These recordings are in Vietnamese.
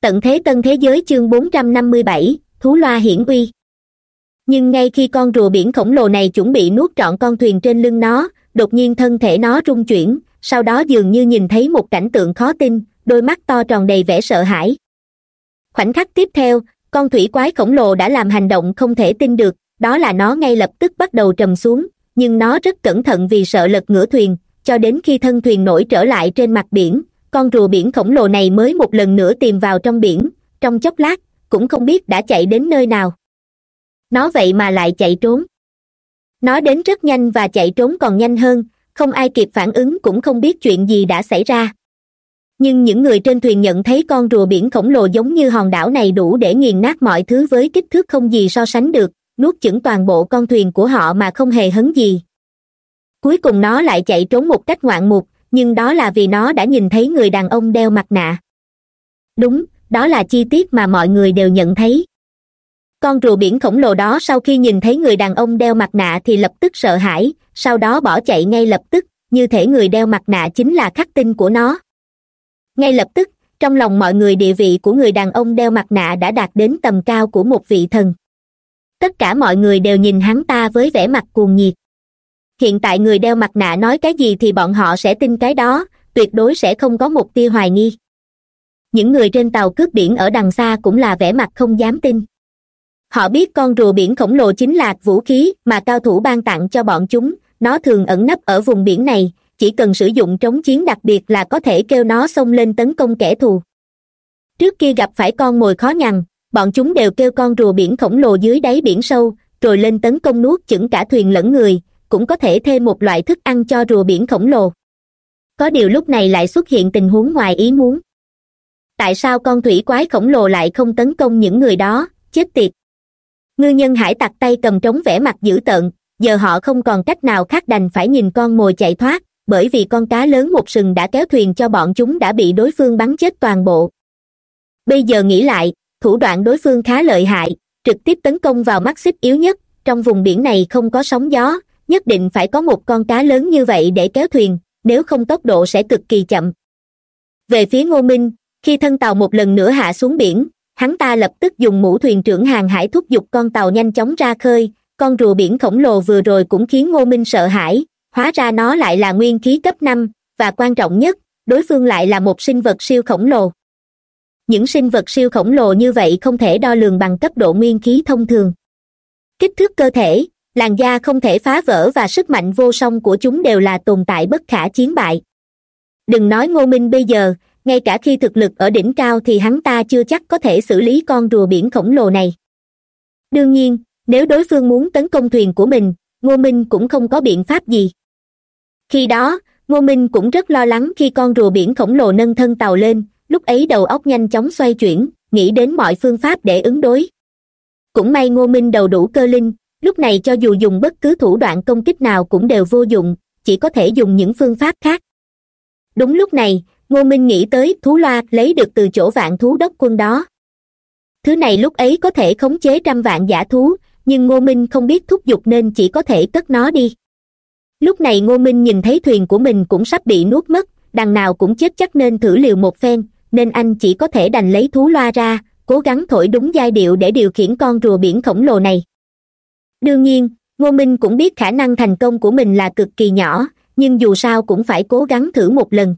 tận thế tân thế giới chương bốn trăm năm mươi bảy, thú loa hiển uy. Nhưng ngay khi con rùa biển khổng lồ này chuẩn bị nuốt trọn con thuyền trên lưng nó, đột nhiên thân thể nó rung chuyển, sau đó dường như nhìn thấy một cảnh tượng khó tin, đôi mắt to tròn đầy vẻ sợ hãi. Khoảnh khắc tiếp theo, con thủy quái khổng lồ đã làm hành động không thể tin được, đó là nó ngay lập tức bắt đầu trầm xuống, nhưng nó rất cẩn thận vì sợ lật ngửa thuyền, cho đến khi thân thuyền nổi trở lại trên mặt biển con rùa biển khổng lồ này mới một lần nữa tìm vào trong biển, trong chốc lát, cũng không biết đã chạy đến nơi nào. Nó vậy mà lại chạy trốn. Nó đến rất nhanh và chạy trốn còn nhanh hơn, không ai kịp phản ứng cũng không biết chuyện gì đã xảy ra. Nhưng những người trên thuyền nhận thấy con rùa biển khổng lồ giống như hòn đảo này đủ để nghiền nát mọi thứ với kích thước không gì so sánh được, nuốt chửng toàn bộ con thuyền của họ mà không hề hấn gì. Cuối cùng nó lại chạy trốn một cách ngoạn mục nhưng đó là vì nó đã nhìn thấy người đàn ông đeo mặt nạ. Đúng, đó là chi tiết mà mọi người đều nhận thấy. Con rùa biển khổng lồ đó sau khi nhìn thấy người đàn ông đeo mặt nạ thì lập tức sợ hãi, sau đó bỏ chạy ngay lập tức, như thể người đeo mặt nạ chính là khắc tinh của nó. Ngay lập tức, trong lòng mọi người địa vị của người đàn ông đeo mặt nạ đã đạt đến tầm cao của một vị thần. Tất cả mọi người đều nhìn hắn ta với vẻ mặt cuồng nhiệt hiện tại người đeo mặt nạ nói cái gì thì bọn họ sẽ tin cái đó, tuyệt đối sẽ không có một tia hoài nghi. Những người trên tàu cướp biển ở đằng xa cũng là vẻ mặt không dám tin. Họ biết con rùa biển khổng lồ chính là vũ khí mà cao thủ ban tặng cho bọn chúng, nó thường ẩn nấp ở vùng biển này, chỉ cần sử dụng trống chiến đặc biệt là có thể kêu nó xông lên tấn công kẻ thù. Trước kia gặp phải con mồi khó nhằn, bọn chúng đều kêu con rùa biển khổng lồ dưới đáy biển sâu, rồi lên tấn công nuốt chửng cả thuyền lẫn người cũng có thể thêm một loại thức ăn cho rùa biển khổng lồ. Có điều lúc này lại xuất hiện tình huống ngoài ý muốn. Tại sao con thủy quái khổng lồ lại không tấn công những người đó? Chết tiệt. Ngư nhân hải tặc tay cầm trống vẻ mặt dữ tợn, giờ họ không còn cách nào khác đành phải nhìn con mồi chạy thoát, bởi vì con cá lớn một sừng đã kéo thuyền cho bọn chúng đã bị đối phương bắn chết toàn bộ. Bây giờ nghĩ lại, thủ đoạn đối phương khá lợi hại, trực tiếp tấn công vào mắt xích yếu nhất, trong vùng biển này không có sóng gió nhất định phải có một con cá lớn như vậy để kéo thuyền, nếu không tốc độ sẽ cực kỳ chậm. Về phía ngô minh, khi thân tàu một lần nữa hạ xuống biển, hắn ta lập tức dùng mũ thuyền trưởng hàng hải thúc giục con tàu nhanh chóng ra khơi, con rùa biển khổng lồ vừa rồi cũng khiến ngô minh sợ hãi, hóa ra nó lại là nguyên khí cấp năm, và quan trọng nhất, đối phương lại là một sinh vật siêu khổng lồ. Những sinh vật siêu khổng lồ như vậy không thể đo lường bằng cấp độ nguyên khí thông thường. Kích thước cơ thể làn da không thể phá vỡ và sức mạnh vô song của chúng đều là tồn tại bất khả chiến bại. Đừng nói ngô minh bây giờ, ngay cả khi thực lực ở đỉnh cao thì hắn ta chưa chắc có thể xử lý con rùa biển khổng lồ này. Đương nhiên, nếu đối phương muốn tấn công thuyền của mình, ngô minh cũng không có biện pháp gì. Khi đó, ngô minh cũng rất lo lắng khi con rùa biển khổng lồ nâng thân tàu lên, lúc ấy đầu óc nhanh chóng xoay chuyển, nghĩ đến mọi phương pháp để ứng đối. Cũng may ngô minh đầu đủ cơ linh lúc này cho dù dùng bất cứ thủ đoạn công kích nào cũng đều vô dụng, chỉ có thể dùng những phương pháp khác. Đúng lúc này, ngô minh nghĩ tới thú loa lấy được từ chỗ vạn thú đốc quân đó. Thứ này lúc ấy có thể khống chế trăm vạn giả thú, nhưng ngô minh không biết thúc giục nên chỉ có thể cất nó đi. Lúc này ngô minh nhìn thấy thuyền của mình cũng sắp bị nuốt mất, đằng nào cũng chết chắc nên thử liều một phen, nên anh chỉ có thể đành lấy thú loa ra, cố gắng thổi đúng giai điệu để điều khiển con rùa biển khổng lồ này đương nhiên, ngô minh cũng biết khả năng thành công của mình là cực kỳ nhỏ, nhưng dù sao cũng phải cố gắng thử một lần.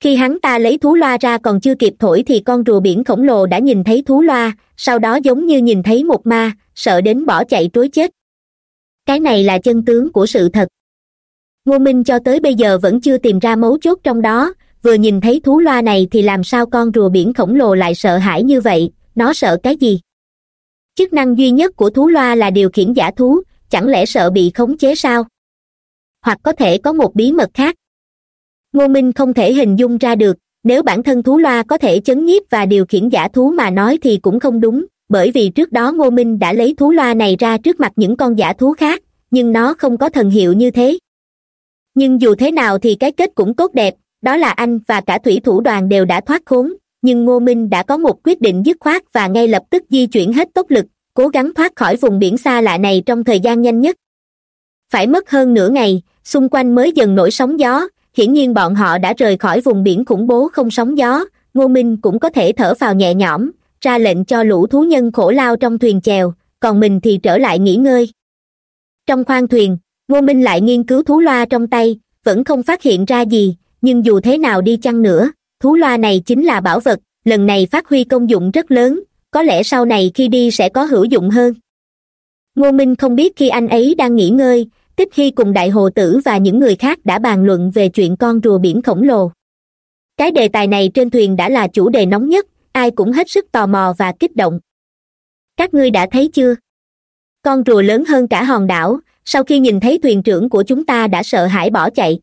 Khi hắn ta lấy thú loa ra còn chưa kịp thổi thì con rùa biển khổng lồ đã nhìn thấy thú loa, sau đó giống như nhìn thấy một ma, sợ đến bỏ chạy trối chết. Cái này là chân tướng của sự thật. Ngô minh cho tới bây giờ vẫn chưa tìm ra mấu chốt trong đó, vừa nhìn thấy thú loa này thì làm sao con rùa biển khổng lồ lại sợ hãi như vậy, nó sợ cái gì? Chức năng duy nhất của thú loa là điều khiển giả thú, chẳng lẽ sợ bị khống chế sao? Hoặc có thể có một bí mật khác? Ngô minh không thể hình dung ra được, nếu bản thân thú loa có thể chấn nhiếp và điều khiển giả thú mà nói thì cũng không đúng, bởi vì trước đó ngô minh đã lấy thú loa này ra trước mặt những con giả thú khác, nhưng nó không có thần hiệu như thế. Nhưng dù thế nào thì cái kết cũng tốt đẹp, đó là anh và cả thủy thủ đoàn đều đã thoát khốn nhưng ngô minh đã có một quyết định dứt khoát và ngay lập tức di chuyển hết tốc lực, cố gắng thoát khỏi vùng biển xa lạ này trong thời gian nhanh nhất. Phải mất hơn nửa ngày, xung quanh mới dần nổi sóng gió, hiển nhiên bọn họ đã rời khỏi vùng biển khủng bố không sóng gió, ngô minh cũng có thể thở vào nhẹ nhõm, ra lệnh cho lũ thú nhân khổ lao trong thuyền chèo, còn mình thì trở lại nghỉ ngơi. Trong khoang thuyền, ngô minh lại nghiên cứu thú loa trong tay, vẫn không phát hiện ra gì, nhưng dù thế nào đi chăng nữa thú loa này chính là bảo vật, lần này phát huy công dụng rất lớn, có lẽ sau này khi đi sẽ có hữu dụng hơn. Ngô minh không biết khi anh ấy đang nghỉ ngơi, tích hy cùng đại hồ tử và những người khác đã bàn luận về chuyện con rùa biển khổng lồ. Cái đề tài này trên thuyền đã là chủ đề nóng nhất, ai cũng hết sức tò mò và kích động. Các ngươi đã thấy chưa? Con rùa lớn hơn cả hòn đảo, sau khi nhìn thấy thuyền trưởng của chúng ta đã sợ hãi bỏ chạy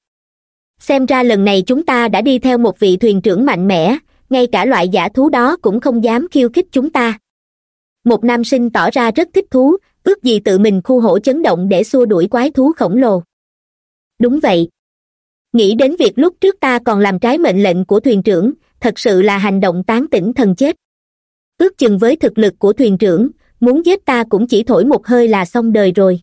xem ra lần này chúng ta đã đi theo một vị thuyền trưởng mạnh mẽ, ngay cả loại giả thú đó cũng không dám khiêu khích chúng ta. Một nam sinh tỏ ra rất thích thú, ước gì tự mình khu hổ chấn động để xua đuổi quái thú khổng lồ. Đúng vậy. Nghĩ đến việc lúc trước ta còn làm trái mệnh lệnh của thuyền trưởng, thật sự là hành động tán tỉnh thần chết. Ước chừng với thực lực của thuyền trưởng, muốn giết ta cũng chỉ thổi một hơi là xong đời rồi.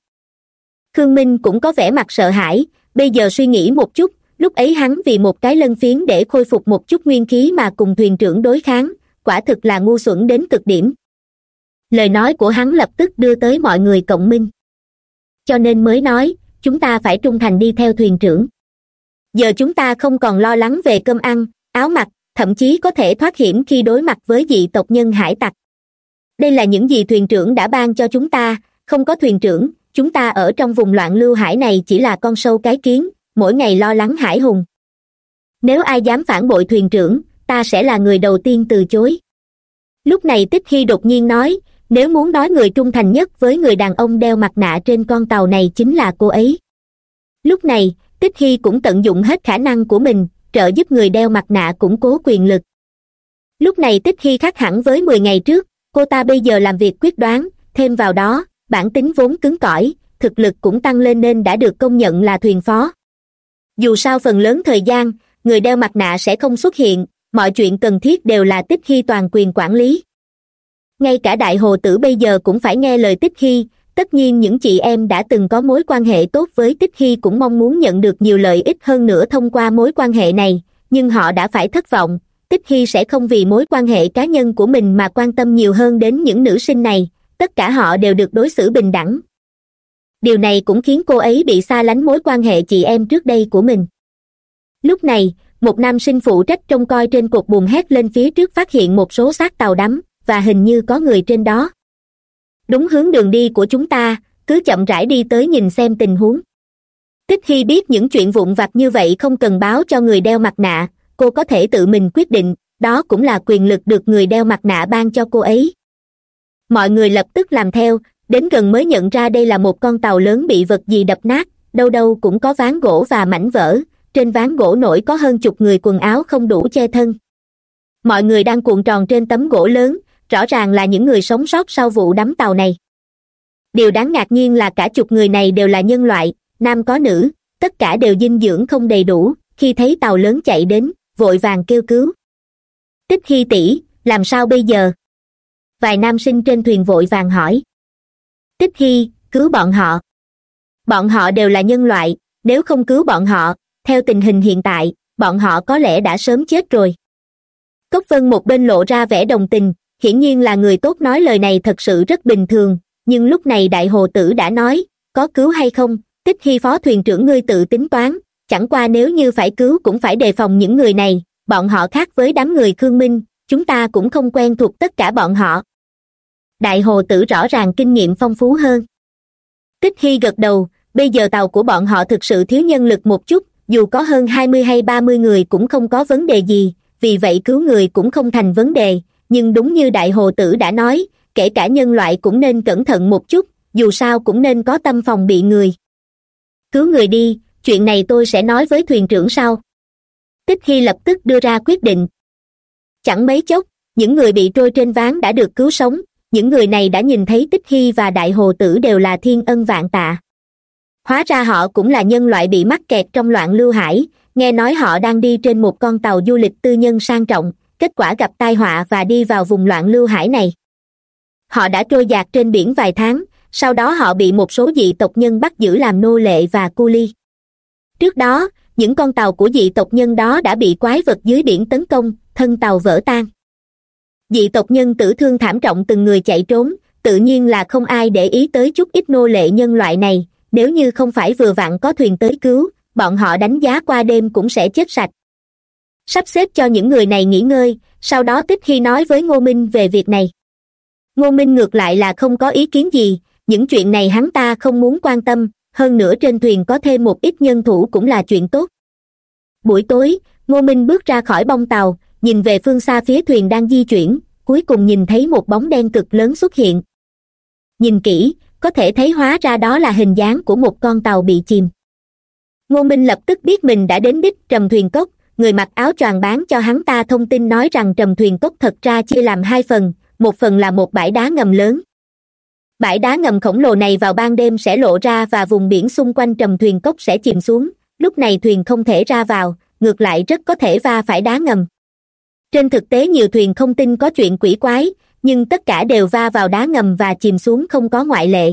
Khương minh cũng có vẻ mặt sợ hãi, bây giờ suy nghĩ một chút lúc ấy hắn vì một cái lân phiến để khôi phục một chút nguyên khí mà cùng thuyền trưởng đối kháng, quả thực là ngu xuẩn đến cực điểm. Lời nói của hắn lập tức đưa tới mọi người cộng minh. Cho nên mới nói, chúng ta phải trung thành đi theo thuyền trưởng. Giờ chúng ta không còn lo lắng về cơm ăn, áo mặc, thậm chí có thể thoát hiểm khi đối mặt với dị tộc nhân hải tặc. Đây là những gì thuyền trưởng đã ban cho chúng ta, không có thuyền trưởng, chúng ta ở trong vùng loạn lưu hải này chỉ là con sâu cái kiến mỗi ngày lo lắng hải hùng. Nếu ai dám phản bội thuyền trưởng, ta sẽ là người đầu tiên từ chối. Lúc này tích hy đột nhiên nói, nếu muốn nói người trung thành nhất với người đàn ông đeo mặt nạ trên con tàu này chính là cô ấy. Lúc này, tích hy cũng tận dụng hết khả năng của mình, trợ giúp người đeo mặt nạ củng cố quyền lực. Lúc này tích hy khác hẳn với mười ngày trước, cô ta bây giờ làm việc quyết đoán, thêm vào đó, bản tính vốn cứng cỏi, thực lực cũng tăng lên nên đã được công nhận là thuyền phó dù sao phần lớn thời gian, người đeo mặt nạ sẽ không xuất hiện, mọi chuyện cần thiết đều là tích hy toàn quyền quản lý. Ngay cả đại hồ tử bây giờ cũng phải nghe lời tích hy, tất nhiên những chị em đã từng có mối quan hệ tốt với tích hy cũng mong muốn nhận được nhiều lợi ích hơn nữa thông qua mối quan hệ này, nhưng họ đã phải thất vọng, tích hy sẽ không vì mối quan hệ cá nhân của mình mà quan tâm nhiều hơn đến những nữ sinh này, tất cả họ đều được đối xử bình đẳng điều này cũng khiến cô ấy bị xa lánh mối quan hệ chị em trước đây của mình. Lúc này, một nam sinh phụ trách trông coi trên cột buồn hét lên phía trước phát hiện một số xác tàu đắm, và hình như có người trên đó. Đúng hướng đường đi của chúng ta, cứ chậm rãi đi tới nhìn xem tình huống. Tích hy biết những chuyện vụn vặt như vậy không cần báo cho người đeo mặt nạ, cô có thể tự mình quyết định, đó cũng là quyền lực được người đeo mặt nạ ban cho cô ấy. Mọi người lập tức làm theo đến gần mới nhận ra đây là một con tàu lớn bị vật gì đập nát, đâu đâu cũng có ván gỗ và mảnh vỡ, trên ván gỗ nổi có hơn chục người quần áo không đủ che thân. Mọi người đang cuộn tròn trên tấm gỗ lớn, rõ ràng là những người sống sót sau vụ đắm tàu này. Điều đáng ngạc nhiên là cả chục người này đều là nhân loại, nam có nữ, tất cả đều dinh dưỡng không đầy đủ, khi thấy tàu lớn chạy đến, vội vàng kêu cứu. Tích hy tỷ, làm sao bây giờ? Vài nam sinh trên thuyền vội vàng hỏi tích hy, cứu bọn họ. Bọn họ đều là nhân loại, nếu không cứu bọn họ, theo tình hình hiện tại, bọn họ có lẽ đã sớm chết rồi. Cốc vân một bên lộ ra vẻ đồng tình, hiển nhiên là người tốt nói lời này thật sự rất bình thường, nhưng lúc này đại hồ tử đã nói, có cứu hay không? Tích hy phó thuyền trưởng ngươi tự tính toán, chẳng qua nếu như phải cứu cũng phải đề phòng những người này, bọn họ khác với đám người khương minh, chúng ta cũng không quen thuộc tất cả bọn họ đại hồ tử rõ ràng kinh nghiệm phong phú hơn. Tích hy gật đầu, bây giờ tàu của bọn họ thực sự thiếu nhân lực một chút, dù có hơn hai mươi hay ba mươi người cũng không có vấn đề gì, vì vậy cứu người cũng không thành vấn đề, nhưng đúng như đại hồ tử đã nói, kể cả nhân loại cũng nên cẩn thận một chút, dù sao cũng nên có tâm phòng bị người. Cứu người đi, chuyện này tôi sẽ nói với thuyền trưởng sau. Tích hy lập tức đưa ra quyết định. Chẳng mấy chốc, những người bị trôi trên ván đã được cứu sống những người này đã nhìn thấy tích hy và đại hồ tử đều là thiên ân vạn tạ. Hóa ra họ cũng là nhân loại bị mắc kẹt trong loạn lưu hải, nghe nói họ đang đi trên một con tàu du lịch tư nhân sang trọng, kết quả gặp tai họa và đi vào vùng loạn lưu hải này. Họ đã trôi dạt trên biển vài tháng, sau đó họ bị một số dị tộc nhân bắt giữ làm nô lệ và cu ly trước đó, những con tàu của dị tộc nhân đó đã bị quái vật dưới biển tấn công, thân tàu vỡ tan dị tộc nhân tử thương thảm trọng từng người chạy trốn, tự nhiên là không ai để ý tới chút ít nô lệ nhân loại này. Nếu như không phải vừa vặn có thuyền tới cứu, bọn họ đánh giá qua đêm cũng sẽ chết sạch. Sắp xếp cho những người này nghỉ ngơi, sau đó tích khi nói với ngô minh về việc này. Ngô minh ngược lại là không có ý kiến gì, những chuyện này hắn ta không muốn quan tâm, hơn nữa trên thuyền có thêm một ít nhân thủ cũng là chuyện tốt. Buổi tối, ngô minh bước ra khỏi bông tàu nhìn về phương xa phía thuyền đang di chuyển, cuối cùng nhìn thấy một bóng đen cực lớn xuất hiện. Nhìn kỹ, có thể thấy hóa ra đó là hình dáng của một con tàu bị chìm. Ngô minh lập tức biết mình đã đến đích trầm thuyền cốc, người mặc áo choàng bán cho hắn ta thông tin nói rằng trầm thuyền cốc thật ra chia làm hai phần, một phần là một bãi đá ngầm lớn. Bãi đá ngầm khổng lồ này vào ban đêm sẽ lộ ra và vùng biển xung quanh trầm thuyền cốc sẽ chìm xuống, lúc này thuyền không thể ra vào, ngược lại rất có thể va phải đá ngầm trên thực tế nhiều thuyền không tin có chuyện quỷ quái, nhưng tất cả đều va vào đá ngầm và chìm xuống không có ngoại lệ.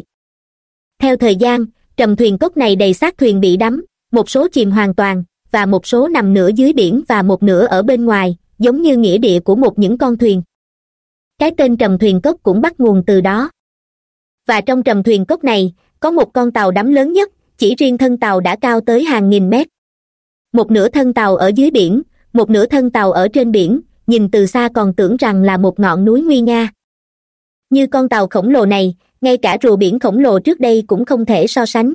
Theo thời gian, trầm thuyền cốc này đầy xác thuyền bị đắm, một số chìm hoàn toàn, và một số nằm nửa dưới biển và một nửa ở bên ngoài, giống như nghĩa địa của một những con thuyền. Cái tên trầm thuyền cốc cũng bắt nguồn từ đó. Và trong trầm thuyền cốc này, có một con tàu đắm lớn nhất, chỉ riêng thân tàu đã cao tới hàng nghìn mét. Một nửa thân tàu ở dưới biển, một nửa thân tàu ở trên biển nhìn từ xa còn tưởng rằng là một ngọn núi nguy nga. Như con tàu khổng lồ này, ngay cả rùa biển khổng lồ trước đây cũng không thể so sánh.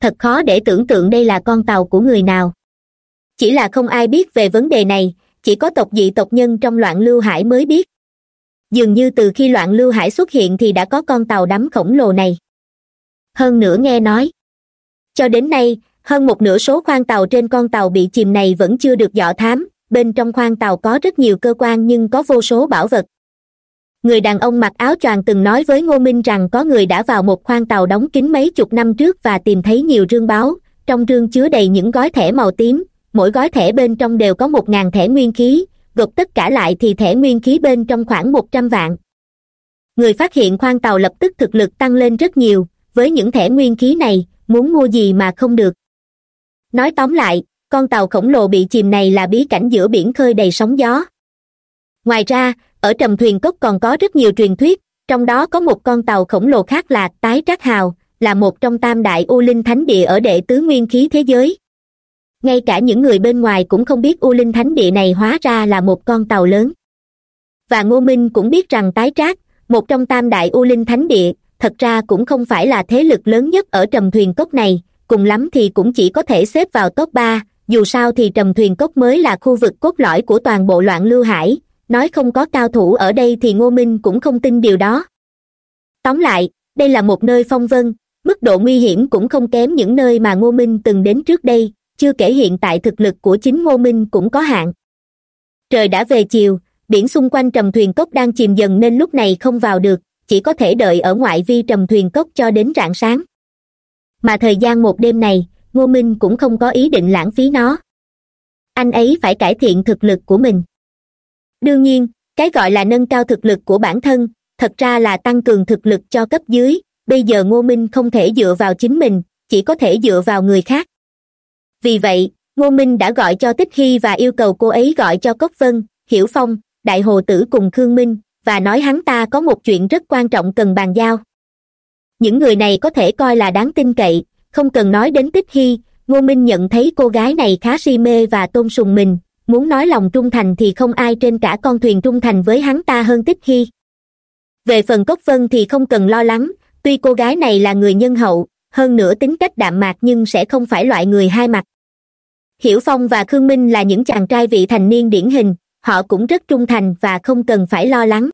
Thật khó để tưởng tượng đây là con tàu của người nào. Chỉ là không ai biết về vấn đề này, chỉ có tộc dị tộc nhân trong loạn lưu hải mới biết. Dường như từ khi loạn lưu hải xuất hiện thì đã có con tàu đắm khổng lồ này. Hơn nữa nghe nói, cho đến nay, hơn một nửa số khoang tàu trên con tàu bị chìm này vẫn chưa được dọ thám bên trong khoang tàu có rất nhiều cơ quan nhưng có vô số bảo vật. Người đàn ông mặc áo choàng từng nói với ngô minh rằng có người đã vào một khoang tàu đóng kín mấy chục năm trước và tìm thấy nhiều rương báo. Trong rương chứa đầy những gói thẻ màu tím, mỗi gói thẻ bên trong đều có một ngàn thẻ nguyên khí, gộp tất cả lại thì thẻ nguyên khí bên trong khoảng một trăm vạn. Người phát hiện khoang tàu lập tức thực lực tăng lên rất nhiều, với những thẻ nguyên khí này, muốn mua gì mà không được. Nói tóm lại con tàu khổng lồ bị chìm này là bí cảnh giữa biển khơi đầy sóng gió. Ngoài ra, ở trầm thuyền cốc còn có rất nhiều truyền thuyết, trong đó có một con tàu khổng lồ khác là tái trác hào, là một trong tam đại u linh thánh địa ở đệ tứ nguyên khí thế giới. Ngay cả những người bên ngoài cũng không biết u linh thánh địa này hóa ra là một con tàu lớn. Và ngô minh cũng biết rằng tái trác, một trong tam đại u linh thánh địa, thật ra cũng không phải là thế lực lớn nhất ở trầm thuyền cốc này, cùng lắm thì cũng chỉ có thể xếp vào top ba dù sao thì trầm thuyền cốc mới là khu vực cốt lõi của toàn bộ loạn lưu hải. Nói không có cao thủ ở đây thì ngô minh cũng không tin điều đó. Tóm lại, đây là một nơi phong vân, mức độ nguy hiểm cũng không kém những nơi mà ngô minh từng đến trước đây, chưa kể hiện tại thực lực của chính ngô minh cũng có hạn. Trời đã về chiều, biển xung quanh trầm thuyền cốc đang chìm dần nên lúc này không vào được, chỉ có thể đợi ở ngoại vi trầm thuyền cốc cho đến rạng sáng. Mà thời gian một đêm này ngô minh cũng không có ý định lãng phí nó. Anh ấy phải cải thiện thực lực của mình. Đương nhiên, cái gọi là nâng cao thực lực của bản thân, thật ra là tăng cường thực lực cho cấp dưới, bây giờ ngô minh không thể dựa vào chính mình, chỉ có thể dựa vào người khác. Vì vậy, ngô minh đã gọi cho tích hy và yêu cầu cô ấy gọi cho cốc vân, hiểu phong, đại hồ tử cùng khương minh, và nói hắn ta có một chuyện rất quan trọng cần bàn giao. Những người này có thể coi là đáng tin cậy không cần nói đến tích hy, ngô minh nhận thấy cô gái này khá si mê và tôn sùng mình. Muốn nói lòng trung thành thì không ai trên cả con thuyền trung thành với hắn ta hơn tích hy. Về phần cốc vân thì không cần lo lắng, tuy cô gái này là người nhân hậu, hơn nữa tính cách đạm mạc nhưng sẽ không phải loại người hai mặt. Hiểu phong và khương minh là những chàng trai vị thành niên điển hình, họ cũng rất trung thành và không cần phải lo lắng.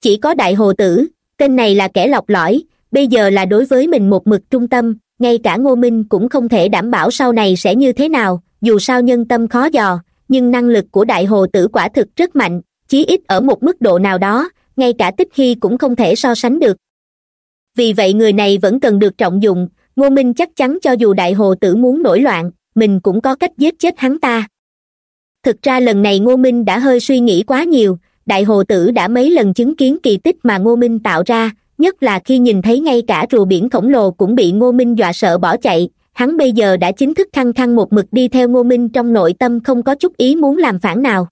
Chỉ có đại hồ tử, tên này là kẻ lọc lõi, bây giờ là đối với mình một mực trung tâm ngay cả ngô minh cũng không thể đảm bảo sau này sẽ như thế nào, dù sao nhân tâm khó dò, nhưng năng lực của đại hồ tử quả thực rất mạnh, chí ít ở một mức độ nào đó, ngay cả tích hy cũng không thể so sánh được. Vì vậy người này vẫn cần được trọng dụng, ngô minh chắc chắn cho dù đại hồ tử muốn nổi loạn, mình cũng có cách giết chết hắn ta. Thực ra lần này ngô minh đã hơi suy nghĩ quá nhiều, đại hồ tử đã mấy lần chứng kiến kỳ tích mà ngô minh tạo ra nhất là khi nhìn thấy ngay cả rùa biển khổng lồ cũng bị ngô minh dọa sợ bỏ chạy, hắn bây giờ đã chính thức khăng khăng một mực đi theo ngô minh trong nội tâm không có chút ý muốn làm phản nào.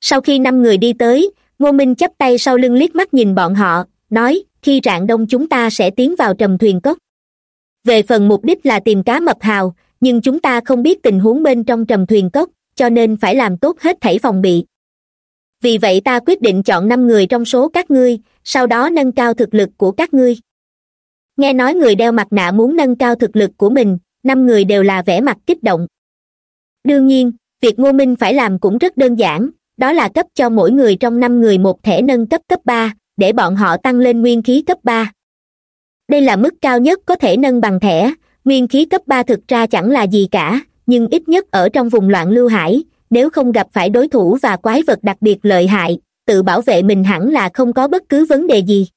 Sau khi năm người đi tới, ngô minh chắp tay sau lưng liếc mắt nhìn bọn họ, nói, khi rạng đông chúng ta sẽ tiến vào trầm thuyền cốc. Về phần mục đích là tìm cá mập hào, nhưng chúng ta không biết tình huống bên trong trầm thuyền cốc, cho nên phải làm tốt hết thảy phòng bị vì vậy ta quyết định chọn năm người trong số các ngươi, sau đó nâng cao thực lực của các ngươi. Nghe nói người đeo mặt nạ muốn nâng cao thực lực của mình, năm người đều là vẻ mặt kích động. Đương nhiên, việc ngô minh phải làm cũng rất đơn giản, đó là cấp cho mỗi người trong năm người một thẻ nâng cấp cấp ba, để bọn họ tăng lên nguyên khí cấp ba. Đây là mức cao nhất có thể nâng bằng thẻ, nguyên khí cấp ba thực ra chẳng là gì cả, nhưng ít nhất ở trong vùng loạn lưu hải nếu không gặp phải đối thủ và quái vật đặc biệt lợi hại, tự bảo vệ mình hẳn là không có bất cứ vấn đề gì.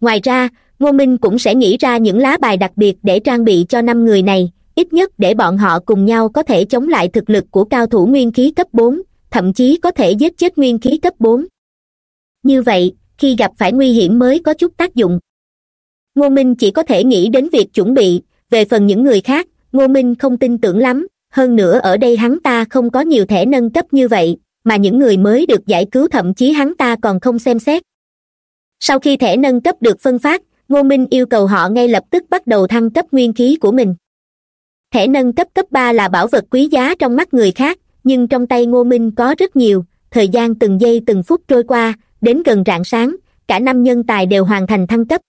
Ngoài ra, ngô minh cũng sẽ nghĩ ra những lá bài đặc biệt để trang bị cho năm người này, ít nhất để bọn họ cùng nhau có thể chống lại thực lực của cao thủ nguyên khí cấp bốn, thậm chí có thể giết chết nguyên khí cấp bốn. Như vậy, khi gặp phải nguy hiểm mới có chút tác dụng. Ngô minh chỉ có thể nghĩ đến việc chuẩn bị, về phần những người khác, ngô minh không tin tưởng lắm hơn nữa ở đây hắn ta không có nhiều thẻ nâng cấp như vậy, mà những người mới được giải cứu thậm chí hắn ta còn không xem xét. Sau khi thẻ nâng cấp được phân phát, ngô minh yêu cầu họ ngay lập tức bắt đầu thăng cấp nguyên khí của mình. Thẻ nâng cấp cấp ba là bảo vật quý giá trong mắt người khác, nhưng trong tay ngô minh có rất nhiều, thời gian từng giây từng phút trôi qua, đến gần rạng sáng, cả năm nhân tài đều hoàn thành thăng cấp.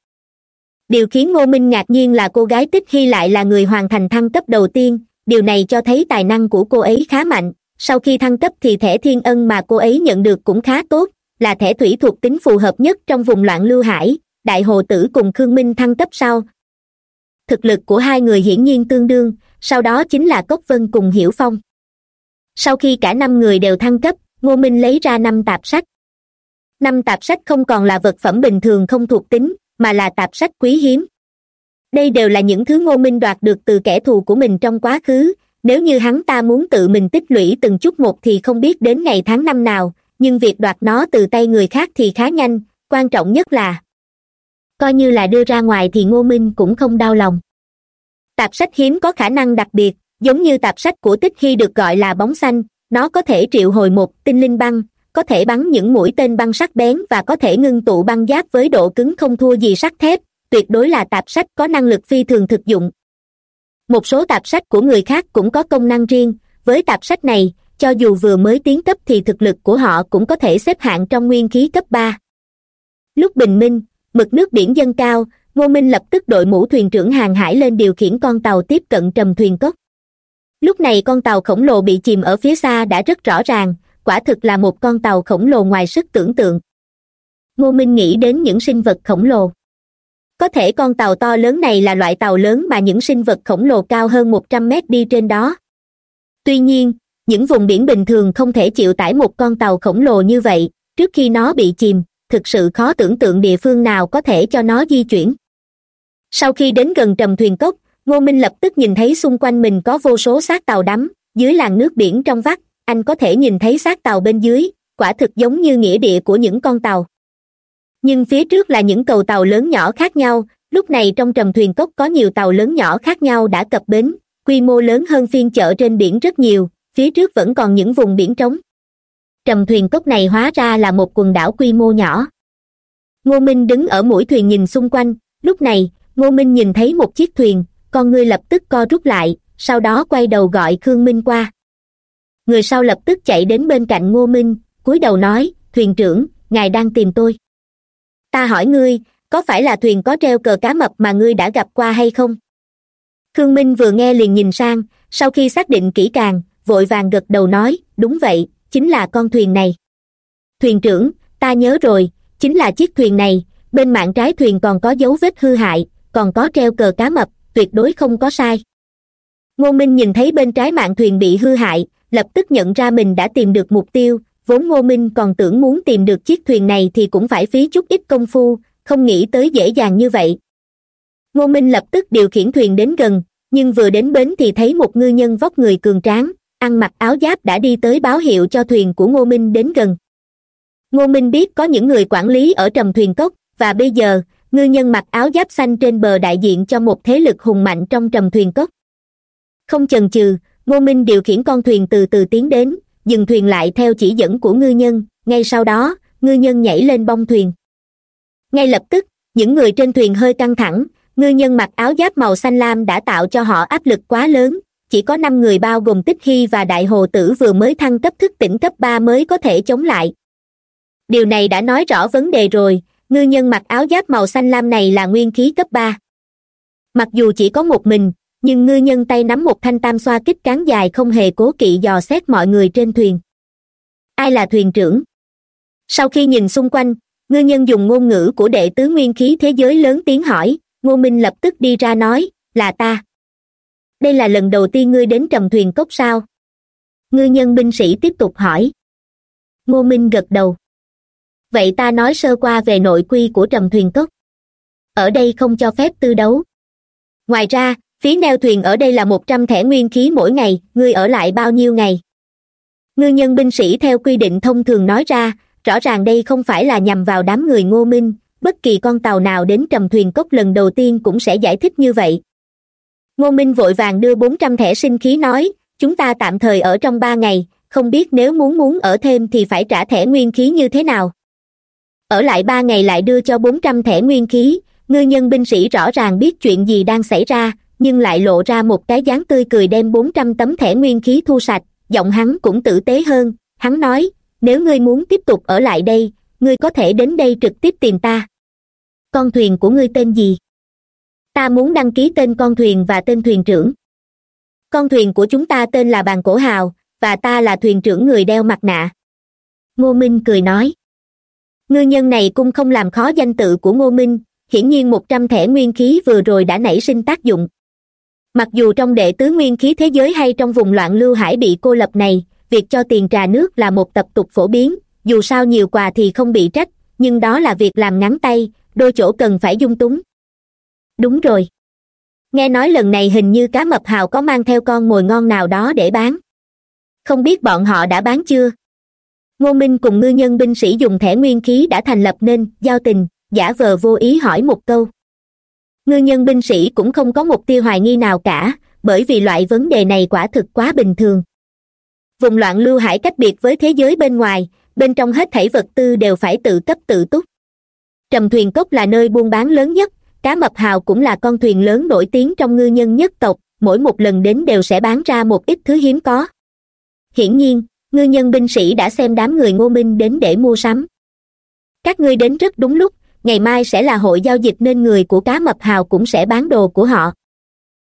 Điều khiến ngô minh ngạc nhiên là cô gái tích hy lại là người hoàn thành thăng cấp đầu tiên điều này cho thấy tài năng của cô ấy khá mạnh. Sau khi thăng cấp thì thẻ thiên ân mà cô ấy nhận được cũng khá tốt, là thẻ thủy thuộc tính phù hợp nhất trong vùng loạn lưu hải. Đại hồ tử cùng khương minh thăng cấp sau. Thực lực của hai người hiển nhiên tương đương, sau đó chính là cốc vân cùng hiểu phong. Sau khi cả năm người đều thăng cấp, ngô minh lấy ra năm tạp sách. Năm tạp sách không còn là vật phẩm bình thường không thuộc tính, mà là tạp sách quý hiếm đây đều là những thứ ngô minh đoạt được từ kẻ thù của mình trong quá khứ. Nếu như hắn ta muốn tự mình tích lũy từng chút một thì không biết đến ngày tháng năm nào, nhưng việc đoạt nó từ tay người khác thì khá nhanh, quan trọng nhất là coi như là đưa ra ngoài thì ngô minh cũng không đau lòng. Tạp sách hiếm có khả năng đặc biệt, giống như tạp sách của tích hy được gọi là bóng xanh, nó có thể triệu hồi một tinh linh băng, có thể bắn những mũi tên băng sắc bén và có thể ngưng tụ băng giáp với độ cứng không thua gì sắt thép tuyệt đối là tạp sách có năng lực phi thường thực dụng. Một số tạp sách của người khác cũng có công năng riêng, với tạp sách này, cho dù vừa mới tiến cấp thì thực lực của họ cũng có thể xếp hạng trong nguyên khí cấp ba. Lúc bình minh, mực nước biển dâng cao, ngô minh lập tức đội mũ thuyền trưởng hàng hải lên điều khiển con tàu tiếp cận trầm thuyền cốc. Lúc này con tàu khổng lồ bị chìm ở phía xa đã rất rõ ràng, quả thực là một con tàu khổng lồ ngoài sức tưởng tượng. Ngô minh nghĩ đến những sinh vật khổng lồ có thể con tàu to lớn này là loại tàu lớn mà những sinh vật khổng lồ cao hơn một trăm mét đi trên đó. Tuy nhiên, những vùng biển bình thường không thể chịu tải một con tàu khổng lồ như vậy, trước khi nó bị chìm, thực sự khó tưởng tượng địa phương nào có thể cho nó di chuyển. Sau khi đến gần trầm thuyền cốc, ngô minh lập tức nhìn thấy xung quanh mình có vô số xác tàu đắm, dưới làn nước biển trong vắt, anh có thể nhìn thấy xác tàu bên dưới, quả thực giống như nghĩa địa của những con tàu nhưng phía trước là những cầu tàu lớn nhỏ khác nhau. Lúc này trong trầm thuyền cốc có nhiều tàu lớn nhỏ khác nhau đã cập bến. Quy mô lớn hơn phiên chợ trên biển rất nhiều. Phía trước vẫn còn những vùng biển trống. Trầm thuyền cốc này hóa ra là một quần đảo quy mô nhỏ. Ngô minh đứng ở mũi thuyền nhìn xung quanh. Lúc này, ngô minh nhìn thấy một chiếc thuyền. Con ngươi lập tức co rút lại, sau đó quay đầu gọi khương minh qua. Người sau lập tức chạy đến bên cạnh ngô minh, cúi đầu nói, thuyền trưởng, ngài đang tìm tôi ta hỏi ngươi, có phải là thuyền có treo cờ cá mập mà ngươi đã gặp qua hay không? Khương minh vừa nghe liền nhìn sang, sau khi xác định kỹ càng, vội vàng gật đầu nói, đúng vậy, chính là con thuyền này. Thuyền trưởng, ta nhớ rồi, chính là chiếc thuyền này, bên mạng trái thuyền còn có dấu vết hư hại, còn có treo cờ cá mập, tuyệt đối không có sai. Ngô minh nhìn thấy bên trái mạng thuyền bị hư hại, lập tức nhận ra mình đã tìm được mục tiêu vốn ngô minh còn tưởng muốn tìm được chiếc thuyền này thì cũng phải phí chút ít công phu, không nghĩ tới dễ dàng như vậy. Ngô minh lập tức điều khiển thuyền đến gần, nhưng vừa đến bến thì thấy một ngư nhân vóc người cường tráng, ăn mặc áo giáp đã đi tới báo hiệu cho thuyền của ngô minh đến gần. Ngô minh biết có những người quản lý ở trầm thuyền cốc, và bây giờ, ngư nhân mặc áo giáp xanh trên bờ đại diện cho một thế lực hùng mạnh trong trầm thuyền cốc. Không chần chừ, ngô minh điều khiển con thuyền từ từ tiến đến dừng thuyền lại theo chỉ dẫn của ngư nhân, ngay sau đó, ngư nhân nhảy lên bông thuyền. Ngay lập tức, những người trên thuyền hơi căng thẳng, ngư nhân mặc áo giáp màu xanh lam đã tạo cho họ áp lực quá lớn. Chỉ có năm người bao gồm tích hy và đại hồ tử vừa mới thăng cấp thức tỉnh cấp ba mới có thể chống lại. Điều này đã nói rõ vấn đề rồi, ngư nhân mặc áo giáp màu xanh lam này là nguyên khí cấp ba. Mặc dù chỉ có một mình nhưng ngư nhân tay nắm một thanh tam xoa kích cán dài không hề cố kỵ dò xét mọi người trên thuyền. Ai là thuyền trưởng? Sau khi nhìn xung quanh, ngư nhân dùng ngôn ngữ của đệ tứ nguyên khí thế giới lớn tiếng hỏi, ngô minh lập tức đi ra nói, là ta. Đây là lần đầu tiên ngươi đến trầm thuyền cốc sao? Ngư nhân binh sĩ tiếp tục hỏi. Ngô minh gật đầu. Vậy ta nói sơ qua về nội quy của trầm thuyền cốc. Ở đây không cho phép tư đấu. Ngoài ra phí neo thuyền ở đây là một trăm thẻ nguyên khí mỗi ngày, ngươi ở lại bao nhiêu ngày? Ngư nhân binh sĩ theo quy định thông thường nói ra, rõ ràng đây không phải là nhằm vào đám người ngô minh, bất kỳ con tàu nào đến trầm thuyền cốc lần đầu tiên cũng sẽ giải thích như vậy. Ngô minh vội vàng đưa bốn trăm thẻ sinh khí nói, chúng ta tạm thời ở trong ba ngày, không biết nếu muốn muốn ở thêm thì phải trả thẻ nguyên khí như thế nào? Ở lại ba ngày lại đưa cho bốn trăm thẻ nguyên khí. Ngư nhân binh sĩ rõ ràng biết chuyện gì đang xảy ra nhưng lại lộ ra một cái dáng tươi cười đem bốn trăm tấm thẻ nguyên khí thu sạch, giọng hắn cũng tử tế hơn. Hắn nói, nếu ngươi muốn tiếp tục ở lại đây, ngươi có thể đến đây trực tiếp tìm ta. Con thuyền của ngươi tên gì? Ta muốn đăng ký tên con thuyền và tên thuyền trưởng. Con thuyền của chúng ta tên là bàn cổ hào, và ta là thuyền trưởng người đeo mặt nạ. Ngô minh cười nói. Ngư nhân này cũng không làm khó danh tự của ngô minh, hiển nhiên một trăm thẻ nguyên khí vừa rồi đã nảy sinh tác dụng mặc dù trong đệ tứ nguyên khí thế giới hay trong vùng loạn lưu hải bị cô lập này, việc cho tiền trà nước là một tập tục phổ biến, dù sao nhiều quà thì không bị trách, nhưng đó là việc làm ngắn tay, đôi chỗ cần phải dung túng. Đúng rồi. Nghe nói lần này hình như cá mập hào có mang theo con mồi ngon nào đó để bán. Không biết bọn họ đã bán chưa? Ngô minh cùng ngư nhân binh sĩ dùng thẻ nguyên khí đã thành lập nên, giao tình, giả vờ vô ý hỏi một câu ngư nhân binh sĩ cũng không có một tia hoài nghi nào cả, bởi vì loại vấn đề này quả thực quá bình thường. Vùng loạn lưu hải cách biệt với thế giới bên ngoài, bên trong hết thảy vật tư đều phải tự cấp tự túc. Trầm thuyền cốc là nơi buôn bán lớn nhất, cá mập hào cũng là con thuyền lớn nổi tiếng trong ngư nhân nhất tộc, mỗi một lần đến đều sẽ bán ra một ít thứ hiếm có. Hiển nhiên, ngư nhân binh sĩ đã xem đám người ngô minh đến để mua sắm. Các ngươi đến rất đúng lúc ngày mai sẽ là hội giao dịch nên người của cá mập hào cũng sẽ bán đồ của họ.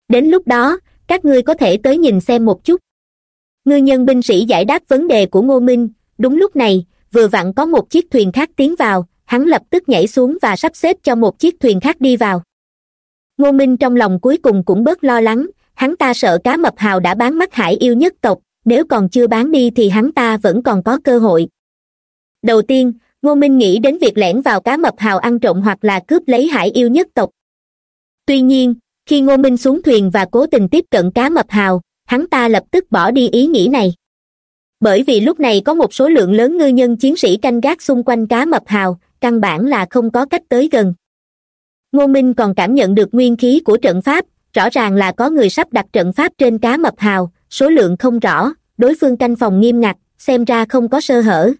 Đến lúc đó, các ngươi có thể tới nhìn xem một chút. Ngư nhân binh sĩ giải đáp vấn đề của ngô minh. Đúng lúc này, vừa vặn có một chiếc thuyền khác tiến vào, hắn lập tức nhảy xuống và sắp xếp cho một chiếc thuyền khác đi vào. Ngô minh trong lòng cuối cùng cũng bớt lo lắng, hắn ta sợ cá mập hào đã bán mắt hải yêu nhất tộc, nếu còn chưa bán đi thì hắn ta vẫn còn có cơ hội. Đầu tiên ngô minh nghĩ đến việc lẻn vào cá mập hào ăn trộm hoặc là cướp lấy hải yêu nhất tộc. Tuy nhiên, khi ngô minh xuống thuyền và cố tình tiếp cận cá mập hào, hắn ta lập tức bỏ đi ý nghĩ này. Bởi vì lúc này có một số lượng lớn ngư nhân chiến sĩ canh gác xung quanh cá mập hào, căn bản là không có cách tới gần. Ngô minh còn cảm nhận được nguyên khí của trận pháp, rõ ràng là có người sắp đặt trận pháp trên cá mập hào, số lượng không rõ, đối phương canh phòng nghiêm ngặt, xem ra không có sơ hở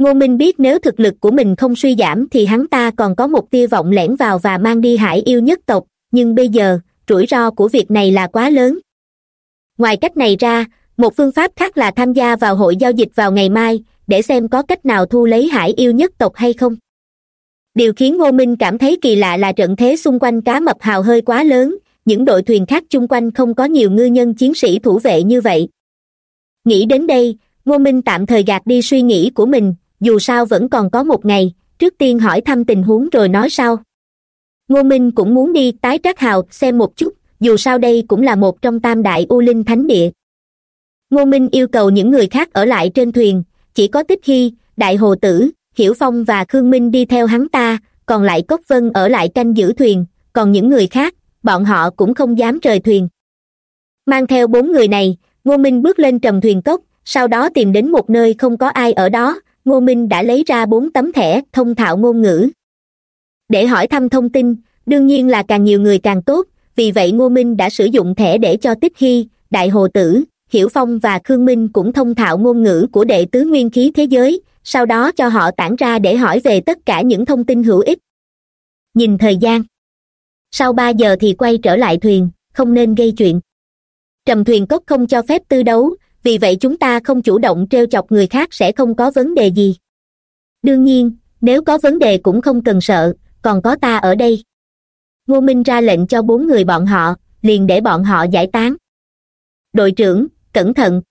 ngô minh biết nếu thực lực của mình không suy giảm thì hắn ta còn có một tia vọng lẻn vào và mang đi hải yêu nhất tộc, nhưng bây giờ, rủi ro của việc này là quá lớn. Ngoài cách này ra, một phương pháp khác là tham gia vào hội giao dịch vào ngày mai, để xem có cách nào thu lấy hải yêu nhất tộc hay không. Điều khiến ngô minh cảm thấy kỳ lạ là trận thế xung quanh cá mập hào hơi quá lớn, những đội thuyền khác chung quanh không có nhiều ngư nhân chiến sĩ thủ vệ như vậy. Nghĩ đến đây, ngô minh tạm thời gạt đi suy nghĩ của mình dù sao vẫn còn có một ngày, trước tiên hỏi thăm tình huống rồi nói sau. Ngô minh cũng muốn đi tái trác hào xem một chút, dù sao đây cũng là một trong tam đại u linh thánh địa. Ngô minh yêu cầu những người khác ở lại trên thuyền, chỉ có tích hy, đại hồ tử, hiểu phong và khương minh đi theo hắn ta, còn lại cốc vân ở lại canh giữ thuyền, còn những người khác, bọn họ cũng không dám rời thuyền. Mang theo bốn người này, ngô minh bước lên trầm thuyền cốc, sau đó tìm đến một nơi không có ai ở đó ngô minh đã lấy ra bốn tấm thẻ thông thạo ngôn ngữ. Để hỏi thăm thông tin, đương nhiên là càng nhiều người càng tốt, vì vậy ngô minh đã sử dụng thẻ để cho tích hy, đại hồ tử, hiểu phong và khương minh cũng thông thạo ngôn ngữ của đệ tứ nguyên khí thế giới, sau đó cho họ tản ra để hỏi về tất cả những thông tin hữu ích. Nhìn thời gian. Sau ba giờ thì quay trở lại thuyền, không nên gây chuyện. Trầm thuyền cốc không cho phép tư đấu vì vậy chúng ta không chủ động t chọc người khác sẽ không có vấn đề gì. Đương nhiên, nếu có vấn đề cũng không cần sợ, còn có ta ở đây. Ngô minh ra lệnh cho bốn người bọn họ, liền để bọn họ giải tán. Đội trưởng, cẩn thận.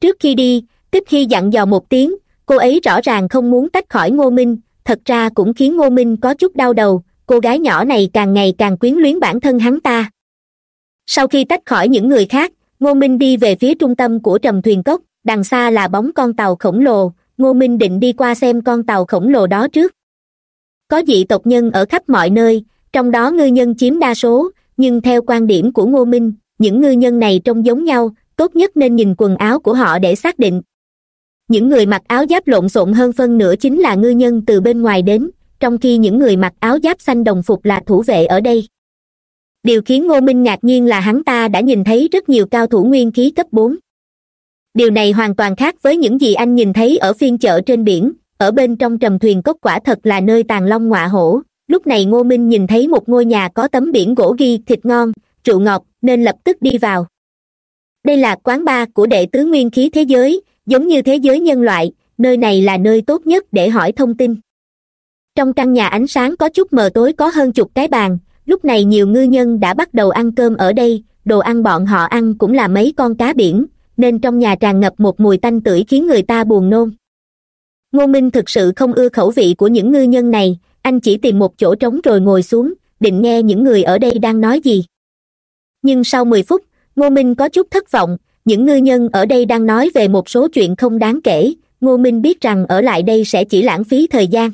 Trước khi đi, tích khi dặn dò một tiếng, cô ấy rõ ràng không muốn tách khỏi ngô minh, thật ra cũng khiến ngô minh có chút đau đầu, cô gái nhỏ này càng ngày càng quyến luyến bản thân hắn ta. Sau khi tách khỏi những người khác ngô minh đi về phía trung tâm của trầm thuyền cốc, đằng xa là bóng con tàu khổng lồ. Ngô minh định đi qua xem con tàu khổng lồ đó trước. Có dị tộc nhân ở khắp mọi nơi, trong đó ngư nhân chiếm đa số, nhưng theo quan điểm của ngô minh, những ngư nhân này trông giống nhau, tốt nhất nên nhìn quần áo của họ để xác định. Những người mặc áo giáp lộn xộn hơn phân nửa chính là ngư nhân từ bên ngoài đến, trong khi những người mặc áo giáp xanh đồng phục là thủ vệ ở đây điều khiến ngô minh ngạc nhiên là hắn ta đã nhìn thấy rất nhiều cao thủ nguyên khí cấp bốn. Điều này hoàn toàn khác với những gì anh nhìn thấy ở phiên chợ trên biển, ở bên trong trầm thuyền cốc quả thật là nơi tàn long ngọa hổ. Lúc này ngô minh nhìn thấy một ngôi nhà có tấm biển gỗ ghi thịt ngon, rượu ngọt, nên lập tức đi vào. Đây là quán bar của đệ tứ nguyên khí thế giới, giống như thế giới nhân loại, nơi này là nơi tốt nhất để hỏi thông tin. Trong căn nhà ánh sáng có chút mờ tối có hơn chục cái bàn lúc này nhiều ngư nhân đã bắt đầu ăn cơm ở đây, đồ ăn bọn họ ăn cũng là mấy con cá biển, nên trong nhà tràn ngập một mùi tanh tưởi khiến người ta buồn nôn. Ngô minh thực sự không ưa khẩu vị của những ngư nhân này, anh chỉ tìm một chỗ trống rồi ngồi xuống, định nghe những người ở đây đang nói gì. Nhưng sau mười phút, ngô minh có chút thất vọng, những ngư nhân ở đây đang nói về một số chuyện không đáng kể, ngô minh biết rằng ở lại đây sẽ chỉ lãng phí thời gian.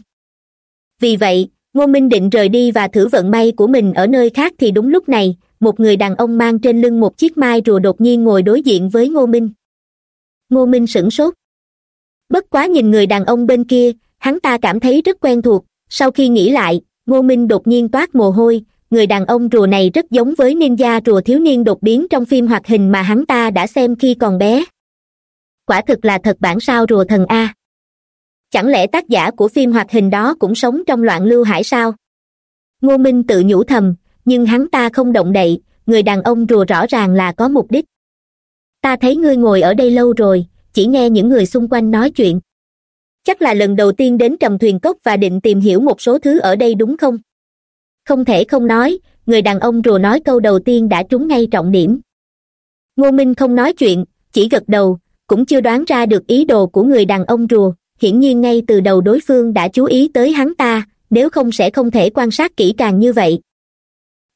Vì vậy ngô minh định rời đi và thử vận may của mình ở nơi khác thì đúng lúc này, một người đàn ông mang trên lưng một chiếc mai rùa đột nhiên ngồi đối diện với ngô minh. Ngô minh sửng sốt. Bất quá nhìn người đàn ông bên kia, hắn ta cảm thấy rất quen thuộc. Sau khi nghĩ lại, ngô minh đột nhiên toát mồ hôi. Người đàn ông rùa này rất giống với ninja rùa thiếu niên đột biến trong phim hoạt hình mà hắn ta đã xem khi còn bé. Quả thực là thật bản sao rùa thần a chẳng lẽ tác giả của phim hoạt hình đó cũng sống trong loạn lưu hải sao? Ngô minh tự nhủ thầm, nhưng hắn ta không động đậy, người đàn ông rùa rõ ràng là có mục đích. Ta thấy ngươi ngồi ở đây lâu rồi, chỉ nghe những người xung quanh nói chuyện. Chắc là lần đầu tiên đến trầm thuyền cốc và định tìm hiểu một số thứ ở đây đúng không? Không thể không nói, người đàn ông rùa nói câu đầu tiên đã trúng ngay trọng điểm. Ngô minh không nói chuyện, chỉ gật đầu, cũng chưa đoán ra được ý đồ của người đàn ông rùa hiển nhiên ngay từ đầu đối phương đã chú ý tới hắn ta, nếu không sẽ không thể quan sát kỹ càng như vậy.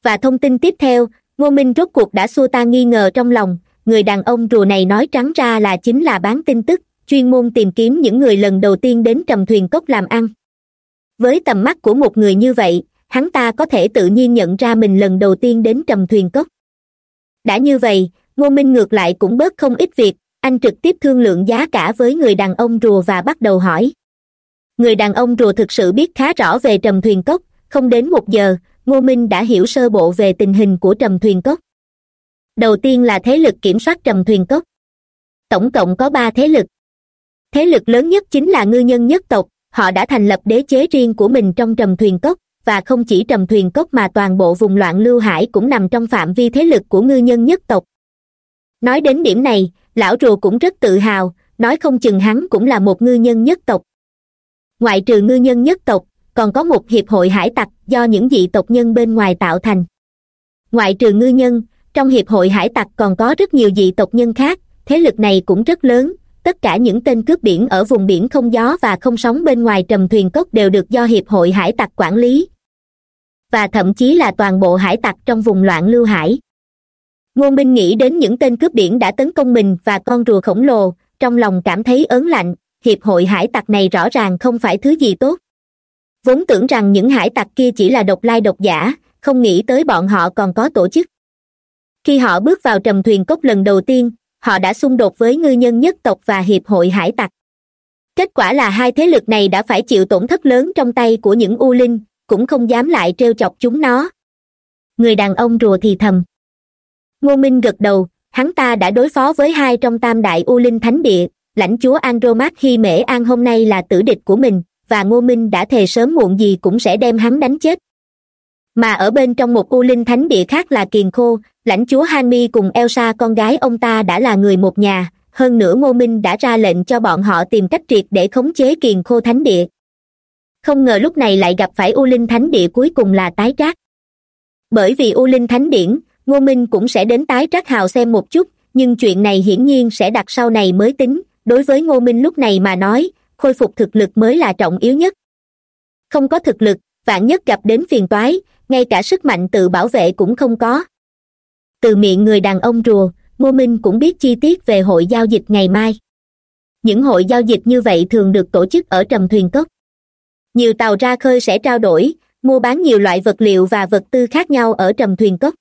Và thông tin tiếp theo, ngô minh rốt cuộc đã xua ta nghi ngờ trong lòng, người đàn ông rùa này nói trắng ra là chính là bán tin tức, chuyên môn tìm kiếm những người lần đầu tiên đến trầm thuyền cốc làm ăn. Với tầm mắt của một người như vậy, hắn ta có thể tự nhiên nhận ra mình lần đầu tiên đến trầm thuyền cốc. Đã như vậy, ngô minh ngược lại cũng bớt không ít việc anh trực tiếp thương lượng giá cả với người đàn ông rùa và bắt đầu hỏi. Người đàn ông rùa thực sự biết khá rõ về trầm thuyền cốc. Không đến một giờ, ngô minh đã hiểu sơ bộ về tình hình của trầm thuyền cốc. Đầu tiên là thế lực kiểm soát trầm thuyền cốc. Tổng cộng có ba thế lực. Thế lực lớn nhất chính là ngư nhân nhất tộc. Họ đã thành lập đế chế riêng của mình trong trầm thuyền cốc, và không chỉ trầm thuyền cốc mà toàn bộ vùng loạn lưu hải cũng nằm trong phạm vi thế lực của ngư nhân nhất tộc. Nói đến điểm này lão rùa cũng rất tự hào, nói không chừng hắn cũng là một ngư nhân nhất tộc. Ngoại trừ ngư nhân nhất tộc, còn có một hiệp hội hải tặc do những dị tộc nhân bên ngoài tạo thành. Ngoại trừ ngư nhân, trong hiệp hội hải tặc còn có rất nhiều dị tộc nhân khác, thế lực này cũng rất lớn, tất cả những tên cướp biển ở vùng biển không gió và không sóng bên ngoài trầm thuyền cốc đều được do hiệp hội hải tặc quản lý. Và thậm chí là toàn bộ hải tặc trong vùng loạn lưu hải ngô minh nghĩ đến những tên cướp biển đã tấn công mình và con rùa khổng lồ, trong lòng cảm thấy ớn lạnh, hiệp hội hải tặc này rõ ràng không phải thứ gì tốt. Vốn tưởng rằng những hải tặc kia chỉ là độc lai độc giả, không nghĩ tới bọn họ còn có tổ chức. Khi họ bước vào trầm thuyền cốc lần đầu tiên, họ đã xung đột với ngư nhân nhất tộc và hiệp hội hải tặc. Kết quả là hai thế lực này đã phải chịu tổn thất lớn trong tay của những u linh, cũng không dám lại trêu chọc chúng nó. Người đàn ông rùa thì thầm ngô minh gật đầu, hắn ta đã đối phó với hai trong tam đại u linh thánh địa, lãnh chúa andromat hy mễ an hôm nay là tử địch của mình, và ngô minh đã thề sớm muộn gì cũng sẽ đem hắn đánh chết. Mà ở bên trong một u linh thánh địa khác là kiền khô, lãnh chúa hanmi cùng elsa con gái ông ta đã là người một nhà, hơn nữa ngô minh đã ra lệnh cho bọn họ tìm cách triệt để khống chế kiền khô thánh địa. Không ngờ lúc này lại gặp phải u linh thánh địa cuối cùng là tái trác. Bởi vì u linh thánh điển ngô minh cũng sẽ đến tái trác hào xem một chút, nhưng chuyện này hiển nhiên sẽ đặt sau này mới tính. Đối với ngô minh lúc này mà nói, khôi phục thực lực mới là trọng yếu nhất. Không có thực lực, vạn nhất gặp đến phiền toái, ngay cả sức mạnh tự bảo vệ cũng không có. Từ miệng người đàn ông rùa, ngô minh cũng biết chi tiết về hội giao dịch ngày mai. Những hội giao dịch như vậy thường được tổ chức ở trầm thuyền cốc. Nhiều tàu ra khơi sẽ trao đổi, mua bán nhiều loại vật liệu và vật tư khác nhau ở trầm thuyền cốc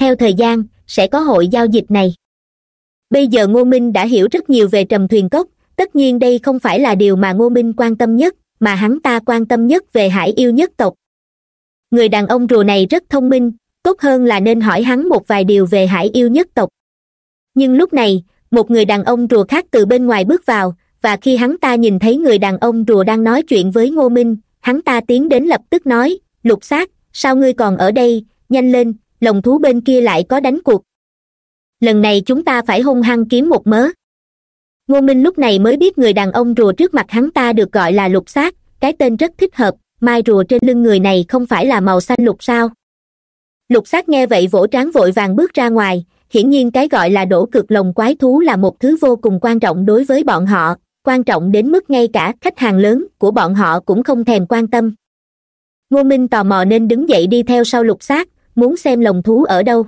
theo thời gian, sẽ có hội giao dịch này. Bây giờ ngô minh đã hiểu rất nhiều về trầm thuyền cốc, tất nhiên đây không phải là điều mà ngô minh quan tâm nhất, mà hắn ta quan tâm nhất về hải yêu nhất tộc. Người đàn ông rùa này rất thông minh, tốt hơn là nên hỏi hắn một vài điều về hải yêu nhất tộc. Nhưng lúc này, một người đàn ông rùa khác từ bên ngoài bước vào, và khi hắn ta nhìn thấy người đàn ông rùa đang nói chuyện với ngô minh, hắn ta tiến đến lập tức nói, lục xác sao ngươi còn ở đây? Nhanh lên lồng thú bên kia lại có đánh cuộc. Lần này chúng ta phải hung hăng kiếm một mớ. Ngô minh lúc này mới biết người đàn ông rùa trước mặt hắn ta được gọi là lục xác, cái tên rất thích hợp, mai rùa trên lưng người này không phải là màu xanh lục sao? Lục xác nghe vậy vỗ trán vội vàng bước ra ngoài, hiển nhiên cái gọi là đổ cực lồng quái thú là một thứ vô cùng quan trọng đối với bọn họ, quan trọng đến mức ngay cả khách hàng lớn của bọn họ cũng không thèm quan tâm. Ngô minh tò mò nên đứng dậy đi theo sau lục xác muốn xem lồng thú ở đâu.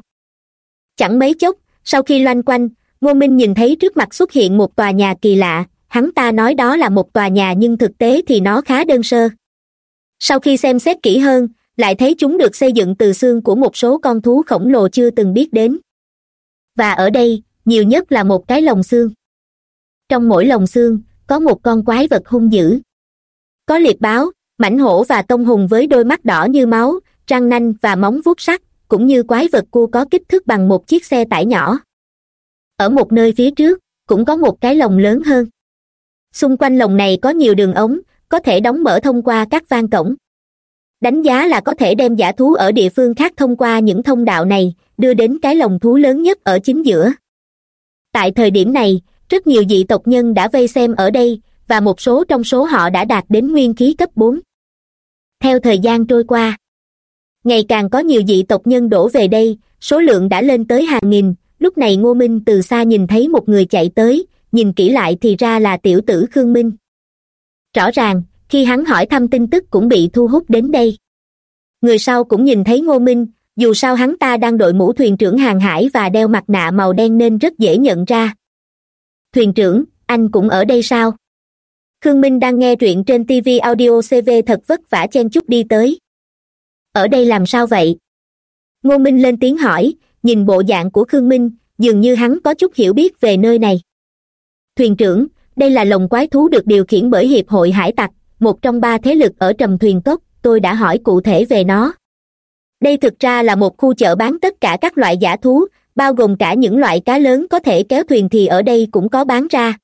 Chẳng mấy chốc, sau khi loanh quanh, ngô minh nhìn thấy trước mặt xuất hiện một tòa nhà kỳ lạ. Hắn ta nói đó là một tòa nhà nhưng thực tế thì nó khá đơn sơ. Sau khi xem xét kỹ hơn, lại thấy chúng được xây dựng từ xương của một số con thú khổng lồ chưa từng biết đến. Và ở đây, nhiều nhất là một cái lồng xương. Trong mỗi lồng xương, có một con quái vật hung dữ. Có liệt báo mảnh hổ và tông hùng với đôi mắt đỏ như máu răng nanh và móng vuốt sắt, cũng như quái vật cua có kích thước bằng một chiếc xe tải nhỏ. Ở một nơi phía trước, cũng có một cái lồng lớn hơn. Xung quanh lồng này có nhiều đường ống, có thể đóng mở thông qua các van cổng. Đánh giá là có thể đem giả thú ở địa phương khác thông qua những thông đạo này, đưa đến cái lồng thú lớn nhất ở chính giữa. Tại thời điểm này, rất nhiều dị tộc nhân đã vây xem ở đây, và một số trong số họ đã đạt đến nguyên khí cấp bốn. Theo thời gian trôi qua ngày càng có nhiều dị tộc nhân đổ về đây, số lượng đã lên tới hàng nghìn. Lúc này ngô minh từ xa nhìn thấy một người chạy tới, nhìn kỹ lại thì ra là tiểu tử khương minh. Rõ ràng, khi hắn hỏi thăm tin tức cũng bị thu hút đến đây. Người sau cũng nhìn thấy ngô minh, dù sao hắn ta đang đội mũ thuyền trưởng hàng hải và đeo mặt nạ màu đen nên rất dễ nhận ra. Thuyền trưởng, anh cũng ở đây sao? Khương minh đang nghe truyện trên tv audio cv thật vất vả chen chút đi tới ở đây làm sao vậy? Ngô minh lên tiếng hỏi, nhìn bộ dạng của khương minh, dường như hắn có chút hiểu biết về nơi này. Thuyền trưởng, đây là lồng quái thú được điều khiển bởi hiệp hội hải tặc, một trong ba thế lực ở trầm thuyền cốc, tôi đã hỏi cụ thể về nó. Đây thực ra là một khu chợ bán tất cả các loại giả thú, bao gồm cả những loại cá lớn có thể kéo thuyền thì ở đây cũng có bán ra.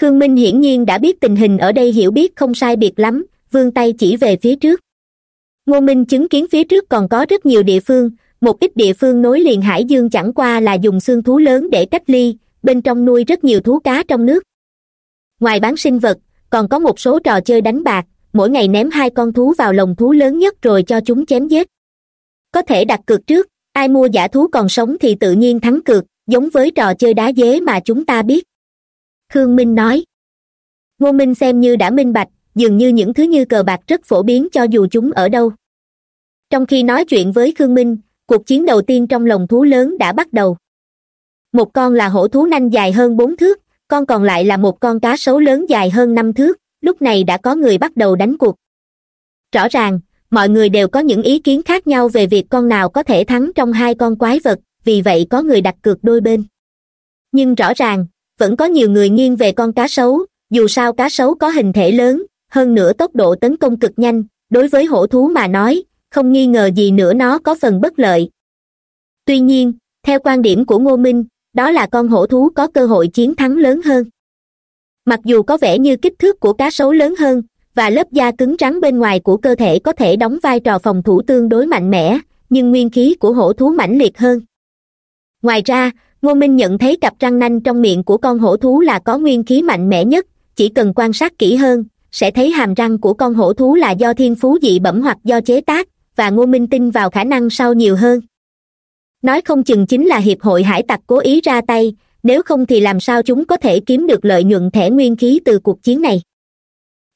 Khương minh hiển nhiên đã biết tình hình ở đây hiểu biết không sai biệt lắm, vươn tay chỉ về phía trước ngô minh chứng kiến phía trước còn có rất nhiều địa phương, một ít địa phương nối liền hải dương chẳng qua là dùng xương thú lớn để cách ly, bên trong nuôi rất nhiều thú cá trong nước. Ngoài bán sinh vật, còn có một số trò chơi đánh bạc, mỗi ngày ném hai con thú vào lồng thú lớn nhất rồi cho chúng chém giết. Có thể đặt cược trước, ai mua giả thú còn sống thì tự nhiên thắng cược, giống với trò chơi đá dế mà chúng ta biết. Khương minh nói. Ngô minh xem như đã minh bạch dường như những thứ như cờ bạc rất phổ biến cho dù chúng ở đâu. Trong khi nói chuyện với khương minh, cuộc chiến đầu tiên trong lồng thú lớn đã bắt đầu. Một con là hổ thú nanh dài hơn bốn thước, con còn lại là một con cá sấu lớn dài hơn năm thước, lúc này đã có người bắt đầu đánh cuộc. Rõ ràng, mọi người đều có những ý kiến khác nhau về việc con nào có thể thắng trong hai con quái vật, vì vậy có người đặt cược đôi bên. Nhưng rõ ràng, vẫn có nhiều người nghiêng về con cá sấu, dù sao cá sấu có hình thể lớn hơn nữa tốc độ tấn công cực nhanh, đối với hổ thú mà nói, không nghi ngờ gì nữa nó có phần bất lợi. Tuy nhiên, theo quan điểm của ngô minh, đó là con hổ thú có cơ hội chiến thắng lớn hơn. Mặc dù có vẻ như kích thước của cá sấu lớn hơn, và lớp da cứng rắn bên ngoài của cơ thể có thể đóng vai trò phòng thủ tương đối mạnh mẽ, nhưng nguyên khí của hổ thú mãnh liệt hơn. Ngoài ra, ngô minh nhận thấy cặp răng nanh trong miệng của con hổ thú là có nguyên khí mạnh mẽ nhất, chỉ cần quan sát kỹ hơn sẽ thấy hàm răng của con hổ thú là do thiên phú dị bẩm hoặc do chế tác, và ngô minh tin vào khả năng sau nhiều hơn. Nói không chừng chính là hiệp hội hải tặc cố ý ra tay, nếu không thì làm sao chúng có thể kiếm được lợi nhuận thẻ nguyên khí từ cuộc chiến này?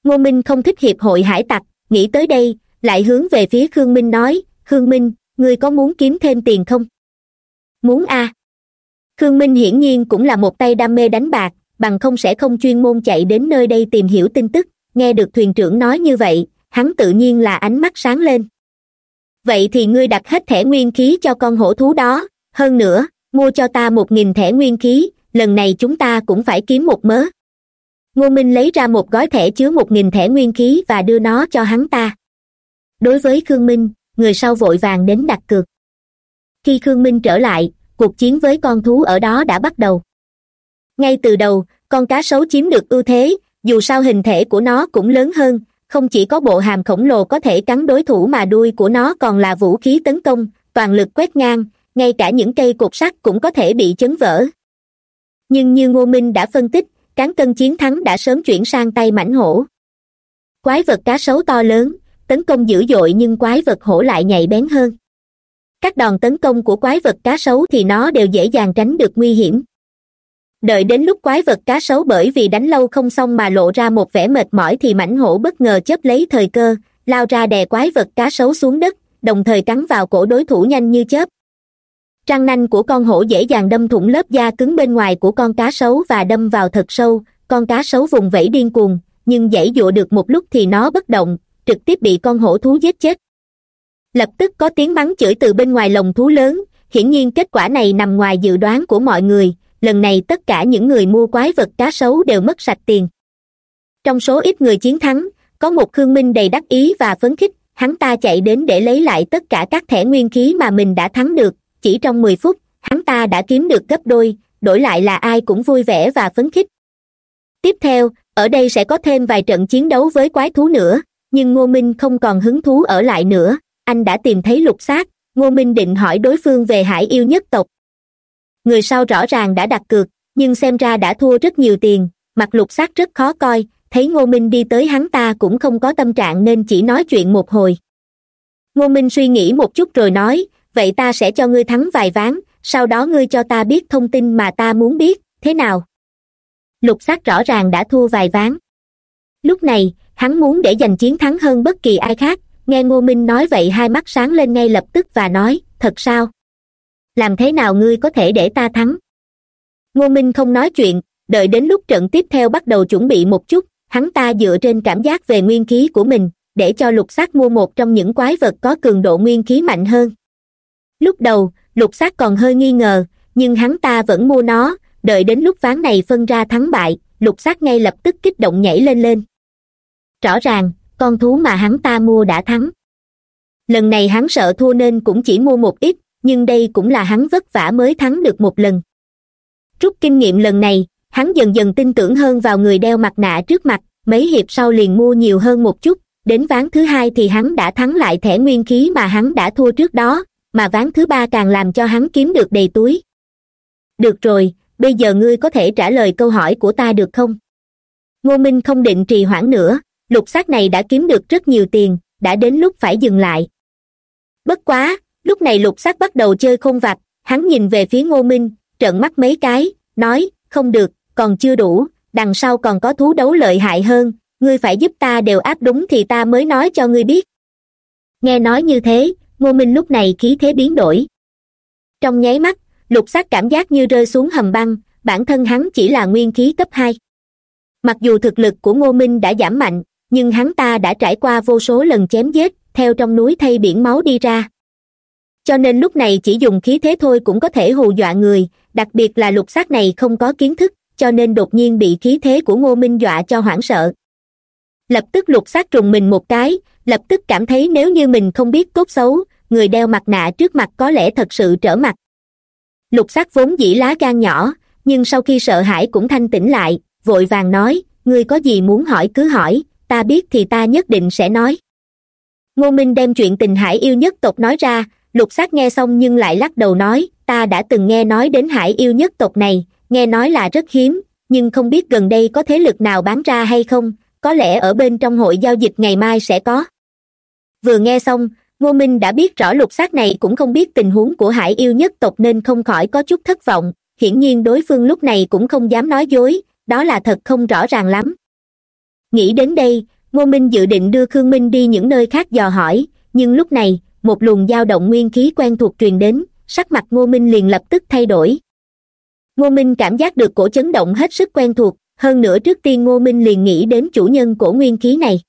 Ngô minh không thích hiệp hội hải tặc, nghĩ tới đây, lại hướng về phía khương minh nói, khương minh, ngươi có muốn kiếm thêm tiền không? Muốn a à. khương minh hiển nhiên cũng là một tay đam mê đánh bạc, bằng không sẽ không chuyên môn chạy đến nơi đây tìm hiểu tin tức nghe được thuyền trưởng nói như vậy, hắn tự nhiên là ánh mắt sáng lên. Vậy thì ngươi đặt hết thẻ nguyên khí cho con hổ thú đó, hơn nữa, mua cho ta một nghìn thẻ nguyên khí, lần này chúng ta cũng phải kiếm một mớ. Ngô minh lấy ra một gói thẻ chứa một nghìn thẻ nguyên khí và đưa nó cho hắn ta. Đối với khương minh, người sau vội vàng đến đặt cược. Khi khương minh trở lại, cuộc chiến với con thú ở đó đã bắt đầu. Ngay từ đầu, con cá sấu chiếm được ưu thế dù sao hình thể của nó cũng lớn hơn, không chỉ có bộ hàm khổng lồ có thể cắn đối thủ mà đuôi của nó còn là vũ khí tấn công, toàn lực quét ngang, ngay cả những cây cột sắt cũng có thể bị chấn vỡ. Nhưng như ngô minh đã phân tích, cán cân chiến thắng đã sớm chuyển sang tay mảnh hổ. Quái vật cá sấu to lớn, tấn công dữ dội nhưng quái vật hổ lại nhạy bén hơn. Các đòn tấn công của quái vật cá sấu thì nó đều dễ dàng tránh được nguy hiểm đợi đến lúc quái vật cá sấu bởi vì đánh lâu không xong mà lộ ra một vẻ mệt mỏi thì mảnh hổ bất ngờ chớp lấy thời cơ, lao ra đè quái vật cá sấu xuống đất, đồng thời cắn vào cổ đối thủ nhanh như chớp. Răng nanh của con hổ dễ dàng đâm thủng lớp da cứng bên ngoài của con cá sấu và đâm vào thật sâu, con cá sấu vùng vẫy điên cuồng, nhưng dãy dụa được một lúc thì nó bất động, trực tiếp bị con hổ thú giết chết. Lập tức có tiếng bắn chửi từ bên ngoài lồng thú lớn, hiển nhiên kết quả này nằm ngoài dự đoán của mọi người lần này tất cả những người mua quái vật cá sấu đều mất sạch tiền. Trong số ít người chiến thắng, có một khương minh đầy đắc ý và phấn khích, hắn ta chạy đến để lấy lại tất cả các thẻ nguyên khí mà mình đã thắng được, chỉ trong mười phút, hắn ta đã kiếm được gấp đôi, đổi lại là ai cũng vui vẻ và phấn khích. Tiếp theo, ở đây sẽ có thêm vài trận chiến đấu với quái thú nữa, nhưng ngô minh không còn hứng thú ở lại nữa, anh đã tìm thấy lục xác, ngô minh định hỏi đối phương về hải yêu nhất tộc người sau rõ ràng đã đặt cược, nhưng xem ra đã thua rất nhiều tiền. Mặt lục xác rất khó coi, thấy ngô minh đi tới hắn ta cũng không có tâm trạng nên chỉ nói chuyện một hồi. Ngô minh suy nghĩ một chút rồi nói, vậy ta sẽ cho ngươi thắng vài ván, sau đó ngươi cho ta biết thông tin mà ta muốn biết, thế nào? Lục xác rõ ràng đã thua vài ván. Lúc này, hắn muốn để giành chiến thắng hơn bất kỳ ai khác, nghe ngô minh nói vậy hai mắt sáng lên ngay lập tức và nói, thật sao? Làm thế nào ngươi có thể để ta thắng? Ngô minh không nói chuyện, đợi đến lúc trận tiếp theo bắt đầu chuẩn bị một chút, hắn ta dựa trên cảm giác về nguyên khí của mình, để cho lục xác mua một trong những quái vật có cường độ nguyên khí mạnh hơn. Lúc đầu, lục xác còn hơi nghi ngờ, nhưng hắn ta vẫn mua nó, đợi đến lúc ván này phân ra thắng bại, lục xác ngay lập tức kích động nhảy lên lên. Rõ ràng, con thú mà hắn ta mua đã thắng. Lần này hắn sợ thua nên cũng chỉ mua một ít nhưng đây cũng là hắn vất vả mới thắng được một lần. Rút kinh nghiệm lần này, hắn dần dần tin tưởng hơn vào người đeo mặt nạ trước mặt, mấy hiệp sau liền mua nhiều hơn một chút, đến ván thứ hai thì hắn đã thắng lại thẻ nguyên khí mà hắn đã thua trước đó, mà ván thứ ba càng làm cho hắn kiếm được đầy túi. Được rồi, bây giờ ngươi có thể trả lời câu hỏi của ta được không? Ngô minh không định trì hoãn nữa, lục xác này đã kiếm được rất nhiều tiền, đã đến lúc phải dừng lại. Bất quá lúc này lục sắc bắt đầu chơi khôn vặt, hắn nhìn về phía ngô minh, trợn mắt mấy cái, nói, không được, còn chưa đủ, đằng sau còn có thú đấu lợi hại hơn, ngươi phải giúp ta đều áp đúng thì ta mới nói cho ngươi biết. Nghe nói như thế, ngô minh lúc này khí thế biến đổi. Trong nháy mắt, lục sắc cảm giác như rơi xuống hầm băng, bản thân hắn chỉ là nguyên khí cấp hai. Mặc dù thực lực của ngô minh đã giảm mạnh, nhưng hắn ta đã trải qua vô số lần chém giết, theo trong núi thay biển máu đi ra cho nên lúc này chỉ dùng khí thế thôi cũng có thể hù dọa người, đặc biệt là lục xác này không có kiến thức, cho nên đột nhiên bị khí thế của ngô minh dọa cho hoảng sợ. Lập tức lục xác trùng mình một cái, lập tức cảm thấy nếu như mình không biết tốt xấu, người đeo mặt nạ trước mặt có lẽ thật sự trở mặt. Lục sắc vốn dĩ lá gan nhỏ, nhưng sau khi sợ hãi cũng thanh tĩnh lại, vội vàng nói, ngươi có gì muốn hỏi cứ hỏi, ta biết thì ta nhất định sẽ nói. Ngô minh đem chuyện tình hải yêu nhất tộc nói ra lục xác nghe xong nhưng lại lắc đầu nói, ta đã từng nghe nói đến hải yêu nhất tộc này, nghe nói là rất hiếm, nhưng không biết gần đây có thế lực nào bán ra hay không, có lẽ ở bên trong hội giao dịch ngày mai sẽ có. Vừa nghe xong, ngô minh đã biết rõ lục xác này cũng không biết tình huống của hải yêu nhất tộc nên không khỏi có chút thất vọng. Hiển nhiên đối phương lúc này cũng không dám nói dối, đó là thật không rõ ràng lắm. Nghĩ đến đây, ngô minh dự định đưa khương minh đi những nơi khác dò hỏi, nhưng lúc này một luồng dao động nguyên khí quen thuộc truyền đến, sắc mặt ngô minh liền lập tức thay đổi. Ngô minh cảm giác được cổ chấn động hết sức quen thuộc, hơn nữa trước tiên ngô minh liền nghĩ đến chủ nhân cổ nguyên khí này.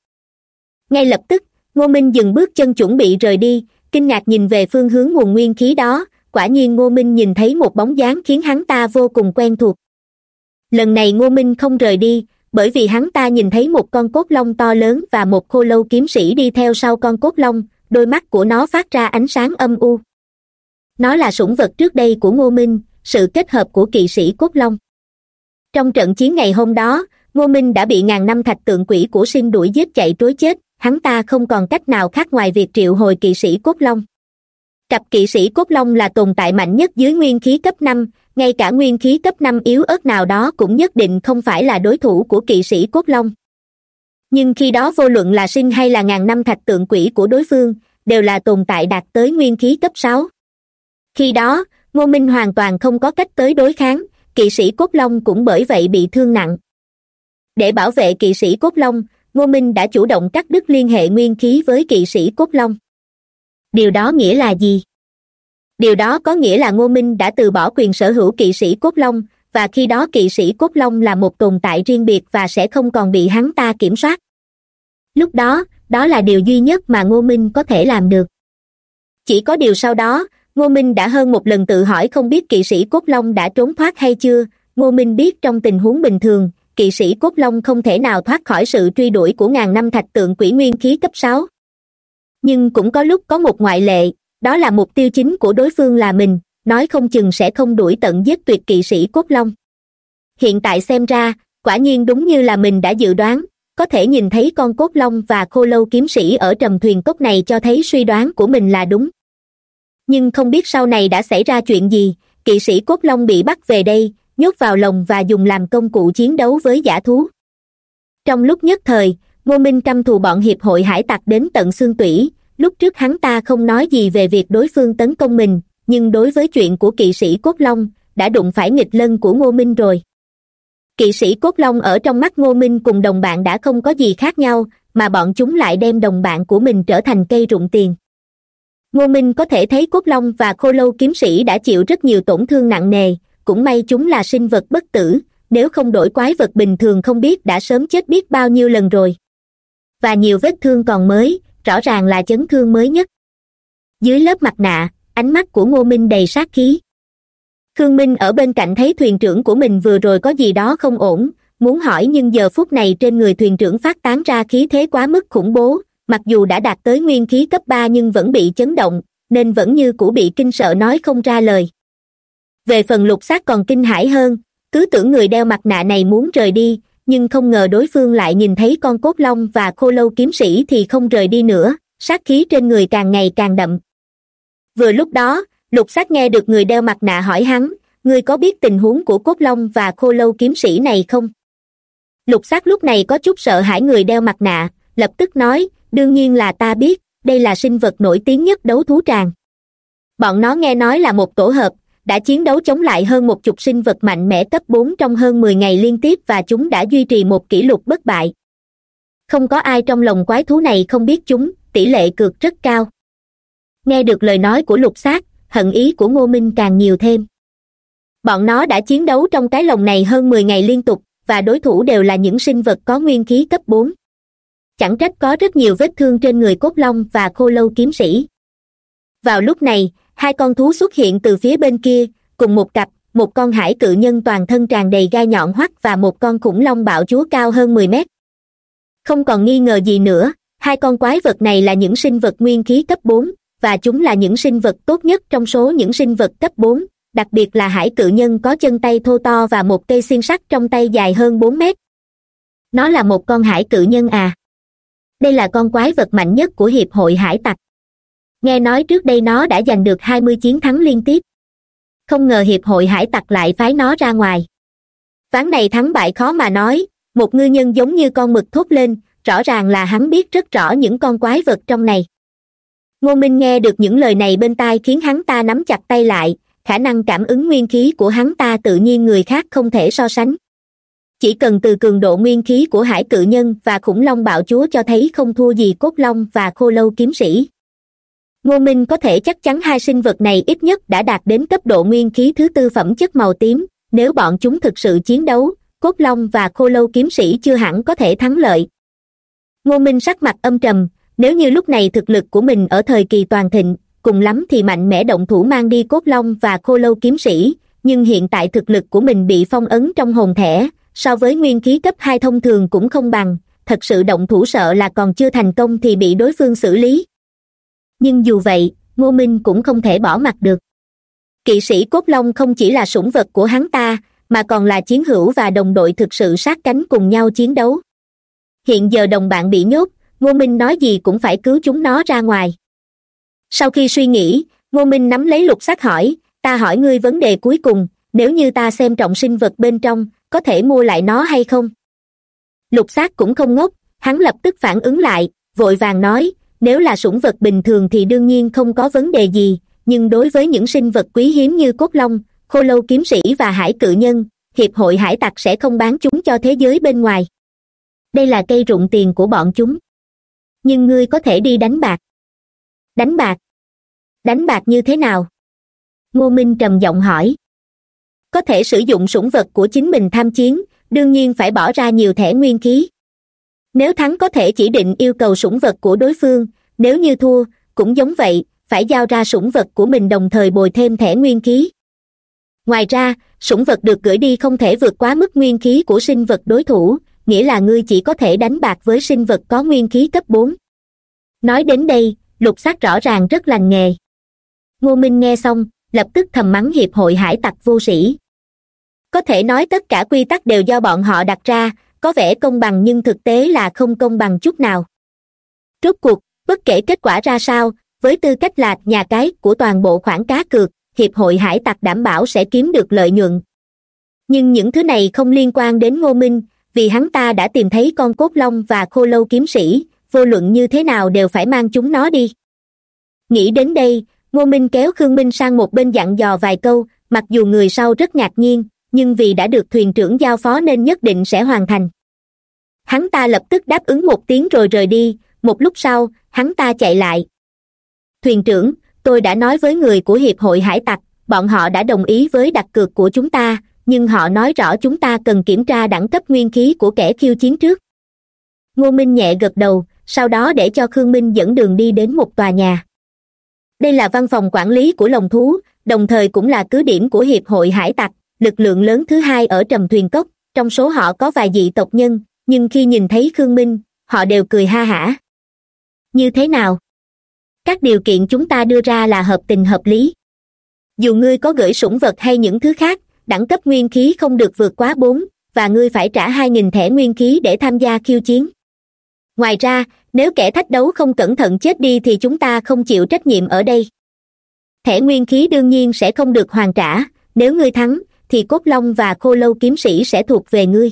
Ngay lập tức, ngô minh dừng bước chân chuẩn bị rời đi, kinh ngạc nhìn về phương hướng nguồn nguyên khí đó, quả nhiên ngô minh nhìn thấy một bóng dáng khiến hắn ta vô cùng quen thuộc. Lần này ngô minh không rời đi, bởi vì hắn ta nhìn thấy một con cốt long to lớn và một khô lâu kiếm sĩ đi theo sau con cốt long đôi mắt của nó phát ra ánh sáng âm u. Nó là sủng vật trước đây của ngô minh, sự kết hợp của kỵ sĩ cốt long. Trong trận chiến ngày hôm đó, ngô minh đã bị ngàn năm thạch tượng quỷ của sinh đuổi giết chạy trối chết, hắn ta không còn cách nào khác ngoài việc triệu hồi kỵ sĩ cốt long. Cặp kỵ sĩ cốt long là tồn tại mạnh nhất dưới nguyên khí cấp năm, ngay cả nguyên khí cấp năm yếu ớt nào đó cũng nhất định không phải là đối thủ của kỵ sĩ cốt long nhưng khi đó vô luận là sinh hay là ngàn năm thạch tượng quỷ của đối phương, đều là tồn tại đạt tới nguyên khí cấp sáu. Khi đó, ngô minh hoàn toàn không có cách tới đối kháng, kỵ sĩ cốt long cũng bởi vậy bị thương nặng. Để bảo vệ kỵ sĩ cốt long, ngô minh đã chủ động cắt đứt liên hệ nguyên khí với kỵ sĩ cốt long. Điều đó nghĩa là gì? Điều đó có nghĩa là ngô minh đã từ bỏ quyền sở hữu kỵ sĩ cốt long và khi đó kỵ sĩ cốt long là một tồn tại riêng biệt và sẽ không còn bị hắn ta kiểm soát. Lúc đó đó là điều duy nhất mà ngô minh có thể làm được. Chỉ có điều sau đó, ngô minh đã hơn một lần tự hỏi không biết kỵ sĩ cốt long đã trốn thoát hay chưa. Ngô minh biết trong tình huống bình thường, kỵ sĩ cốt long không thể nào thoát khỏi sự truy đuổi của ngàn năm thạch tượng quỷ nguyên khí cấp sáu. Nhưng cũng có lúc có một ngoại lệ, đó là mục tiêu chính của đối phương là mình nói không chừng sẽ không đuổi tận giết tuyệt kỵ sĩ cốt long. Hiện tại xem ra, quả nhiên đúng như là mình đã dự đoán, có thể nhìn thấy con cốt long và khô lâu kiếm sĩ ở trầm thuyền cốc này cho thấy suy đoán của mình là đúng. Nhưng không biết sau này đã xảy ra chuyện gì, kỵ sĩ cốt long bị bắt về đây, nhốt vào lồng và dùng làm công cụ chiến đấu với giả thú. Trong lúc nhất thời, ngô minh căm thù bọn hiệp hội hải tặc đến tận xương tủy, lúc trước hắn ta không nói gì về việc đối phương tấn công mình nhưng đối với chuyện của kỵ sĩ cốt long, đã đụng phải nghịch lân của ngô minh rồi. Kỵ sĩ cốt long ở trong mắt ngô minh cùng đồng bạn đã không có gì khác nhau, mà bọn chúng lại đem đồng bạn của mình trở thành cây rụng tiền. Ngô minh có thể thấy cốt long và khô lâu kiếm sĩ đã chịu rất nhiều tổn thương nặng nề, cũng may chúng là sinh vật bất tử, nếu không đổi quái vật bình thường không biết đã sớm chết biết bao nhiêu lần rồi. Và nhiều vết thương còn mới, rõ ràng là chấn thương mới nhất. Dưới lớp mặt nạ ánh mắt của ngô minh đầy sát khí. Khương minh ở bên cạnh thấy thuyền trưởng của mình vừa rồi có gì đó không ổn, muốn hỏi nhưng giờ phút này trên người thuyền trưởng phát tán ra khí thế quá mức khủng bố, mặc dù đã đạt tới nguyên khí cấp ba nhưng vẫn bị chấn động, nên vẫn như cũ bị kinh sợ nói không ra lời. Về phần lục xác còn kinh hãi hơn, cứ tưởng người đeo mặt nạ này muốn rời đi, nhưng không ngờ đối phương lại nhìn thấy con cốt long và khô lâu kiếm sĩ thì không rời đi nữa, sát khí trên người càng ngày càng đậm vừa lúc đó, lục sát nghe được người đeo mặt nạ hỏi hắn, ngươi có biết tình huống của cốt long và khô lâu kiếm sĩ này không? Lục sát lúc này có chút sợ hãi người đeo mặt nạ, lập tức nói, đương nhiên là ta biết, đây là sinh vật nổi tiếng nhất đấu thú tràng. Bọn nó nghe nói là một tổ hợp, đã chiến đấu chống lại hơn một chục sinh vật mạnh mẽ cấp bốn trong hơn mười ngày liên tiếp và chúng đã duy trì một kỷ lục bất bại. Không có ai trong lòng quái thú này không biết chúng, tỷ lệ cược rất cao nghe được lời nói của lục xác, hận ý của ngô minh càng nhiều thêm. Bọn nó đã chiến đấu trong cái lồng này hơn mười ngày liên tục, và đối thủ đều là những sinh vật có nguyên khí cấp bốn. Chẳng trách có rất nhiều vết thương trên người cốt long và khô lâu kiếm sĩ. Vào lúc này, hai con thú xuất hiện từ phía bên kia, cùng một cặp, một con hải cự nhân toàn thân tràn đầy gai nhọn hoắt và một con khủng long bạo chúa cao hơn mười mét. Không còn nghi ngờ gì nữa, hai con quái vật này là những sinh vật nguyên khí cấp bốn và chúng là những sinh vật tốt nhất trong số những sinh vật cấp bốn, đặc biệt là hải cự nhân có chân tay thô to và một cây xiên sắt trong tay dài hơn bốn mét. Nó là một con hải cự nhân à. Đây là con quái vật mạnh nhất của hiệp hội hải tặc. Nghe nói trước đây nó đã giành được hai mươi chiến thắng liên tiếp. Không ngờ hiệp hội hải tặc lại phái nó ra ngoài. Ván này thắng bại khó mà nói, một ngư nhân giống như con mực thốt lên, rõ ràng là hắn biết rất rõ những con quái vật trong này ngô minh nghe được những lời này bên tai khiến hắn ta nắm chặt tay lại, khả năng cảm ứng nguyên khí của hắn ta tự nhiên người khác không thể so sánh. Chỉ cần từ cường độ nguyên khí của hải cự nhân và khủng long bạo chúa cho thấy không thua gì cốt long và khô lâu kiếm sĩ. Ngô minh có thể chắc chắn hai sinh vật này ít nhất đã đạt đến cấp độ nguyên khí thứ tư phẩm chất màu tím, nếu bọn chúng thực sự chiến đấu, cốt long và khô lâu kiếm sĩ chưa hẳn có thể thắng lợi. Ngô minh sắc mặt âm trầm nếu như lúc này thực lực của mình ở thời kỳ toàn thịnh, cùng lắm thì mạnh mẽ động thủ mang đi cốt long và khô lâu kiếm sĩ, nhưng hiện tại thực lực của mình bị phong ấn trong hồn thẻ, so với nguyên khí cấp hai thông thường cũng không bằng, thật sự động thủ sợ là còn chưa thành công thì bị đối phương xử lý. Nhưng dù vậy, ngô minh cũng không thể bỏ mặt được. Kỵ sĩ cốt long không chỉ là sủng vật của hắn ta, mà còn là chiến hữu và đồng đội thực sự sát cánh cùng nhau chiến đấu. Hiện giờ đồng bạn bị nhốt ngô minh nói gì cũng phải cứu chúng nó ra ngoài. Sau khi suy nghĩ, ngô minh nắm lấy lục xác hỏi, ta hỏi ngươi vấn đề cuối cùng, nếu như ta xem trọng sinh vật bên trong, có thể mua lại nó hay không? Lục xác cũng không ngốc, hắn lập tức phản ứng lại, vội vàng nói, nếu là sủng vật bình thường thì đương nhiên không có vấn đề gì, nhưng đối với những sinh vật quý hiếm như cốt long, khô lâu kiếm sĩ và hải cự nhân, hiệp hội hải tặc sẽ không bán chúng cho thế giới bên ngoài. Đây là cây rụng tiền của bọn chúng nhưng ngươi có thể đi đánh bạc. Đánh bạc? Đánh bạc như thế nào? Ngô minh trầm giọng hỏi. Có thể sử dụng sủng vật của chính mình tham chiến, đương nhiên phải bỏ ra nhiều thẻ nguyên khí. Nếu thắng có thể chỉ định yêu cầu sủng vật của đối phương, nếu như thua, cũng giống vậy, phải giao ra sủng vật của mình đồng thời bồi thêm thẻ nguyên khí. Ngoài ra, sủng vật được gửi đi không thể vượt quá mức nguyên khí của sinh vật đối thủ nghĩa là ngươi chỉ có thể đánh bạc với sinh vật có nguyên khí cấp bốn. Nói đến đây, lục xác rõ ràng rất lành nghề. Ngô minh nghe xong, lập tức thầm mắng hiệp hội hải tặc vô sĩ có thể nói tất cả quy tắc đều do bọn họ đặt ra, có vẻ công bằng nhưng thực tế là không công bằng chút nào. Rốt cuộc, bất kể kết quả ra sao, với tư cách là nhà cái của toàn bộ khoản cá cược, hiệp hội hải tặc đảm bảo sẽ kiếm được lợi nhuận. Nhưng những thứ này không liên quan đến ngô minh vì hắn ta đã tìm thấy con cốt long và khô lâu kiếm sĩ, vô luận như thế nào đều phải mang chúng nó đi. Nghĩ đến đây, ngô minh kéo khương minh sang một bên dặn dò vài câu, mặc dù người sau rất ngạc nhiên, nhưng vì đã được thuyền trưởng giao phó nên nhất định sẽ hoàn thành. Hắn ta lập tức đáp ứng một tiếng rồi rời đi, một lúc sau, hắn ta chạy lại. Thuyền trưởng, tôi đã nói với người của hiệp hội hải tặc, bọn họ đã đồng ý với đặt cược của chúng ta nhưng họ nói rõ chúng ta cần kiểm tra đẳng cấp nguyên khí của kẻ khiêu chiến trước. Ngô minh nhẹ gật đầu, sau đó để cho khương minh dẫn đường đi đến một tòa nhà. Đây là văn phòng quản lý của lồng thú, đồng thời cũng là cứ điểm của hiệp hội hải tặc, lực lượng lớn thứ hai ở trầm thuyền cốc. Trong số họ có vài dị tộc nhân, nhưng khi nhìn thấy khương minh, họ đều cười ha hả. Như thế nào? Các điều kiện chúng ta đưa ra là hợp tình hợp lý. Dù ngươi có gửi sủng vật hay những thứ khác đẳng cấp nguyên khí không được vượt quá bốn, và ngươi phải trả hai nghìn thẻ nguyên khí để tham gia khiêu chiến. Ngoài ra, nếu kẻ thách đấu không cẩn thận chết đi thì chúng ta không chịu trách nhiệm ở đây. Thẻ nguyên khí đương nhiên sẽ không được hoàn trả, nếu ngươi thắng, thì cốt long và khô lâu kiếm sĩ sẽ thuộc về ngươi.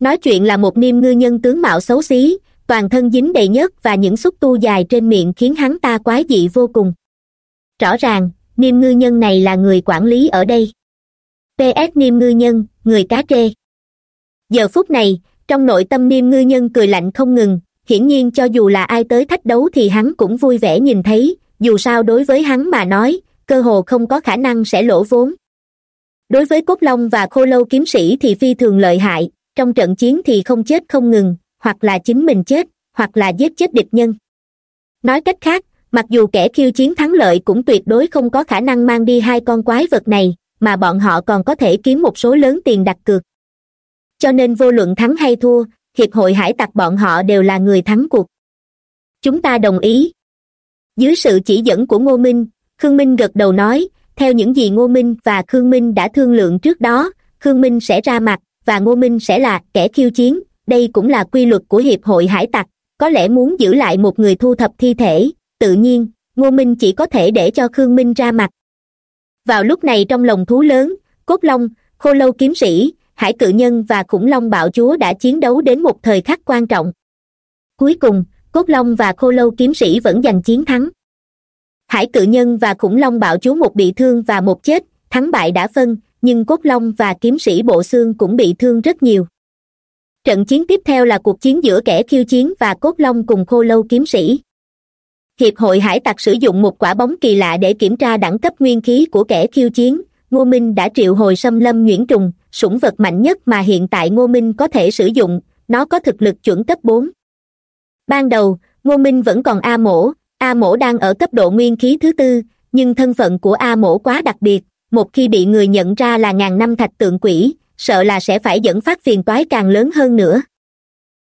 Nói chuyện là một niêm ngư nhân tướng mạo xấu xí, toàn thân dính đầy nhớt và những xúc tu dài trên miệng khiến hắn ta quái dị vô cùng. Rõ ràng, niêm ngư nhân này là người quản lý ở đây ps niêm ngư nhân, người cá trê. Giờ phút này, trong nội tâm niêm ngư nhân cười lạnh không ngừng, hiển nhiên cho dù là ai tới thách đấu thì hắn cũng vui vẻ nhìn thấy, dù sao đối với hắn mà nói, cơ hồ không có khả năng sẽ lỗ vốn. Đối với cốt long và khô lâu kiếm sĩ thì phi thường lợi hại, trong trận chiến thì không chết không ngừng, hoặc là chính mình chết, hoặc là giết chết địch nhân. Nói cách khác, mặc dù kẻ khiêu chiến thắng lợi cũng tuyệt đối không có khả năng mang đi hai con quái vật này mà bọn họ còn có thể kiếm một số lớn tiền đặt cược. Cho nên vô luận thắng hay thua, hiệp hội hải tặc bọn họ đều là người thắng cuộc. Chúng ta đồng ý. Dưới sự chỉ dẫn của ngô minh, khương minh gật đầu nói, theo những gì ngô minh và khương minh đã thương lượng trước đó, khương minh sẽ ra mặt và ngô minh sẽ là kẻ khiêu chiến. Đây cũng là quy luật của hiệp hội hải tặc. Có lẽ muốn giữ lại một người thu thập thi thể, tự nhiên, ngô minh chỉ có thể để cho khương minh ra mặt vào lúc này trong lồng thú lớn, cốt long, khô lâu kiếm sĩ, hải cự nhân và khủng long bạo chúa đã chiến đấu đến một thời khắc quan trọng. Cuối cùng, cốt long và khô lâu kiếm sĩ vẫn giành chiến thắng. Hải cự nhân và khủng long bạo chúa một bị thương và một chết, thắng bại đã phân, nhưng cốt long và kiếm sĩ bộ xương cũng bị thương rất nhiều. Trận chiến tiếp theo là cuộc chiến giữa kẻ khiêu chiến và cốt long cùng khô lâu kiếm sĩ hiệp hội hải tặc sử dụng một quả bóng kỳ lạ để kiểm tra đẳng cấp nguyên khí của kẻ khiêu chiến. Ngô minh đã triệu hồi xâm lâm nhuyễn trùng, sủng vật mạnh nhất mà hiện tại ngô minh có thể sử dụng. Nó có thực lực chuẩn cấp bốn. Ban đầu, ngô minh vẫn còn a mổ. A mổ đang ở cấp độ nguyên khí thứ tư, nhưng thân phận của a mổ quá đặc biệt. Một khi bị người nhận ra là ngàn năm thạch tượng quỷ, sợ là sẽ phải dẫn phát phiền toái càng lớn hơn nữa.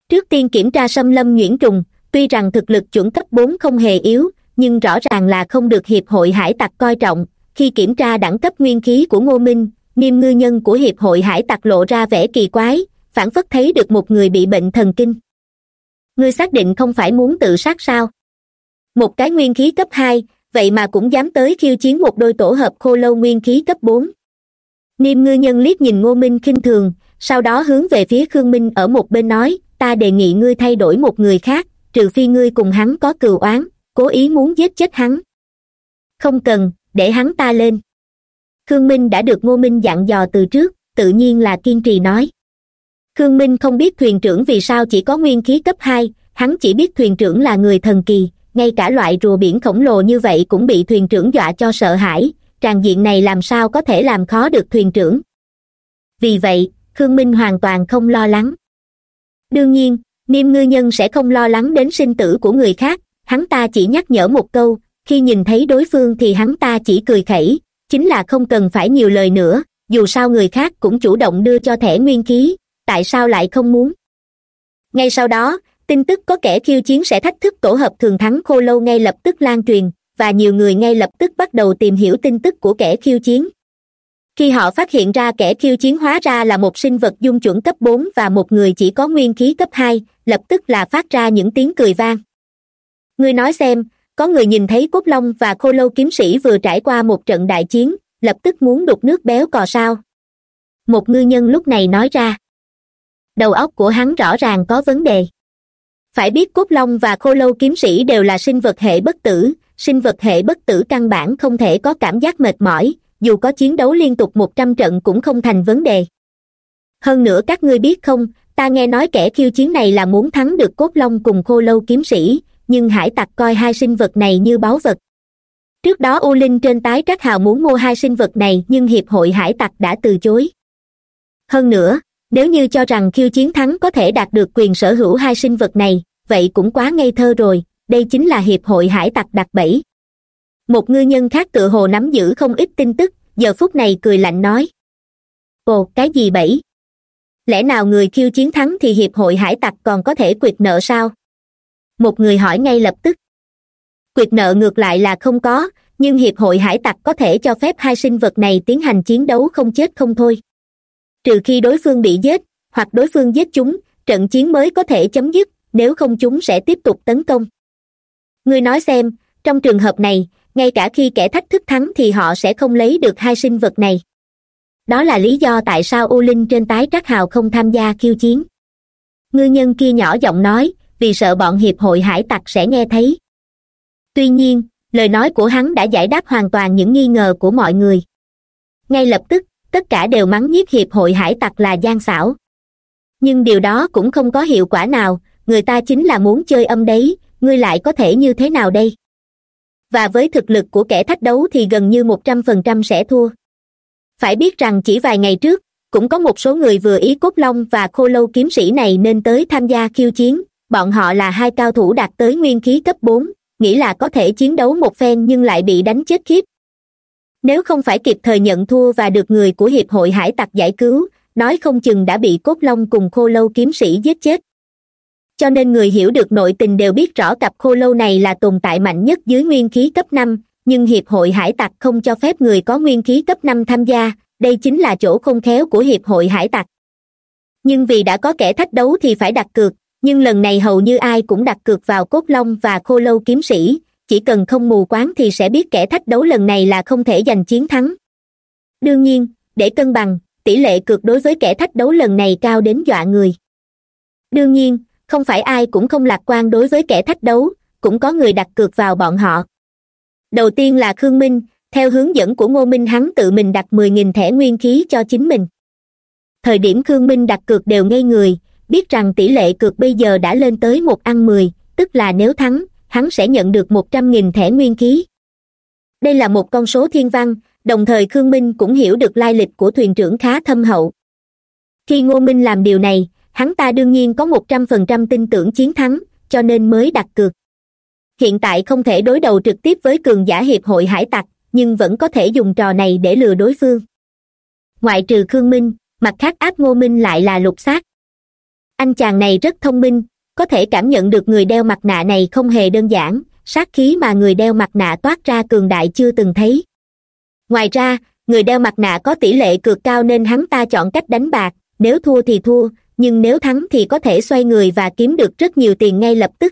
Trước tiên kiểm tra xâm lâm nhuyễn trùng tuy rằng thực lực chuẩn cấp bốn không hề yếu, nhưng rõ ràng là không được hiệp hội hải tặc coi trọng. Khi kiểm tra đẳng cấp nguyên khí của ngô minh, niêm ngư nhân của hiệp hội hải tặc lộ ra vẻ kỳ quái, phản phất thấy được một người bị bệnh thần kinh. Ngươi xác định không phải muốn tự sát sao? Một cái nguyên khí cấp hai, vậy mà cũng dám tới khiêu chiến một đôi tổ hợp khô lâu nguyên khí cấp bốn. Niêm ngư nhân liếc nhìn ngô minh khinh thường, sau đó hướng về phía khương minh ở một bên nói, ta đề nghị ngươi thay đổi một người khác trừ phi ngươi cùng hắn có cừu oán, cố ý muốn giết chết hắn. Không cần, để hắn ta lên. Khương minh đã được ngô minh dặn dò từ trước, tự nhiên là kiên trì nói. Khương minh không biết thuyền trưởng vì sao chỉ có nguyên khí cấp hai, hắn chỉ biết thuyền trưởng là người thần kỳ, ngay cả loại rùa biển khổng lồ như vậy cũng bị thuyền trưởng dọa cho sợ hãi tràn diện này làm sao có thể làm khó được thuyền trưởng. Vì vậy, khương minh hoàn toàn không lo lắng. Đương nhiên niêm ngư nhân sẽ không lo lắng đến sinh tử của người khác. Hắn ta chỉ nhắc nhở một câu, khi nhìn thấy đối phương thì hắn ta chỉ cười khẩy. Chính là không cần phải nhiều lời nữa, dù sao người khác cũng chủ động đưa cho thẻ nguyên khí, tại sao lại không muốn? Ngay sau đó, tin tức có kẻ khiêu chiến sẽ thách thức tổ hợp thường thắng khô lâu ngay lập tức lan truyền, và nhiều người ngay lập tức bắt đầu tìm hiểu tin tức của kẻ khiêu chiến khi họ phát hiện ra kẻ khiêu chiến hóa ra là một sinh vật dung chuẩn cấp bốn và một người chỉ có nguyên khí cấp hai, lập tức là phát ra những tiếng cười vang. Ngươi nói xem, có người nhìn thấy cốt long và khô lâu kiếm sĩ vừa trải qua một trận đại chiến, lập tức muốn đục nước béo cò sao? Một ngư nhân lúc này nói ra. Đầu óc của hắn rõ ràng có vấn đề. Phải biết cốt long và khô lâu kiếm sĩ đều là sinh vật hệ bất tử, sinh vật hệ bất tử căn bản không thể có cảm giác mệt mỏi dù có chiến đấu liên tục một trăm trận cũng không thành vấn đề. Hơn nữa các ngươi biết không, ta nghe nói kẻ khiêu chiến này là muốn thắng được cốt long cùng khô lâu kiếm sĩ, nhưng hải tặc coi hai sinh vật này như báu vật. Trước đó u linh trên tái trác hào muốn mua hai sinh vật này, nhưng hiệp hội hải tặc đã từ chối. Hơn nữa, nếu như cho rằng khiêu chiến thắng có thể đạt được quyền sở hữu hai sinh vật này, vậy cũng quá ngây thơ rồi, đây chính là hiệp hội hải tặc đặt bẫy một ngư nhân khác tự hồ nắm giữ không ít tin tức, giờ phút này cười lạnh nói. Ồ, cái gì bẫy? Lẽ nào người khiêu chiến thắng thì hiệp hội hải tặc còn có thể quyệt nợ sao? Một người hỏi ngay lập tức. Quyệt nợ ngược lại là không có, nhưng hiệp hội hải tặc có thể cho phép hai sinh vật này tiến hành chiến đấu không chết không thôi. Trừ khi đối phương bị giết, hoặc đối phương giết chúng, trận chiến mới có thể chấm dứt, nếu không chúng sẽ tiếp tục tấn công. Ngươi nói xem, trong trường hợp này ngay cả khi kẻ thách thức thắng thì họ sẽ không lấy được hai sinh vật này. Đó là lý do tại sao u linh trên tái trắc hào không tham gia khiêu chiến. Ngư nhân kia nhỏ giọng nói, vì sợ bọn hiệp hội hải tặc sẽ nghe thấy. Tuy nhiên, lời nói của hắn đã giải đáp hoàn toàn những nghi ngờ của mọi người. Ngay lập tức, tất cả đều mắng nhiếc hiệp hội hải tặc là gian xảo. Nhưng điều đó cũng không có hiệu quả nào, người ta chính là muốn chơi âm đấy, ngươi lại có thể như thế nào đây? Và với thực lực của kẻ thách đấu thì gần như một trăm phần trăm sẽ thua. Phải biết rằng chỉ vài ngày trước, cũng có một số người vừa ý cốt long và khô lâu kiếm sĩ này nên tới tham gia khiêu chiến, bọn họ là hai cao thủ đạt tới nguyên khí cấp bốn, nghĩ là có thể chiến đấu một phen nhưng lại bị đánh chết khiếp. Nếu không phải kịp thời nhận thua và được người của hiệp hội hải tặc giải cứu, nói không chừng đã bị cốt long cùng khô lâu kiếm sĩ giết chết cho nên người hiểu được nội tình đều biết rõ cặp khô lâu này là tồn tại mạnh nhất dưới nguyên khí cấp năm, nhưng hiệp hội hải tặc không cho phép người có nguyên khí cấp năm tham gia, đây chính là chỗ không khéo của hiệp hội hải tặc nhưng vì đã có kẻ thách đấu thì phải đặt cược, nhưng lần này hầu như ai cũng đặt cược vào cốt long và khô lâu kiếm sĩ, chỉ cần không mù quáng thì sẽ biết kẻ thách đấu lần này là không thể giành chiến thắng. Đương nhiên, để cân bằng, tỷ lệ cược đối với kẻ thách đấu lần này cao đến dọa người. Đương nhiên không phải ai cũng không lạc quan đối với kẻ thách đấu, cũng có người đặt cược vào bọn họ. Đầu tiên là khương minh, theo hướng dẫn của ngô minh hắn tự mình đặt mười nghìn thẻ nguyên khí cho chính mình. Thời điểm khương minh đặt cược đều ngây người, biết rằng tỷ lệ cược bây giờ đã lên tới một ăn mười, tức là nếu thắng, hắn sẽ nhận được một trăm nghìn thẻ nguyên khí. Đây là một con số thiên văn, đồng thời khương minh cũng hiểu được lai lịch của thuyền trưởng khá thâm hậu. Khi ngô minh làm điều này hắn ta đương nhiên có một trăm phần trăm tin tưởng chiến thắng, cho nên mới đặt cược. Hiện tại không thể đối đầu trực tiếp với cường giả hiệp hội hải tặc, nhưng vẫn có thể dùng trò này để lừa đối phương. Ngoại trừ khương minh, mặt khác áp ngô minh lại là lục xác anh chàng này rất thông minh, có thể cảm nhận được người đeo mặt nạ này không hề đơn giản, sát khí mà người đeo mặt nạ toát ra cường đại chưa từng thấy. Ngoài ra, người đeo mặt nạ có tỷ lệ cược cao nên hắn ta chọn cách đánh bạc, nếu thua thì thua nhưng nếu thắng thì có thể xoay người và kiếm được rất nhiều tiền ngay lập tức.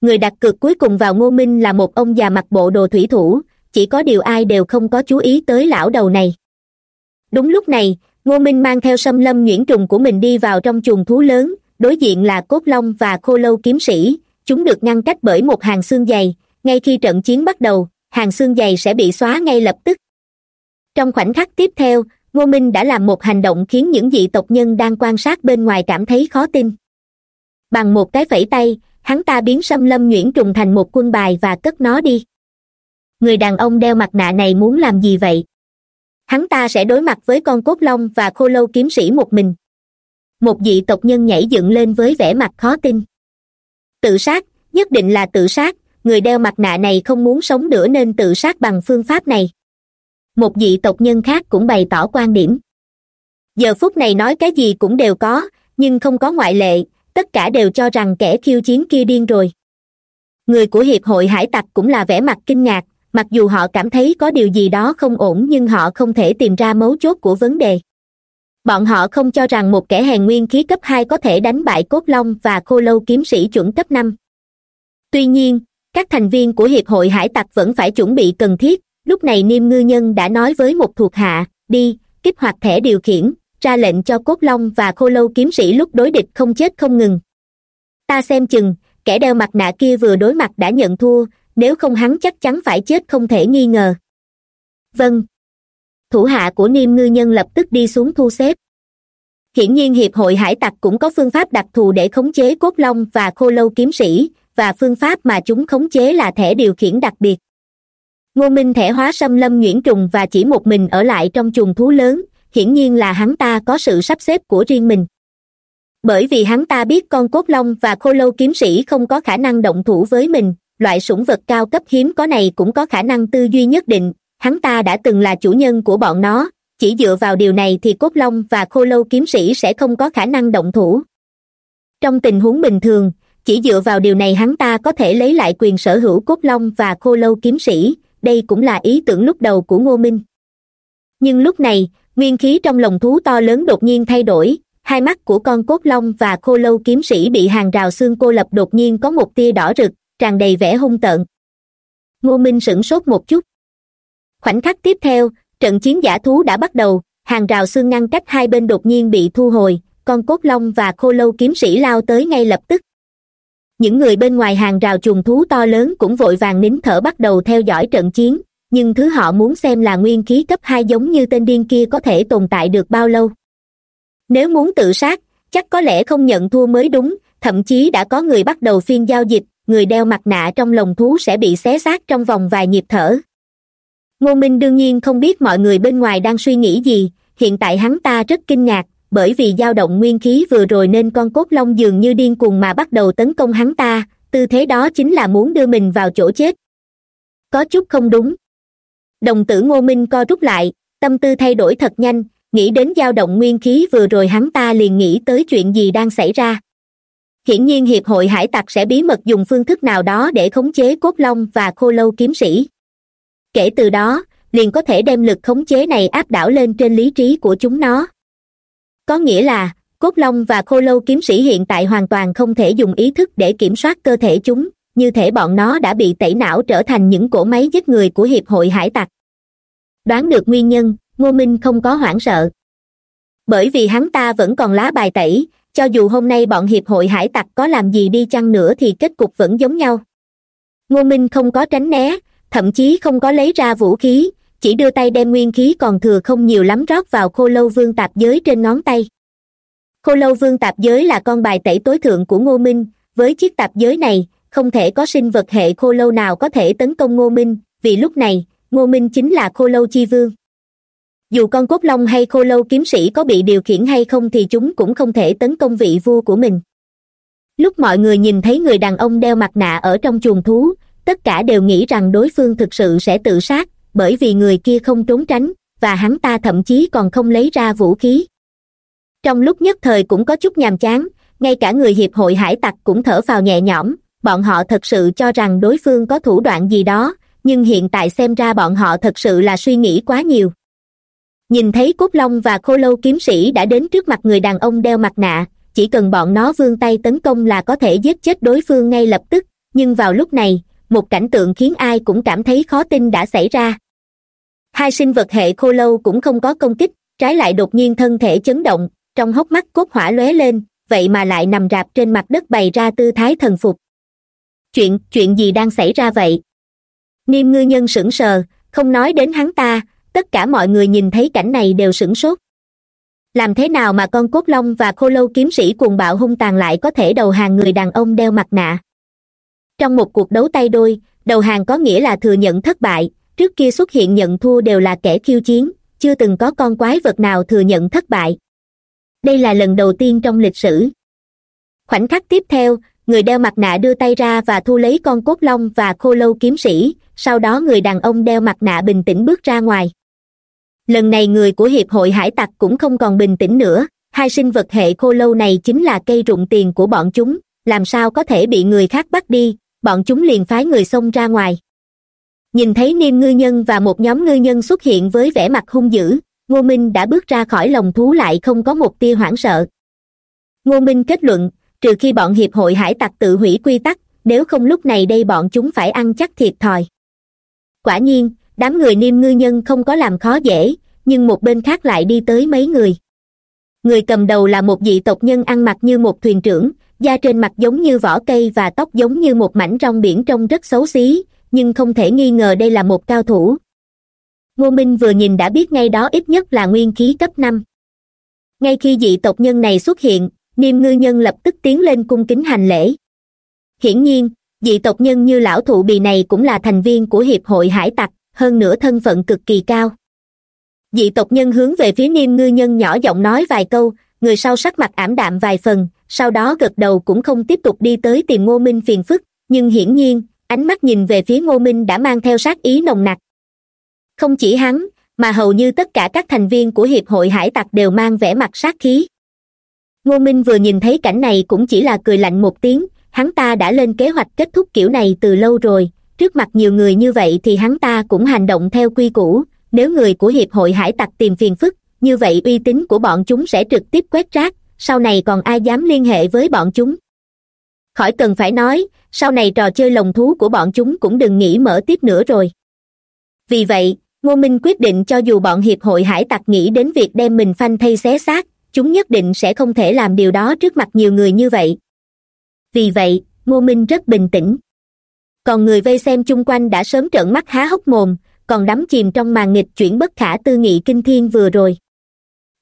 Người đặt cược cuối cùng vào ngô minh là một ông già mặc bộ đồ thủy thủ, chỉ có điều ai đều không có chú ý tới lão đầu này. Đúng lúc này, ngô minh mang theo xâm lâm nhuyễn trùng của mình đi vào trong chuồng thú lớn, đối diện là cốt long và khô lâu kiếm sĩ. Chúng được ngăn cách bởi một hàng xương dày. Ngay khi trận chiến bắt đầu, hàng xương dày sẽ bị xóa ngay lập tức. Trong khoảnh khắc tiếp theo ngô minh đã làm một hành động khiến những dị tộc nhân đang quan sát bên ngoài cảm thấy khó tin. Bằng một cái phẩy tay, hắn ta biến xâm lâm nhuyễn trùng thành một quân bài và cất nó đi. Người đàn ông đeo mặt nạ này muốn làm gì vậy? Hắn ta sẽ đối mặt với con cốt long và khô lâu kiếm sĩ một mình. Một dị tộc nhân nhảy dựng lên với vẻ mặt khó tin. Tự sát, nhất định là tự sát, người đeo mặt nạ này không muốn sống nữa nên tự sát bằng phương pháp này một dị tộc nhân khác cũng bày tỏ quan điểm. Giờ phút này nói cái gì cũng đều có, nhưng không có ngoại lệ, tất cả đều cho rằng kẻ khiêu chiến kia điên rồi. Người của hiệp hội hải tặc cũng là vẻ mặt kinh ngạc, mặc dù họ cảm thấy có điều gì đó không ổn nhưng họ không thể tìm ra mấu chốt của vấn đề. Bọn họ không cho rằng một kẻ hèn nguyên khí cấp hai có thể đánh bại cốt long và khô lâu kiếm sĩ chuẩn cấp năm. Tuy nhiên, các thành viên của hiệp hội hải tặc vẫn phải chuẩn bị cần thiết lúc này niêm ngư nhân đã nói với một thuộc hạ, đi, kích hoạt thẻ điều khiển, ra lệnh cho cốt long và khô lâu kiếm sĩ lúc đối địch không chết không ngừng. Ta xem chừng, kẻ đeo mặt nạ kia vừa đối mặt đã nhận thua, nếu không hắn chắc chắn phải chết không thể nghi ngờ. Vâng. Thủ hạ của niêm ngư nhân lập tức đi xuống thu xếp. Hiển nhiên hiệp hội hải tặc cũng có phương pháp đặc thù để khống chế cốt long và khô lâu kiếm sĩ, và phương pháp mà chúng khống chế là thẻ điều khiển đặc biệt ngô minh thẻ hóa xâm lâm nhuyễn trùng và chỉ một mình ở lại trong chuồng thú lớn, hiển nhiên là hắn ta có sự sắp xếp của riêng mình. Bởi vì hắn ta biết con cốt long và khô lâu kiếm sĩ không có khả năng động thủ với mình, loại sủng vật cao cấp hiếm có này cũng có khả năng tư duy nhất định, hắn ta đã từng là chủ nhân của bọn nó, chỉ dựa vào điều này thì cốt long và khô lâu kiếm sĩ sẽ không có khả năng động thủ. Trong tình huống bình thường, chỉ dựa vào điều này hắn ta có thể lấy lại quyền sở hữu cốt long và khô lâu kiếm sĩ đây cũng là ý tưởng lúc đầu của ngô minh. Nhưng lúc này, nguyên khí trong lồng thú to lớn đột nhiên thay đổi, hai mắt của con cốt long và khô lâu kiếm sĩ bị hàng rào xương cô lập đột nhiên có một tia đỏ rực, tràn đầy vẻ hung tợn. Ngô minh sửng sốt một chút. Khoảnh khắc tiếp theo, trận chiến giả thú đã bắt đầu, hàng rào xương ngăn cách hai bên đột nhiên bị thu hồi, con cốt long và khô lâu kiếm sĩ lao tới ngay lập tức những người bên ngoài hàng rào chuồng thú to lớn cũng vội vàng nín thở bắt đầu theo dõi trận chiến, nhưng thứ họ muốn xem là nguyên khí cấp hai giống như tên điên kia có thể tồn tại được bao lâu. Nếu muốn tự sát, chắc có lẽ không nhận thua mới đúng, thậm chí đã có người bắt đầu phiên giao dịch, người đeo mặt nạ trong lồng thú sẽ bị xé xác trong vòng vài nhịp thở. Ngô minh đương nhiên không biết mọi người bên ngoài đang suy nghĩ gì, hiện tại hắn ta rất kinh ngạc bởi vì dao động nguyên khí vừa rồi nên con cốt long dường như điên cuồng mà bắt đầu tấn công hắn ta, tư thế đó chính là muốn đưa mình vào chỗ chết. Có chút không đúng. Đồng tử ngô minh co rút lại, tâm tư thay đổi thật nhanh, nghĩ đến dao động nguyên khí vừa rồi hắn ta liền nghĩ tới chuyện gì đang xảy ra. Hiển nhiên hiệp hội hải tặc sẽ bí mật dùng phương thức nào đó để khống chế cốt long và khô lâu kiếm sĩ. Kể từ đó, liền có thể đem lực khống chế này áp đảo lên trên lý trí của chúng nó có nghĩa là, cốt long và khô lâu kiếm sĩ hiện tại hoàn toàn không thể dùng ý thức để kiểm soát cơ thể chúng, như thể bọn nó đã bị tẩy não trở thành những cỗ máy giết người của hiệp hội hải tặc. Đoán được nguyên nhân, ngô minh không có hoảng sợ. Bởi vì hắn ta vẫn còn lá bài tẩy, cho dù hôm nay bọn hiệp hội hải tặc có làm gì đi chăng nữa thì kết cục vẫn giống nhau. Ngô minh không có tránh né, thậm chí không có lấy ra vũ khí chỉ đưa tay đem nguyên khí còn thừa không nhiều lắm rót vào khô lâu vương tạp giới trên ngón tay. Khô lâu vương tạp giới là con bài tẩy tối thượng của ngô minh. Với chiếc tạp giới này, không thể có sinh vật hệ khô lâu nào có thể tấn công ngô minh, vì lúc này, ngô minh chính là khô lâu chi vương. Dù con cốt long hay khô lâu kiếm sĩ có bị điều khiển hay không thì chúng cũng không thể tấn công vị vua của mình. Lúc mọi người nhìn thấy người đàn ông đeo mặt nạ ở trong chuồng thú, tất cả đều nghĩ rằng đối phương thực sự sẽ tự sát bởi vì người kia không trốn tránh, và hắn ta thậm chí còn không lấy ra vũ khí. Trong lúc nhất thời cũng có chút nhàm chán, ngay cả người hiệp hội hải tặc cũng thở phào nhẹ nhõm, bọn họ thật sự cho rằng đối phương có thủ đoạn gì đó, nhưng hiện tại xem ra bọn họ thật sự là suy nghĩ quá nhiều. Nhìn thấy cốt long và khô lâu kiếm sĩ đã đến trước mặt người đàn ông đeo mặt nạ, chỉ cần bọn nó vươn tay tấn công là có thể giết chết đối phương ngay lập tức, nhưng vào lúc này một cảnh tượng khiến ai cũng cảm thấy khó tin đã xảy ra. Hai sinh vật hệ khô lâu cũng không có công kích, trái lại đột nhiên thân thể chấn động, trong hốc mắt cốt hỏa lóe lên, vậy mà lại nằm rạp trên mặt đất bày ra tư thái thần phục. Chuyện chuyện gì đang xảy ra vậy? Niêm ngư nhân sững sờ, không nói đến hắn ta, tất cả mọi người nhìn thấy cảnh này đều sửng sốt. Làm thế nào mà con cốt long và khô lâu kiếm sĩ cuồng bạo hung tàn lại có thể đầu hàng người đàn ông đeo mặt nạ? Trong một cuộc đấu tay đôi, đầu hàng có nghĩa là thừa nhận thất bại, trước kia xuất hiện nhận thua đều là kẻ khiêu chiến, chưa từng có con quái vật nào thừa nhận thất bại. Đây là lần đầu tiên trong lịch sử. Khoảnh khắc tiếp theo, người đeo mặt nạ đưa tay ra và thu lấy con cốt long và khô lâu kiếm sĩ, sau đó người đàn ông đeo mặt nạ bình tĩnh bước ra ngoài. Lần này người của hiệp hội hải tặc cũng không còn bình tĩnh nữa, hai sinh vật hệ khô lâu này chính là cây rụng tiền của bọn chúng, làm sao có thể bị người khác bắt đi? Bọn chúng liền phái người xông ra ngoài. Nhìn thấy niêm ngư nhân và một nhóm ngư nhân xuất hiện với vẻ mặt hung dữ, ngô minh đã bước ra khỏi lồng thú lại không có một tia hoảng sợ. Ngô minh kết luận, trừ khi bọn hiệp hội hải tặc tự hủy quy tắc, nếu không lúc này đây bọn chúng phải ăn chắc thiệt thòi. Quả nhiên, đám người niêm ngư nhân không có làm khó dễ, nhưng một bên khác lại đi tới mấy người. Người cầm đầu là một dị tộc nhân ăn mặc như một thuyền trưởng da trên mặt giống như vỏ cây và tóc giống như một mảnh rong biển trông rất xấu xí, nhưng không thể nghi ngờ đây là một cao thủ. Ngô minh vừa nhìn đã biết ngay đó ít nhất là nguyên khí cấp năm. Ngay khi dị tộc nhân này xuất hiện, niêm ngư nhân lập tức tiến lên cung kính hành lễ. Hiển nhiên, dị tộc nhân như lão thụ bì này cũng là thành viên của hiệp hội hải tặc, hơn nữa thân phận cực kỳ cao. Dị tộc nhân hướng về phía niêm ngư nhân nhỏ giọng nói vài câu, người sau sắc mặt ảm đạm vài phần sau đó gật đầu cũng không tiếp tục đi tới tìm ngô minh phiền phức, nhưng hiển nhiên, ánh mắt nhìn về phía ngô minh đã mang theo sát ý nồng nặc. Không chỉ hắn, mà hầu như tất cả các thành viên của hiệp hội hải tặc đều mang vẻ mặt sát khí. Ngô minh vừa nhìn thấy cảnh này cũng chỉ là cười lạnh một tiếng, hắn ta đã lên kế hoạch kết thúc kiểu này từ lâu rồi, trước mặt nhiều người như vậy thì hắn ta cũng hành động theo quy củ, nếu người của hiệp hội hải tặc tìm phiền phức, như vậy uy tín của bọn chúng sẽ trực tiếp quét rác sau này còn ai dám liên hệ với bọn chúng? Khỏi cần phải nói, sau này trò chơi lồng thú của bọn chúng cũng đừng nghĩ mở tiếp nữa rồi. Vì vậy, ngô minh quyết định cho dù bọn hiệp hội hải tặc nghĩ đến việc đem mình phanh thay xé xác, chúng nhất định sẽ không thể làm điều đó trước mặt nhiều người như vậy. Vì vậy, ngô minh rất bình tĩnh. Còn người vây xem chung quanh đã sớm trợn mắt há hốc mồm, còn đắm chìm trong màn nghịch chuyển bất khả tư nghị kinh thiên vừa rồi.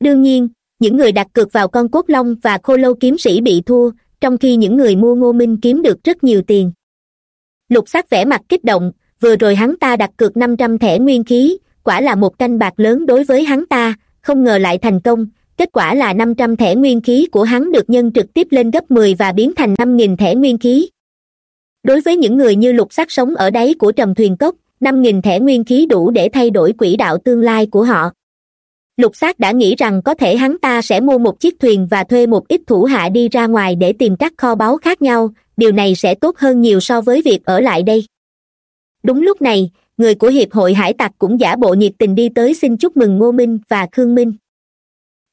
Đương nhiên những người đặt cược vào con cốt long và khô lâu kiếm sĩ bị thua, trong khi những người mua ngô minh kiếm được rất nhiều tiền. Lục sắc vẻ mặt kích động, vừa rồi hắn ta đặt cược năm trăm thẻ nguyên khí, quả là một canh bạc lớn đối với hắn ta, không ngờ lại thành công, kết quả là năm trăm thẻ nguyên khí của hắn được nhân trực tiếp lên gấp mười và biến thành năm nghìn thẻ nguyên khí. Đối với những người như lục sắc sống ở đáy của trầm thuyền cốc, năm nghìn thẻ nguyên khí đủ để thay đổi quỹ đạo tương lai của họ lục xác đã nghĩ rằng có thể hắn ta sẽ mua một chiếc thuyền và thuê một ít thủ hạ đi ra ngoài để tìm các kho báu khác nhau, điều này sẽ tốt hơn nhiều so với việc ở lại đây. Đúng lúc này, người của hiệp hội hải tặc cũng giả bộ nhiệt tình đi tới xin chúc mừng ngô minh và khương minh.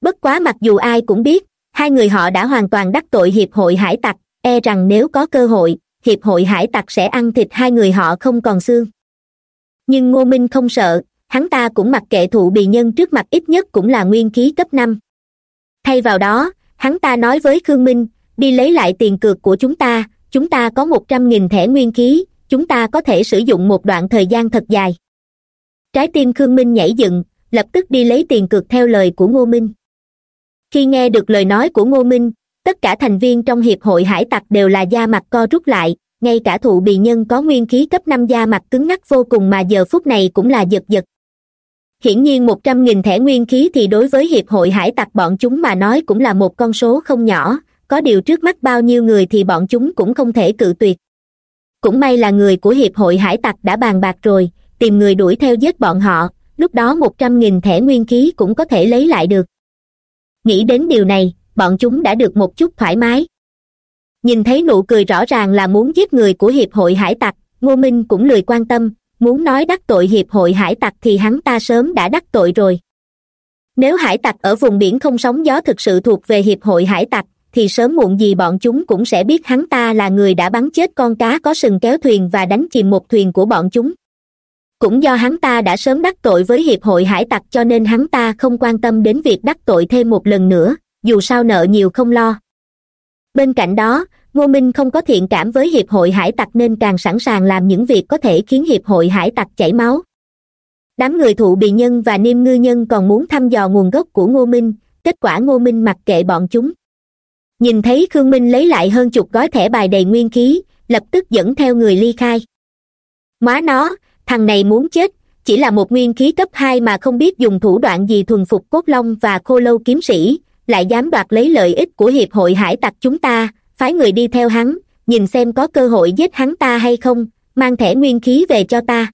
Bất quá mặc dù ai cũng biết, hai người họ đã hoàn toàn đắc tội hiệp hội hải tặc e rằng nếu có cơ hội, hiệp hội hải tặc sẽ ăn thịt hai người họ không còn xương. Nhưng ngô minh không sợ hắn ta cũng mặc kệ thụ bì nhân trước mặt ít nhất cũng là nguyên khí cấp năm. Thay vào đó, hắn ta nói với khương minh, đi lấy lại tiền cược của chúng ta chúng ta có một trăm nghìn thẻ nguyên khí, chúng ta có thể sử dụng một đoạn thời gian thật dài. Trái tim khương minh nhảy dựng, lập tức đi lấy tiền cược theo lời của ngô minh. Khi nghe được lời nói của ngô minh, tất cả thành viên trong hiệp hội hải tặc đều là da mặt co rút lại, ngay cả thụ bì nhân có nguyên khí cấp năm da mặt cứng ngắc vô cùng mà giờ phút này cũng là giật giật hiển nhiên một trăm nghìn thẻ nguyên khí thì đối với hiệp hội hải tặc bọn chúng mà nói cũng là một con số không nhỏ, có điều trước mắt bao nhiêu người thì bọn chúng cũng không thể cự tuyệt. Cũng may là người của hiệp hội hải tặc đã bàn bạc rồi, tìm người đuổi theo giết bọn họ, lúc đó một trăm nghìn thẻ nguyên khí cũng có thể lấy lại được. Nghĩ đến điều này, bọn chúng đã được một chút thoải mái. Nhìn thấy nụ cười rõ ràng là muốn giết người của hiệp hội hải tặc, ngô minh cũng lười quan tâm muốn nói đắc tội hiệp hội hải tặc thì hắn ta sớm đã đắc tội rồi. Nếu hải tặc ở vùng biển không sóng gió thực sự thuộc về hiệp hội hải tặc, thì sớm muộn gì bọn chúng cũng sẽ biết hắn ta là người đã bắn chết con cá có sừng kéo thuyền và đánh chìm một thuyền của bọn chúng. Cũng do hắn ta đã sớm đắc tội với hiệp hội hải tặc cho nên hắn ta không quan tâm đến việc đắc tội thêm một lần nữa, dù sao nợ nhiều không lo. Bên cạnh đó ngô minh không có thiện cảm với hiệp hội hải tặc nên càng sẵn sàng làm những việc có thể khiến hiệp hội hải tặc chảy máu. Đám người thụ bì nhân và niêm ngư nhân còn muốn thăm dò nguồn gốc của ngô minh, kết quả ngô minh mặc kệ bọn chúng. Nhìn thấy khương minh lấy lại hơn chục gói thẻ bài đầy nguyên khí, lập tức dẫn theo người ly khai. Má nó, thằng này muốn chết, chỉ là một nguyên khí cấp hai mà không biết dùng thủ đoạn gì thuần phục cốt long và khô lâu kiếm sĩ, lại dám đoạt lấy lợi ích của hiệp hội hải tặc chúng ta phái người đi theo hắn, nhìn xem có cơ hội giết hắn ta hay không, mang thẻ nguyên khí về cho ta.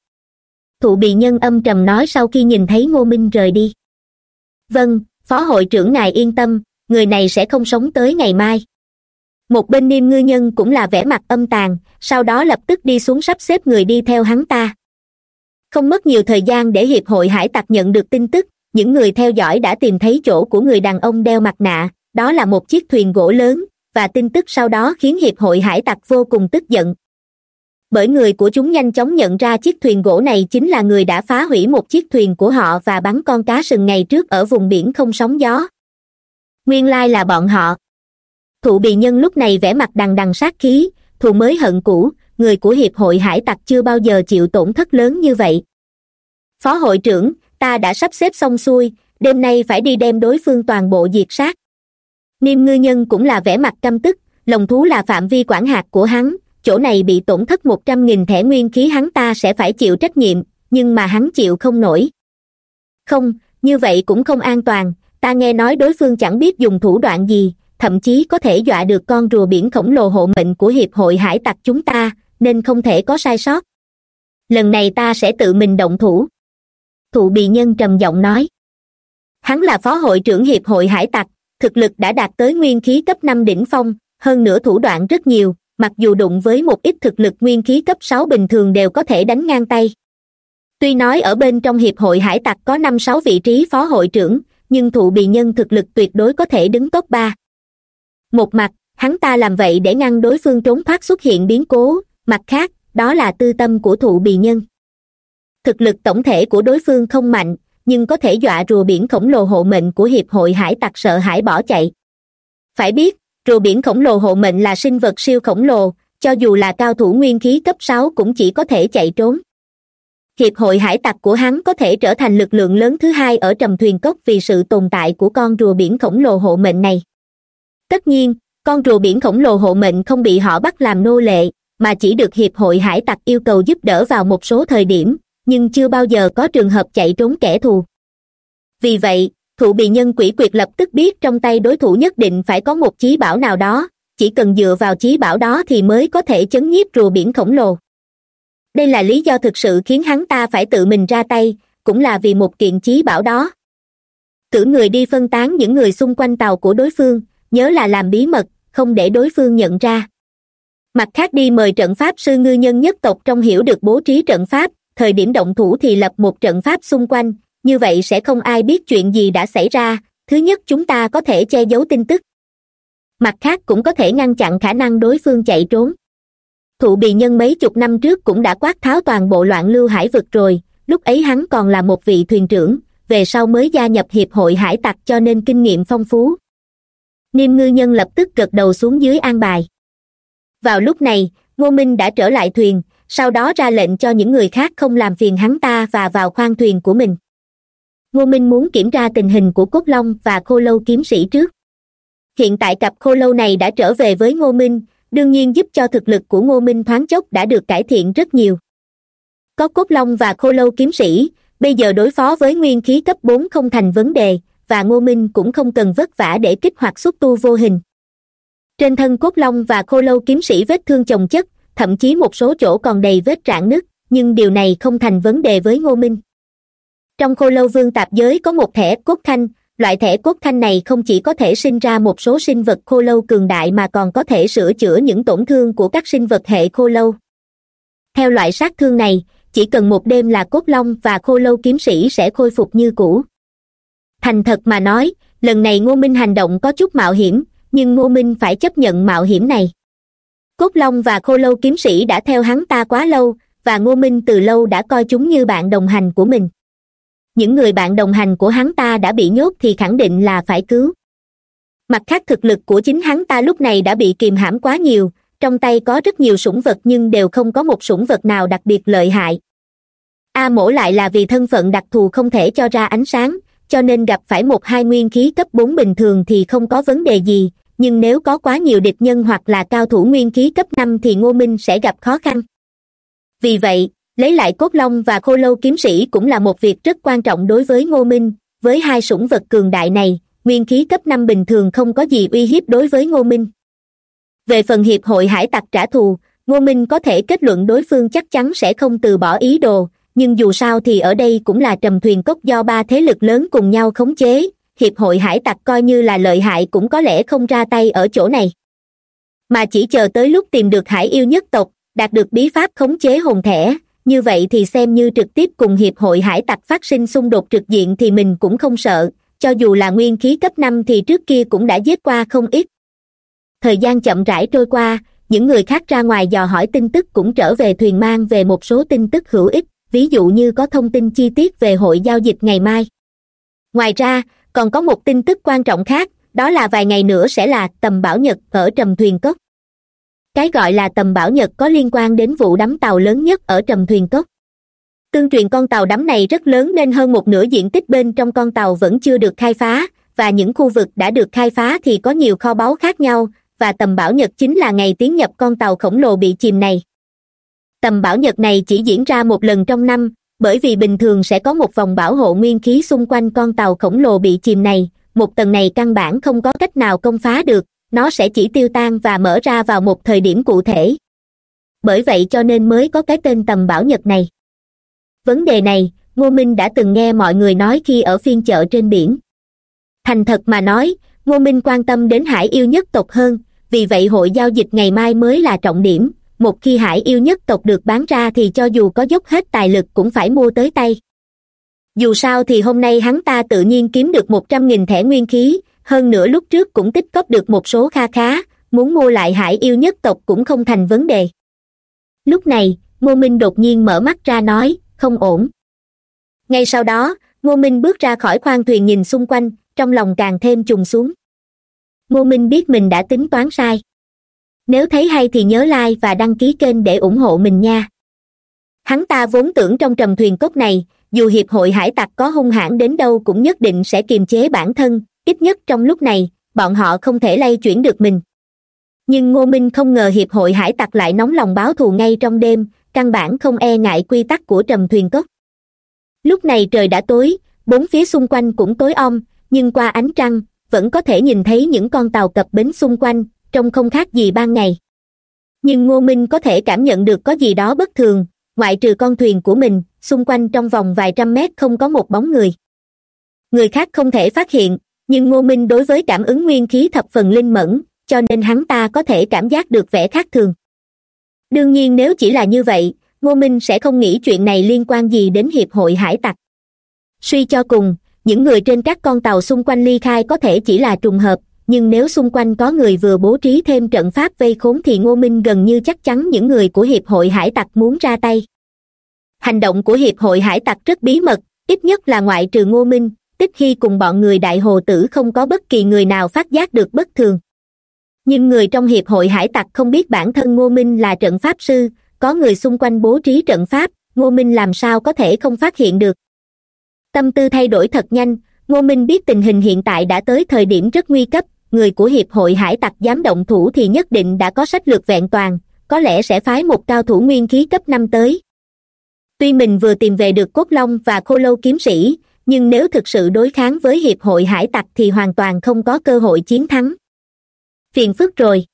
Thụ bị nhân âm trầm nói sau khi nhìn thấy ngô minh rời đi. Vâng phó hội trưởng ngài yên tâm, người này sẽ không sống tới ngày mai. Một bên niêm ngư nhân cũng là vẻ mặt âm tàn, sau đó lập tức đi xuống sắp xếp người đi theo hắn ta. Không mất nhiều thời gian để hiệp hội hải tặc nhận được tin tức, những người theo dõi đã tìm thấy chỗ của người đàn ông đeo mặt nạ, đó là một chiếc thuyền gỗ lớn và tin tức sau đó khiến hiệp hội hải tặc vô cùng tức giận. Bởi người của chúng nhanh chóng nhận ra chiếc thuyền gỗ này chính là người đã phá hủy một chiếc thuyền của họ và bắn con cá sừng ngày trước ở vùng biển không sóng gió. Nguyên lai là bọn họ. Thụ bị nhân lúc này vẻ mặt đằng đằng sát khí thù mới hận cũ, người của hiệp hội hải tặc chưa bao giờ chịu tổn thất lớn như vậy. Phó hội trưởng, ta đã sắp xếp xong xuôi, đêm nay phải đi đem đối phương toàn bộ diệt sát niêm ngư nhân cũng là vẻ mặt căm tức, lồng thú là phạm vi quản hạt của hắn, chỗ này bị tổn thất một trăm nghìn thẻ nguyên khí hắn ta sẽ phải chịu trách nhiệm, nhưng mà hắn chịu không nổi. Không, như vậy cũng không an toàn, ta nghe nói đối phương chẳng biết dùng thủ đoạn gì, thậm chí có thể dọa được con rùa biển khổng lồ hộ mệnh của hiệp hội hải tặc chúng ta, nên không thể có sai sót. Lần này ta sẽ tự mình động thủ. Thụ bì nhân trầm giọng nói. Hắn là phó hội trưởng hiệp hội hải tặc thực lực đã đạt tới nguyên khí cấp năm đỉnh phong, hơn nữa thủ đoạn rất nhiều, mặc dù đụng với một ít thực lực nguyên khí cấp sáu bình thường đều có thể đánh ngang tay. Tuy nói ở bên trong hiệp hội hải tặc có năm sáu vị trí phó hội trưởng, nhưng thụ bì nhân thực lực tuyệt đối có thể đứng top ba. Một mặt, hắn ta làm vậy để ngăn đối phương trốn thoát xuất hiện biến cố, mặt khác, đó là tư tâm của thụ bì nhân. Thực lực tổng thể của đối phương không mạnh nhưng có thể dọa rùa biển khổng lồ hộ mệnh của hiệp hội hải tặc sợ hãi bỏ chạy. Phải biết, rùa biển khổng lồ hộ mệnh là sinh vật siêu khổng lồ, cho dù là cao thủ nguyên khí cấp sáu cũng chỉ có thể chạy trốn. Hiệp hội hải tặc của hắn có thể trở thành lực lượng lớn thứ hai ở trầm thuyền cốc vì sự tồn tại của con rùa biển khổng lồ hộ mệnh này. Tất nhiên, con rùa biển khổng lồ hộ mệnh không bị họ bắt làm nô lệ, mà chỉ được hiệp hội hải tặc yêu cầu giúp đỡ vào một số thời điểm nhưng chưa bao giờ có trường hợp chạy trốn kẻ thù. Vì vậy, thụ bị nhân quỷ quyệt lập tức biết trong tay đối thủ nhất định phải có một chí bảo nào đó, chỉ cần dựa vào chí bảo đó thì mới có thể chấn nhiếp rùa biển khổng lồ. Đây là lý do thực sự khiến hắn ta phải tự mình ra tay, cũng là vì một kiện chí bảo đó. Cử người đi phân tán những người xung quanh tàu của đối phương, nhớ là làm bí mật, không để đối phương nhận ra. Mặt khác đi mời trận pháp sư ngư nhân nhất tộc trong hiểu được bố trí trận pháp thời điểm động thủ thì lập một trận pháp xung quanh, như vậy sẽ không ai biết chuyện gì đã xảy ra. Thứ nhất, chúng ta có thể che giấu tin tức. Mặt khác cũng có thể ngăn chặn khả năng đối phương chạy trốn. Thụ bì nhân mấy chục năm trước cũng đã quát tháo toàn bộ loạn lưu hải vực rồi. Lúc ấy hắn còn là một vị thuyền trưởng, về sau mới gia nhập hiệp hội hải tặc cho nên kinh nghiệm phong phú. Niêm ngư nhân lập tức gật đầu xuống dưới an bài. Vào lúc này, ngô minh đã trở lại thuyền sau đó ra lệnh cho những người khác không làm phiền hắn ta và vào khoang thuyền của mình. Ngô minh muốn kiểm tra tình hình của cốt long và khô lâu kiếm sĩ trước. Hiện tại cặp khô lâu này đã trở về với ngô minh, đương nhiên giúp cho thực lực của ngô minh thoáng chốc đã được cải thiện rất nhiều. Có cốt long và khô lâu kiếm sĩ, bây giờ đối phó với nguyên khí cấp bốn không thành vấn đề, và ngô minh cũng không cần vất vả để kích hoạt xúc tu vô hình. Trên thân cốt long và khô lâu kiếm sĩ vết thương chồng chất thậm chí một số chỗ còn đầy vết rạn nứt, nhưng điều này không thành vấn đề với ngô minh. Trong khô lâu vương tạp giới có một thẻ cốt thanh, loại thẻ cốt thanh này không chỉ có thể sinh ra một số sinh vật khô lâu cường đại mà còn có thể sửa chữa những tổn thương của các sinh vật hệ khô lâu. Theo loại sát thương này, chỉ cần một đêm là cốt long và khô lâu kiếm sĩ sẽ khôi phục như cũ. Thành thật mà nói, lần này ngô minh hành động có chút mạo hiểm, nhưng ngô minh phải chấp nhận mạo hiểm này cốt long và khô lâu kiếm sĩ đã theo hắn ta quá lâu, và ngô minh từ lâu đã coi chúng như bạn đồng hành của mình. Những người bạn đồng hành của hắn ta đã bị nhốt thì khẳng định là phải cứu. Mặt khác thực lực của chính hắn ta lúc này đã bị kìm hãm quá nhiều, trong tay có rất nhiều sủng vật nhưng đều không có một sủng vật nào đặc biệt lợi hại. A mổ lại là vì thân phận đặc thù không thể cho ra ánh sáng, cho nên gặp phải một hai nguyên khí cấp bốn bình thường thì không có vấn đề gì nhưng nếu có quá nhiều địch nhân hoặc là cao thủ nguyên khí cấp năm thì ngô minh sẽ gặp khó khăn. Vì vậy, lấy lại cốt long và khô lâu kiếm sĩ cũng là một việc rất quan trọng đối với ngô minh. Với hai sủng vật cường đại này, nguyên khí cấp năm bình thường không có gì uy hiếp đối với ngô minh. Về phần hiệp hội hải tặc trả thù, ngô minh có thể kết luận đối phương chắc chắn sẽ không từ bỏ ý đồ, nhưng dù sao thì ở đây cũng là trầm thuyền cốc do ba thế lực lớn cùng nhau khống chế hiệp hội hải tặc coi như là lợi hại cũng có lẽ không ra tay ở chỗ này. Mà chỉ chờ tới lúc tìm được hải yêu nhất tộc, đạt được bí pháp khống chế hồn thẻ, như vậy thì xem như trực tiếp cùng hiệp hội hải tặc phát sinh xung đột trực diện thì mình cũng không sợ, cho dù là nguyên khí cấp năm thì trước kia cũng đã giết qua không ít. Thời gian chậm rãi trôi qua, những người khác ra ngoài dò hỏi tin tức cũng trở về thuyền mang về một số tin tức hữu ích, ví dụ như có thông tin chi tiết về hội giao dịch ngày mai. Ngoài ra còn có một tin tức quan trọng khác, đó là vài ngày nữa sẽ là tầm bảo nhật ở trầm thuyền cốc. Cái gọi là tầm bảo nhật có liên quan đến vụ đắm tàu lớn nhất ở trầm thuyền cốc. Tương truyền con tàu đắm này rất lớn nên hơn một nửa diện tích bên trong con tàu vẫn chưa được khai phá, và những khu vực đã được khai phá thì có nhiều kho báu khác nhau, và tầm bảo nhật chính là ngày tiến nhập con tàu khổng lồ bị chìm này. Tầm bảo nhật này chỉ diễn ra một lần trong năm bởi vì bình thường sẽ có một vòng bảo hộ nguyên khí xung quanh con tàu khổng lồ bị chìm này, một tầng này căn bản không có cách nào công phá được, nó sẽ chỉ tiêu tan và mở ra vào một thời điểm cụ thể. Bởi vậy cho nên mới có cái tên tầm bảo nhật này. Vấn đề này, ngô minh đã từng nghe mọi người nói khi ở phiên chợ trên biển. Thành thật mà nói, ngô minh quan tâm đến hải yêu nhất tộc hơn, vì vậy hội giao dịch ngày mai mới là trọng điểm một khi hải yêu nhất tộc được bán ra thì cho dù có dốc hết tài lực cũng phải mua tới tay. Dù sao thì hôm nay hắn ta tự nhiên kiếm được một trăm nghìn thẻ nguyên khí, hơn nữa lúc trước cũng tích cóp được một số kha khá, muốn mua lại hải yêu nhất tộc cũng không thành vấn đề. Lúc này, ngô minh đột nhiên mở mắt ra nói, không ổn. Ngay sau đó, ngô minh bước ra khỏi khoang thuyền nhìn xung quanh, trong lòng càng thêm trùng xuống. Ngô minh biết mình đã tính toán sai nếu thấy hay thì nhớ like và đăng ký kênh để ủng hộ mình nha. Hắn ta vốn tưởng trong trầm thuyền cốc này, dù hiệp hội hải tặc có hung hãn đến đâu cũng nhất định sẽ kiềm chế bản thân, ít nhất trong lúc này, bọn họ không thể lay chuyển được mình. Nhưng ngô minh không ngờ hiệp hội hải tặc lại nóng lòng báo thù ngay trong đêm, căn bản không e ngại quy tắc của trầm thuyền cốc. Lúc này trời đã tối, bốn phía xung quanh cũng tối om, nhưng qua ánh trăng, vẫn có thể nhìn thấy những con tàu cập bến xung quanh trông không khác gì ban ngày. Nhưng ngô minh có thể cảm nhận được có gì đó bất thường, ngoại trừ con thuyền của mình, xung quanh trong vòng vài trăm mét không có một bóng người. Người khác không thể phát hiện, nhưng ngô minh đối với cảm ứng nguyên khí thập phần linh mẫn, cho nên hắn ta có thể cảm giác được vẻ khác thường. Đương nhiên nếu chỉ là như vậy, ngô minh sẽ không nghĩ chuyện này liên quan gì đến hiệp hội hải tặc. Suy cho cùng, những người trên các con tàu xung quanh ly khai có thể chỉ là trùng hợp nhưng nếu xung quanh có người vừa bố trí thêm trận pháp vây khốn thì ngô minh gần như chắc chắn những người của hiệp hội hải tặc muốn ra tay. Hành động của hiệp hội hải tặc rất bí mật, ít nhất là ngoại trừ ngô minh, tích khi cùng bọn người đại hồ tử không có bất kỳ người nào phát giác được bất thường. Nhưng người trong hiệp hội hải tặc không biết bản thân ngô minh là trận pháp sư, có người xung quanh bố trí trận pháp, ngô minh làm sao có thể không phát hiện được. Tâm tư thay đổi thật nhanh, ngô minh biết tình hình hiện tại đã tới thời điểm rất nguy cấp người của hiệp hội hải tặc dám động thủ thì nhất định đã có sách lược vẹn toàn, có lẽ sẽ phái một cao thủ nguyên khí cấp năm tới. Tuy mình vừa tìm về được cốt long và khô lâu kiếm sĩ, nhưng nếu thực sự đối kháng với hiệp hội hải tặc thì hoàn toàn không có cơ hội chiến thắng. Phiền phức rồi.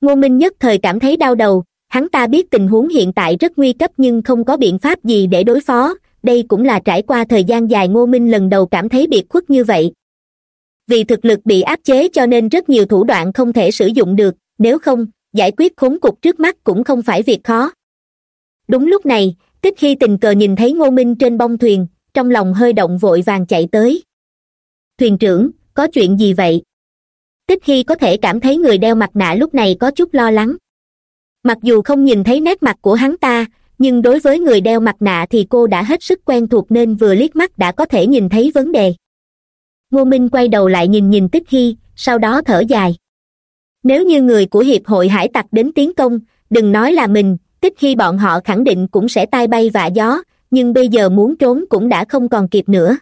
Ngô minh nhất thời cảm thấy đau đầu, hắn ta biết tình huống hiện tại rất nguy cấp nhưng không có biện pháp gì để đối phó, đây cũng là trải qua thời gian dài ngô minh lần đầu cảm thấy biệt khuất như vậy vì thực lực bị áp chế cho nên rất nhiều thủ đoạn không thể sử dụng được, nếu không, giải quyết khốn cục trước mắt cũng không phải việc khó. Đúng lúc này, tích khi tình cờ nhìn thấy ngô minh trên bông thuyền, trong lòng hơi động vội vàng chạy tới. Thuyền trưởng, có chuyện gì vậy? Tích khi có thể cảm thấy người đeo mặt nạ lúc này có chút lo lắng. Mặc dù không nhìn thấy nét mặt của hắn ta, nhưng đối với người đeo mặt nạ thì cô đã hết sức quen thuộc nên vừa liếc mắt đã có thể nhìn thấy vấn đề ngô minh quay đầu lại nhìn nhìn tích hy, sau đó thở dài. Nếu như người của hiệp hội hải tặc đến tiến công, đừng nói là mình, tích hy bọn họ khẳng định cũng sẽ tai bay vạ gió, nhưng bây giờ muốn trốn cũng đã không còn kịp nữa.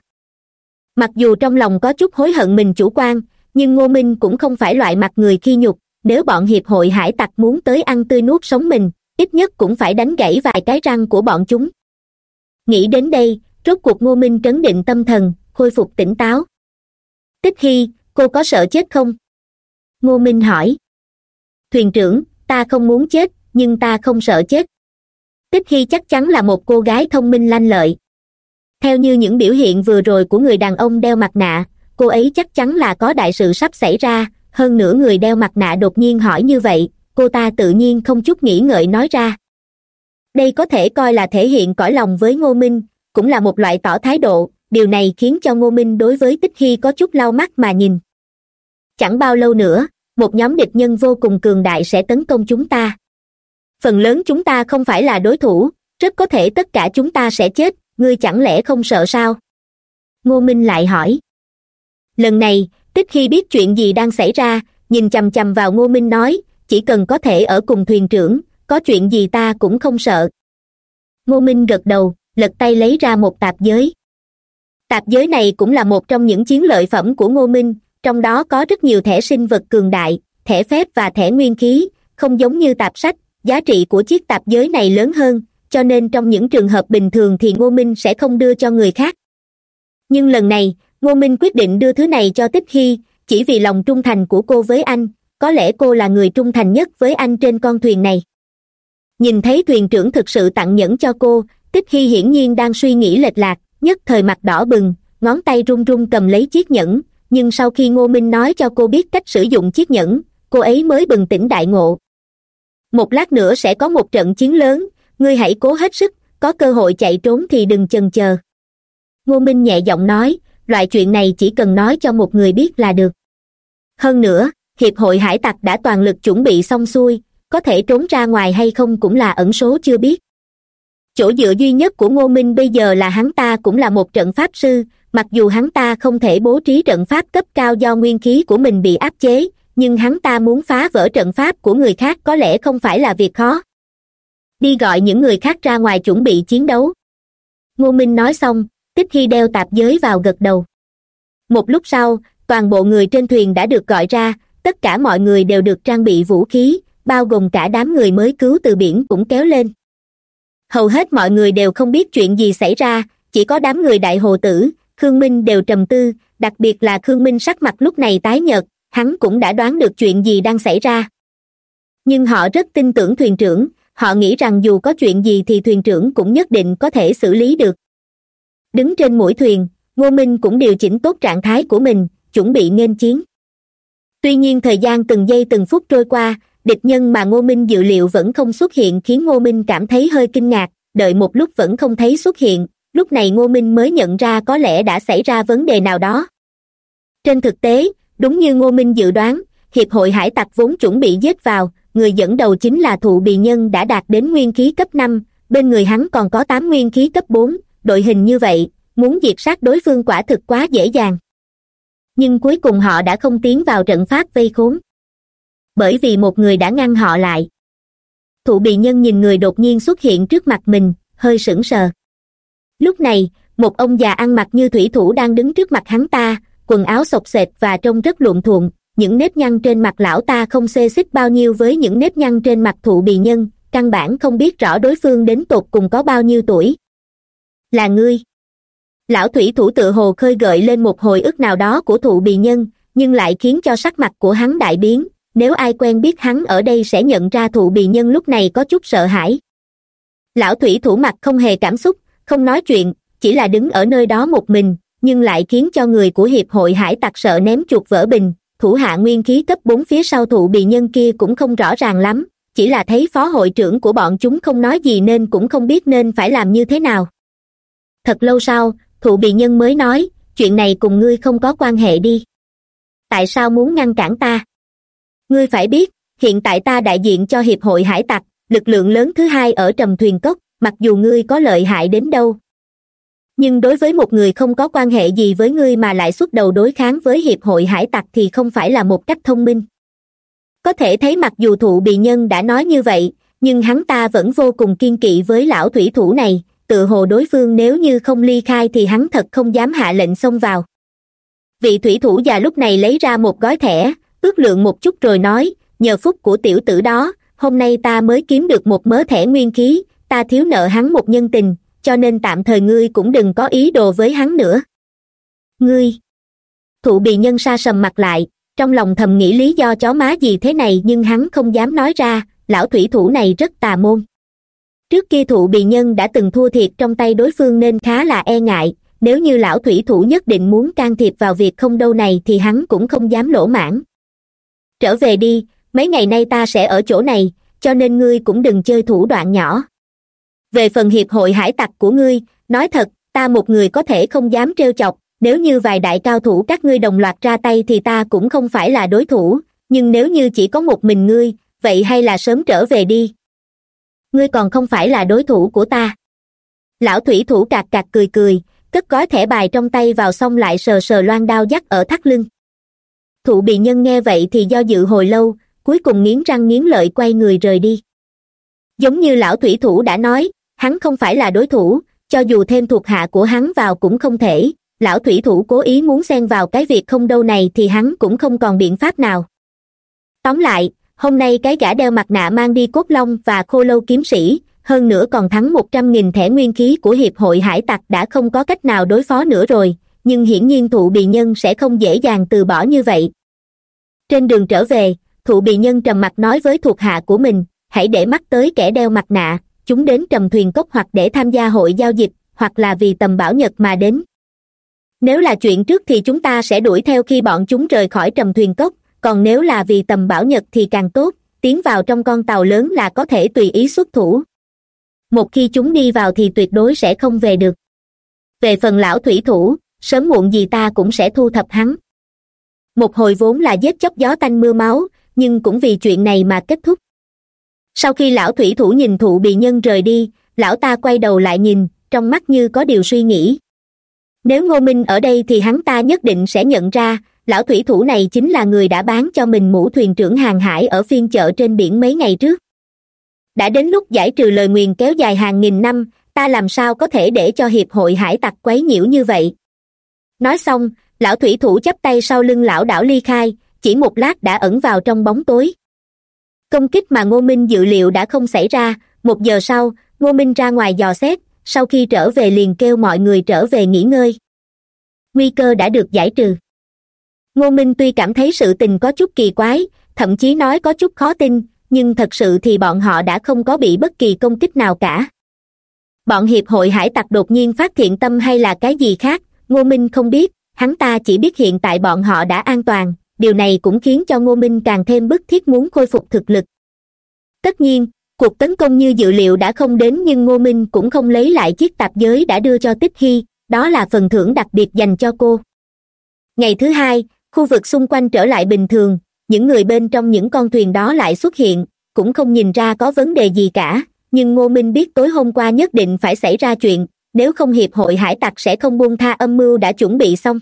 Mặc dù trong lòng có chút hối hận mình chủ quan, nhưng ngô minh cũng không phải loại mặt người khi nhục, nếu bọn hiệp hội hải tặc muốn tới ăn tươi nuốt sống mình, ít nhất cũng phải đánh gãy vài cái răng của bọn chúng. Nghĩ đến đây, rốt cuộc ngô minh trấn định tâm thần, khôi phục tỉnh táo tích hy, cô có sợ chết không? Ngô minh hỏi. Thuyền trưởng, ta không muốn chết, nhưng ta không sợ chết. Tích hy chắc chắn là một cô gái thông minh lanh lợi. Theo như những biểu hiện vừa rồi của người đàn ông đeo mặt nạ, cô ấy chắc chắn là có đại sự sắp xảy ra. Hơn nữa người đeo mặt nạ đột nhiên hỏi như vậy, cô ta tự nhiên không chút nghĩ ngợi nói ra. Đây có thể coi là thể hiện cõi lòng với ngô minh, cũng là một loại tỏ thái độ điều này khiến cho ngô minh đối với tích hy có chút lau mắt mà nhìn. Chẳng bao lâu nữa, một nhóm địch nhân vô cùng cường đại sẽ tấn công chúng ta. Phần lớn chúng ta không phải là đối thủ, rất có thể tất cả chúng ta sẽ chết, ngươi chẳng lẽ không sợ sao? Ngô minh lại hỏi. Lần này, tích khi biết chuyện gì đang xảy ra, nhìn chằm chằm vào ngô minh nói, chỉ cần có thể ở cùng thuyền trưởng, có chuyện gì ta cũng không sợ. Ngô minh gật đầu, lật tay lấy ra một tạp giới tạp giới này cũng là một trong những chiến lợi phẩm của ngô minh, trong đó có rất nhiều thẻ sinh vật cường đại, thẻ phép và thẻ nguyên khí, không giống như tạp sách, giá trị của chiếc tạp giới này lớn hơn, cho nên trong những trường hợp bình thường thì ngô minh sẽ không đưa cho người khác. Nhưng lần này, ngô minh quyết định đưa thứ này cho tích hy, chỉ vì lòng trung thành của cô với anh, có lẽ cô là người trung thành nhất với anh trên con thuyền này. Nhìn thấy thuyền trưởng thực sự tặng nhẫn cho cô, tích hy hiển nhiên đang suy nghĩ lệch lạc nhất thời mặt đỏ bừng, ngón tay run run cầm lấy chiếc nhẫn, nhưng sau khi ngô minh nói cho cô biết cách sử dụng chiếc nhẫn, cô ấy mới bừng tỉnh đại ngộ. Một lát nữa sẽ có một trận chiến lớn, ngươi hãy cố hết sức, có cơ hội chạy trốn thì đừng chần chờ. Ngô minh nhẹ giọng nói, loại chuyện này chỉ cần nói cho một người biết là được. Hơn nữa, hiệp hội hải tặc đã toàn lực chuẩn bị xong xuôi, có thể trốn ra ngoài hay không cũng là ẩn số chưa biết chỗ dựa duy nhất của ngô minh bây giờ là hắn ta cũng là một trận pháp sư, mặc dù hắn ta không thể bố trí trận pháp cấp cao do nguyên khí của mình bị áp chế, nhưng hắn ta muốn phá vỡ trận pháp của người khác có lẽ không phải là việc khó. Đi gọi những người khác ra ngoài chuẩn bị chiến đấu. Ngô minh nói xong, tích khi đeo tạp giới vào gật đầu. Một lúc sau, toàn bộ người trên thuyền đã được gọi ra, tất cả mọi người đều được trang bị vũ khí, bao gồm cả đám người mới cứu từ biển cũng kéo lên hầu hết mọi người đều không biết chuyện gì xảy ra, chỉ có đám người đại hồ tử, khương minh đều trầm tư, đặc biệt là khương minh sắc mặt lúc này tái nhợt, hắn cũng đã đoán được chuyện gì đang xảy ra. Nhưng họ rất tin tưởng thuyền trưởng, họ nghĩ rằng dù có chuyện gì thì thuyền trưởng cũng nhất định có thể xử lý được. Đứng trên mũi thuyền, ngô minh cũng điều chỉnh tốt trạng thái của mình, chuẩn bị nghênh chiến. Tuy nhiên thời gian từng giây từng phút trôi qua địch nhân mà ngô minh dự liệu vẫn không xuất hiện khiến ngô minh cảm thấy hơi kinh ngạc, đợi một lúc vẫn không thấy xuất hiện, lúc này ngô minh mới nhận ra có lẽ đã xảy ra vấn đề nào đó. Trên thực tế, đúng như ngô minh dự đoán, hiệp hội hải tặc vốn chuẩn bị giết vào, người dẫn đầu chính là thụ bì nhân đã đạt đến nguyên khí cấp năm, bên người hắn còn có tám nguyên khí cấp bốn, đội hình như vậy, muốn diệt sát đối phương quả thực quá dễ dàng. Nhưng cuối cùng họ đã không tiến vào trận pháp vây khốn bởi vì một người đã ngăn họ lại. Thụ bì nhân nhìn người đột nhiên xuất hiện trước mặt mình, hơi sững sờ. Lúc này, một ông già ăn mặc như thủy thủ đang đứng trước mặt hắn ta, quần áo xộc xệch và trông rất luộm thuộm, những nếp nhăn trên mặt lão ta không xê xích bao nhiêu với những nếp nhăn trên mặt thụ bì nhân, căn bản không biết rõ đối phương đến tột cùng có bao nhiêu tuổi. Là ngươi. Lão thủy thủ tự hồ khơi gợi lên một hồi ức nào đó của thụ bì nhân, nhưng lại khiến cho sắc mặt của hắn đại biến nếu ai quen biết hắn ở đây sẽ nhận ra thụ bì nhân lúc này có chút sợ hãi. Lão thủy thủ mặt không hề cảm xúc, không nói chuyện, chỉ là đứng ở nơi đó một mình, nhưng lại khiến cho người của hiệp hội hải tặc sợ ném chuột vỡ bình, thủ hạ nguyên khí cấp bốn phía sau thụ bì nhân kia cũng không rõ ràng lắm, chỉ là thấy phó hội trưởng của bọn chúng không nói gì nên cũng không biết nên phải làm như thế nào. Thật lâu sau thụ bì nhân mới nói, chuyện này cùng ngươi không có quan hệ đi. Tại sao muốn ngăn cản ta? Ngươi phải biết, hiện tại ta đại diện cho hiệp hội hải tặc, lực lượng lớn thứ hai ở trầm thuyền cốc, mặc dù ngươi có lợi hại đến đâu. Nhưng đối với một người không có quan hệ gì với ngươi mà lại xuất đầu đối kháng với hiệp hội hải tặc thì không phải là một cách thông minh. Có thể thấy mặc dù thụ bị nhân đã nói như vậy, nhưng hắn ta vẫn vô cùng kiên kỵ với lão thủy thủ này, tự hồ đối phương nếu như không ly khai thì hắn thật không dám hạ lệnh xông vào. Vị thủy thủ già lúc này lấy ra một gói thẻ ước lượng một chút rồi nói, nhờ phúc của tiểu tử đó, hôm nay ta mới kiếm được một mớ thẻ nguyên khí, ta thiếu nợ hắn một nhân tình, cho nên tạm thời ngươi cũng đừng có ý đồ với hắn nữa. Ngươi, thụ bị nhân sa sầm mặt lại, trong lòng thầm nghĩ lý do chó má gì thế này nhưng hắn không dám nói ra, lão thủy thủ này rất tà môn. Trước kia thụ bị nhân đã từng thua thiệt trong tay đối phương nên khá là e ngại, nếu như lão thủy thủ nhất định muốn can thiệp vào việc không đâu này thì hắn cũng không dám lỗ mãn trở về đi, mấy ngày nay ta sẽ ở chỗ này, cho nên ngươi cũng đừng chơi thủ đoạn nhỏ. Về phần hiệp hội hải tặc của ngươi, nói thật, ta một người có thể không dám trêu chọc, nếu như vài đại cao thủ các ngươi đồng loạt ra tay thì ta cũng không phải là đối thủ, nhưng nếu như chỉ có một mình ngươi, vậy hay là sớm trở về đi. Ngươi còn không phải là đối thủ của ta. Lão thủy thủ cạc cạc cười cười, cất gói thẻ bài trong tay vào xong lại sờ sờ loan đao dắt ở thắt lưng thụ bị nhân nghe vậy thì do dự hồi lâu, cuối cùng nghiến răng nghiến lợi quay người rời đi. Giống như lão thủy thủ đã nói, hắn không phải là đối thủ, cho dù thêm thuộc hạ của hắn vào cũng không thể. Lão thủy thủ cố ý muốn xen vào cái việc không đâu này thì hắn cũng không còn biện pháp nào. Tóm lại, hôm nay cái gã đeo mặt nạ mang đi cốt long và khô lâu kiếm sĩ, hơn nữa còn thắng một trăm nghìn thẻ nguyên khí của hiệp hội hải tặc đã không có cách nào đối phó nữa rồi nhưng hiển nhiên thụ bì nhân sẽ không dễ dàng từ bỏ như vậy. Trên đường trở về, thụ bì nhân trầm mặt nói với thuộc hạ của mình, hãy để mắt tới kẻ đeo mặt nạ, chúng đến trầm thuyền cốc hoặc để tham gia hội giao dịch, hoặc là vì tầm bảo nhật mà đến. Nếu là chuyện trước thì chúng ta sẽ đuổi theo khi bọn chúng rời khỏi trầm thuyền cốc, còn nếu là vì tầm bảo nhật thì càng tốt, tiến vào trong con tàu lớn là có thể tùy ý xuất thủ. Một khi chúng đi vào thì tuyệt đối sẽ không về được. Về phần lão thủy thủ sớm muộn gì ta cũng sẽ thu thập hắn. Một hồi vốn là giết chóc gió tanh mưa máu, nhưng cũng vì chuyện này mà kết thúc. Sau khi lão thủy thủ nhìn thụ bị nhân rời đi, lão ta quay đầu lại nhìn, trong mắt như có điều suy nghĩ. Nếu ngô minh ở đây thì hắn ta nhất định sẽ nhận ra, lão thủy thủ này chính là người đã bán cho mình mũ thuyền trưởng hàng hải ở phiên chợ trên biển mấy ngày trước. Đã đến lúc giải trừ lời nguyền kéo dài hàng nghìn năm, ta làm sao có thể để cho hiệp hội hải tặc quấy nhiễu như vậy? Nói xong, lão thủy thủ chắp tay sau lưng lão đảo ly khai, chỉ một lát đã ẩn vào trong bóng tối. Công kích mà ngô minh dự liệu đã không xảy ra, một giờ sau, ngô minh ra ngoài dò xét, sau khi trở về liền kêu mọi người trở về nghỉ ngơi. Nguy cơ đã được giải trừ. Ngô minh tuy cảm thấy sự tình có chút kỳ quái, thậm chí nói có chút khó tin, nhưng thật sự thì bọn họ đã không có bị bất kỳ công kích nào cả. Bọn hiệp hội hải tặc đột nhiên phát hiện tâm hay là cái gì khác ngô minh không biết, hắn ta chỉ biết hiện tại bọn họ đã an toàn, điều này cũng khiến cho ngô minh càng thêm bức thiết muốn khôi phục thực lực. Tất nhiên, cuộc tấn công như dự liệu đã không đến nhưng ngô minh cũng không lấy lại chiếc tạp giới đã đưa cho tích hy, đó là phần thưởng đặc biệt dành cho cô. Ngày thứ hai, khu vực xung quanh trở lại bình thường, những người bên trong những con thuyền đó lại xuất hiện, cũng không nhìn ra có vấn đề gì cả, nhưng ngô minh biết tối hôm qua nhất định phải xảy ra chuyện nếu không hiệp hội hải tặc sẽ không buông tha âm mưu đã chuẩn bị xong.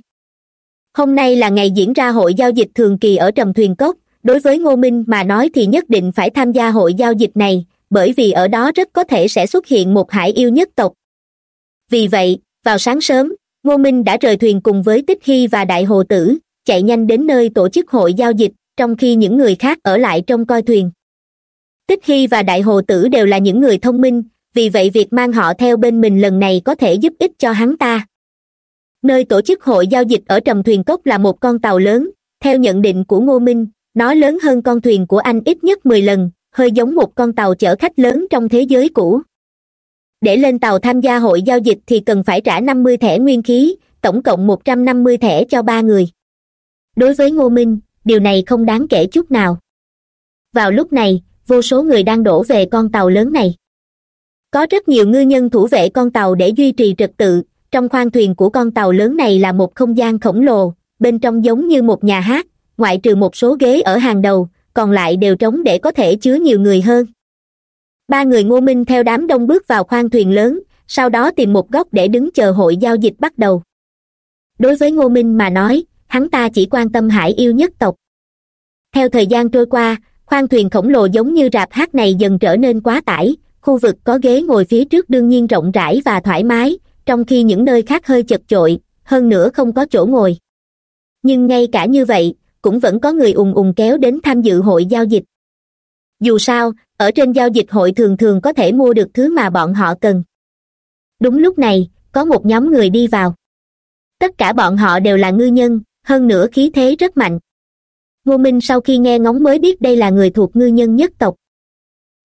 Hôm nay là ngày diễn ra hội giao dịch thường kỳ ở trầm thuyền cốc. Đối với ngô minh mà nói thì nhất định phải tham gia hội giao dịch này, bởi vì ở đó rất có thể sẽ xuất hiện một hải yêu nhất tộc. Vì vậy, vào sáng sớm, ngô minh đã rời thuyền cùng với tích hy và đại hồ tử, chạy nhanh đến nơi tổ chức hội giao dịch, trong khi những người khác ở lại trong coi thuyền. Tích hy và đại hồ tử đều là những người thông minh vì vậy việc mang họ theo bên mình lần này có thể giúp ích cho hắn ta. Nơi tổ chức hội giao dịch ở trầm thuyền cốc là một con tàu lớn. Theo nhận định của ngô minh, nó lớn hơn con thuyền của anh ít nhất mười lần, hơi giống một con tàu chở khách lớn trong thế giới cũ. Để lên tàu tham gia hội giao dịch thì cần phải trả năm mươi thẻ nguyên khí, tổng cộng một trăm năm mươi thẻ cho ba người. Đối với ngô minh, điều này không đáng kể chút nào. Vào lúc này, vô số người đang đổ về con tàu lớn này có rất nhiều ngư nhân thủ vệ con tàu để duy trì trật tự. Trong khoang thuyền của con tàu lớn này là một không gian khổng lồ, bên trong giống như một nhà hát, ngoại trừ một số ghế ở hàng đầu, còn lại đều trống để có thể chứa nhiều người hơn. Ba người ngô minh theo đám đông bước vào khoang thuyền lớn, sau đó tìm một góc để đứng chờ hội giao dịch bắt đầu. Đối với ngô minh mà nói, hắn ta chỉ quan tâm hải yêu nhất tộc. Theo thời gian trôi qua, khoang thuyền khổng lồ giống như rạp hát này dần trở nên quá tải khu vực có ghế ngồi phía trước đương nhiên rộng rãi và thoải mái, trong khi những nơi khác hơi chật chội, hơn nữa không có chỗ ngồi. Nhưng ngay cả như vậy, cũng vẫn có người ùng ùng kéo đến tham dự hội giao dịch. Dù sao, ở trên giao dịch hội thường thường có thể mua được thứ mà bọn họ cần. Đúng lúc này, có một nhóm người đi vào. Tất cả bọn họ đều là ngư nhân, hơn nữa khí thế rất mạnh. Ngô minh sau khi nghe ngóng mới biết đây là người thuộc ngư nhân nhất tộc.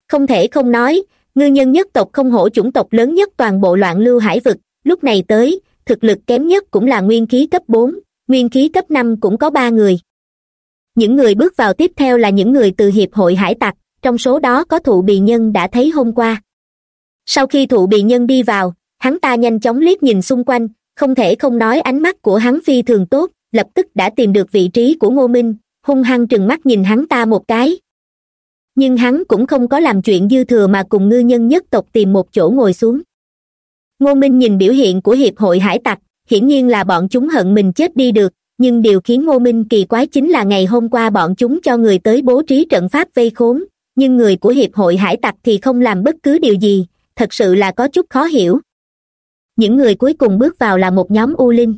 Không thể không nói ngư nhân nhất tộc không hổ chủng tộc lớn nhất toàn bộ loạn lưu hải vực. Lúc này tới, thực lực kém nhất cũng là nguyên khí cấp bốn, nguyên khí cấp năm cũng có ba người. Những người bước vào tiếp theo là những người từ hiệp hội hải tặc, trong số đó có thụ bì nhân đã thấy hôm qua. Sau khi thụ bì nhân đi vào, hắn ta nhanh chóng liếc nhìn xung quanh, không thể không nói ánh mắt của hắn phi thường tốt, lập tức đã tìm được vị trí của ngô minh, hung hăng trừng mắt nhìn hắn ta một cái nhưng hắn cũng không có làm chuyện dư thừa mà cùng ngư nhân nhất tộc tìm một chỗ ngồi xuống. Ngô minh nhìn biểu hiện của hiệp hội hải tặc, hiển nhiên là bọn chúng hận mình chết đi được, nhưng điều khiến ngô minh kỳ quái chính là ngày hôm qua bọn chúng cho người tới bố trí trận pháp vây khốn, nhưng người của hiệp hội hải tặc thì không làm bất cứ điều gì, thật sự là có chút khó hiểu. Những người cuối cùng bước vào là một nhóm u linh.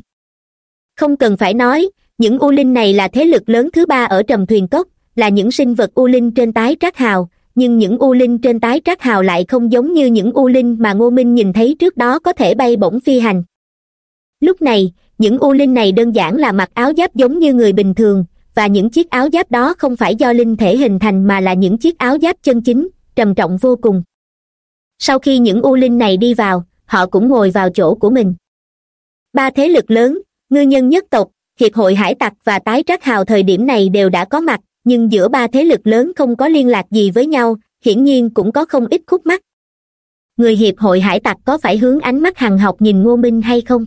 Không cần phải nói, những u linh này là thế lực lớn thứ ba ở trầm thuyền cốc là những sinh vật u linh trên tái trác hào, nhưng những u linh trên tái trác hào lại không giống như những u linh mà ngô minh nhìn thấy trước đó có thể bay bổng phi hành. Lúc này, những u linh này đơn giản là mặc áo giáp giống như người bình thường, và những chiếc áo giáp đó không phải do linh thể hình thành mà là những chiếc áo giáp chân chính, trầm trọng vô cùng. Sau khi những u linh này đi vào, họ cũng ngồi vào chỗ của mình. Ba thế lực lớn, ngư nhân nhất tộc, hiệp hội hải tặc và tái trác hào thời điểm này đều đã có mặt nhưng giữa ba thế lực lớn không có liên lạc gì với nhau, hiển nhiên cũng có không ít khúc mắc. Người hiệp hội hải tặc có phải hướng ánh mắt hằng học nhìn ngô minh hay không?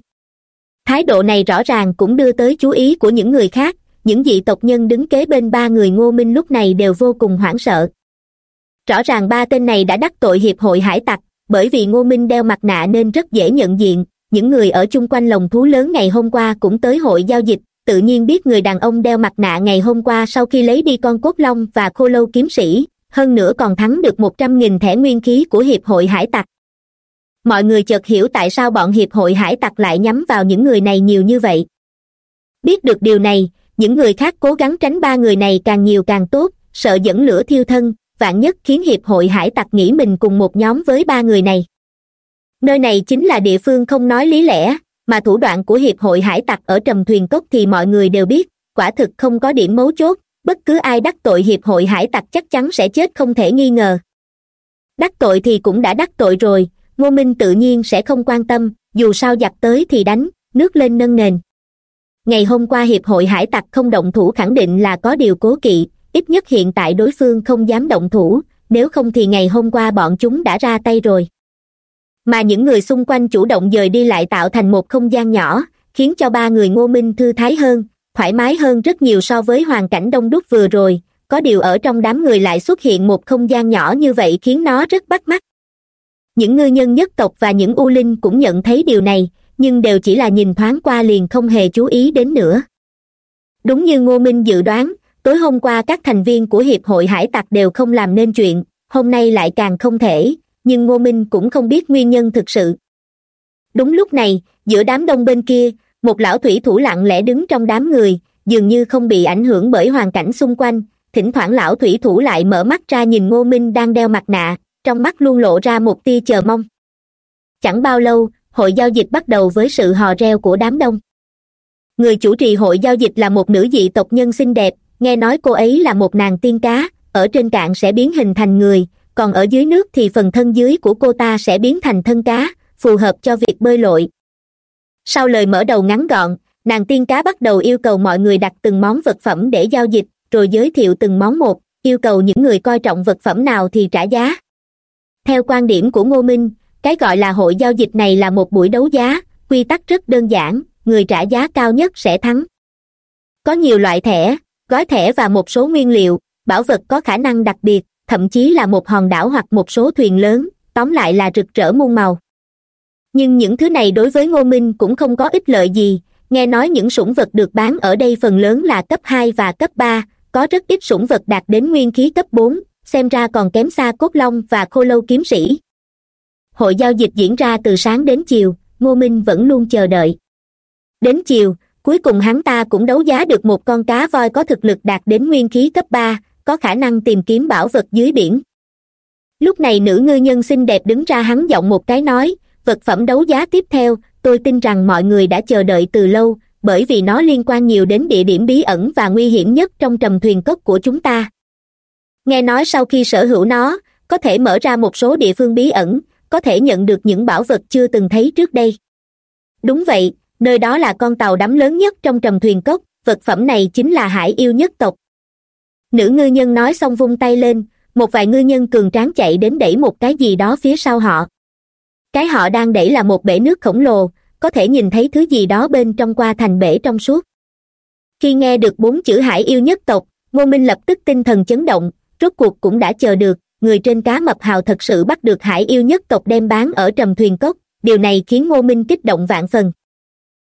Thái độ này rõ ràng cũng đưa tới chú ý của những người khác, những dị tộc nhân đứng kế bên ba người ngô minh lúc này đều vô cùng hoảng sợ. Rõ ràng ba tên này đã đắc tội hiệp hội hải tặc, bởi vì ngô minh đeo mặt nạ nên rất dễ nhận diện, những người ở chung quanh lồng thú lớn ngày hôm qua cũng tới hội giao dịch tự nhiên biết người đàn ông đeo mặt nạ ngày hôm qua sau khi lấy đi con cốt long và khô lâu kiếm sĩ, hơn nữa còn thắng được một trăm nghìn thẻ nguyên khí của hiệp hội hải tặc. Mọi người chợt hiểu tại sao bọn hiệp hội hải tặc lại nhắm vào những người này nhiều như vậy. Biết được điều này, những người khác cố gắng tránh ba người này càng nhiều càng tốt, sợ dẫn lửa thiêu thân, vạn nhất khiến hiệp hội hải tặc nghĩ mình cùng một nhóm với ba người này. Nơi này chính là địa phương không nói lý lẽ mà thủ đoạn của hiệp hội hải tặc ở trầm thuyền cốc thì mọi người đều biết, quả thực không có điểm mấu chốt, bất cứ ai đắc tội hiệp hội hải tặc chắc chắn sẽ chết không thể nghi ngờ. Đắc tội thì cũng đã đắc tội rồi, ngô minh tự nhiên sẽ không quan tâm, dù sao giặc tới thì đánh, nước lên nâng nền. Ngày hôm qua hiệp hội hải tặc không động thủ khẳng định là có điều cố kỵ, ít nhất hiện tại đối phương không dám động thủ, nếu không thì ngày hôm qua bọn chúng đã ra tay rồi mà những người xung quanh chủ động dời đi lại tạo thành một không gian nhỏ, khiến cho ba người ngô minh thư thái hơn, thoải mái hơn rất nhiều so với hoàn cảnh đông đúc vừa rồi. Có điều ở trong đám người lại xuất hiện một không gian nhỏ như vậy khiến nó rất bắt mắt. Những ngư nhân nhất tộc và những u linh cũng nhận thấy điều này, nhưng đều chỉ là nhìn thoáng qua liền không hề chú ý đến nữa. Đúng như ngô minh dự đoán, tối hôm qua các thành viên của hiệp hội hải tặc đều không làm nên chuyện, hôm nay lại càng không thể nhưng ngô minh cũng không biết nguyên nhân thực sự. Đúng lúc này, giữa đám đông bên kia, một lão thủy thủ lặng lẽ đứng trong đám người, dường như không bị ảnh hưởng bởi hoàn cảnh xung quanh. Thỉnh thoảng lão thủy thủ lại mở mắt ra nhìn ngô minh đang đeo mặt nạ, trong mắt luôn lộ ra một tia chờ mong. Chẳng bao lâu, hội giao dịch bắt đầu với sự hò reo của đám đông. Người chủ trì hội giao dịch là một nữ dị tộc nhân xinh đẹp, nghe nói cô ấy là một nàng tiên cá, ở trên cạn sẽ biến hình thành người còn ở dưới nước thì phần thân dưới của cô ta sẽ biến thành thân cá, phù hợp cho việc bơi lội. Sau lời mở đầu ngắn gọn, nàng tiên cá bắt đầu yêu cầu mọi người đặt từng món vật phẩm để giao dịch, rồi giới thiệu từng món một, yêu cầu những người coi trọng vật phẩm nào thì trả giá. Theo quan điểm của ngô minh, cái gọi là hội giao dịch này là một buổi đấu giá, quy tắc rất đơn giản, người trả giá cao nhất sẽ thắng. Có nhiều loại thẻ, gói thẻ và một số nguyên liệu, bảo vật có khả năng đặc biệt thậm chí là một hòn đảo hoặc một số thuyền lớn, tóm lại là rực rỡ muôn màu. Nhưng những thứ này đối với ngô minh cũng không có ích lợi gì, nghe nói những sủng vật được bán ở đây phần lớn là cấp hai và cấp ba, có rất ít sủng vật đạt đến nguyên khí cấp bốn, xem ra còn kém xa cốt long và khô lâu kiếm sĩ. Hội giao dịch diễn ra từ sáng đến chiều, ngô minh vẫn luôn chờ đợi. Đến chiều, cuối cùng hắn ta cũng đấu giá được một con cá voi có thực lực đạt đến nguyên khí cấp ba có khả năng tìm kiếm bảo vật dưới biển. Lúc này nữ ngư nhân xinh đẹp đứng ra hắn giọng một cái nói, vật phẩm đấu giá tiếp theo, tôi tin rằng mọi người đã chờ đợi từ lâu, bởi vì nó liên quan nhiều đến địa điểm bí ẩn và nguy hiểm nhất trong trầm thuyền cốc của chúng ta. Nghe nói sau khi sở hữu nó, có thể mở ra một số địa phương bí ẩn, có thể nhận được những bảo vật chưa từng thấy trước đây. Đúng vậy, nơi đó là con tàu đắm lớn nhất trong trầm thuyền cốc, vật phẩm này chính là hải yêu nhất tộc nữ ngư nhân nói xong vung tay lên, một vài ngư nhân cường tráng chạy đến đẩy một cái gì đó phía sau họ. Cái họ đang đẩy là một bể nước khổng lồ, có thể nhìn thấy thứ gì đó bên trong qua thành bể trong suốt. Khi nghe được bốn chữ hải yêu nhất tộc, ngô minh lập tức tinh thần chấn động, rốt cuộc cũng đã chờ được, người trên cá mập hào thật sự bắt được hải yêu nhất tộc đem bán ở trầm thuyền cốc, điều này khiến ngô minh kích động vạn phần.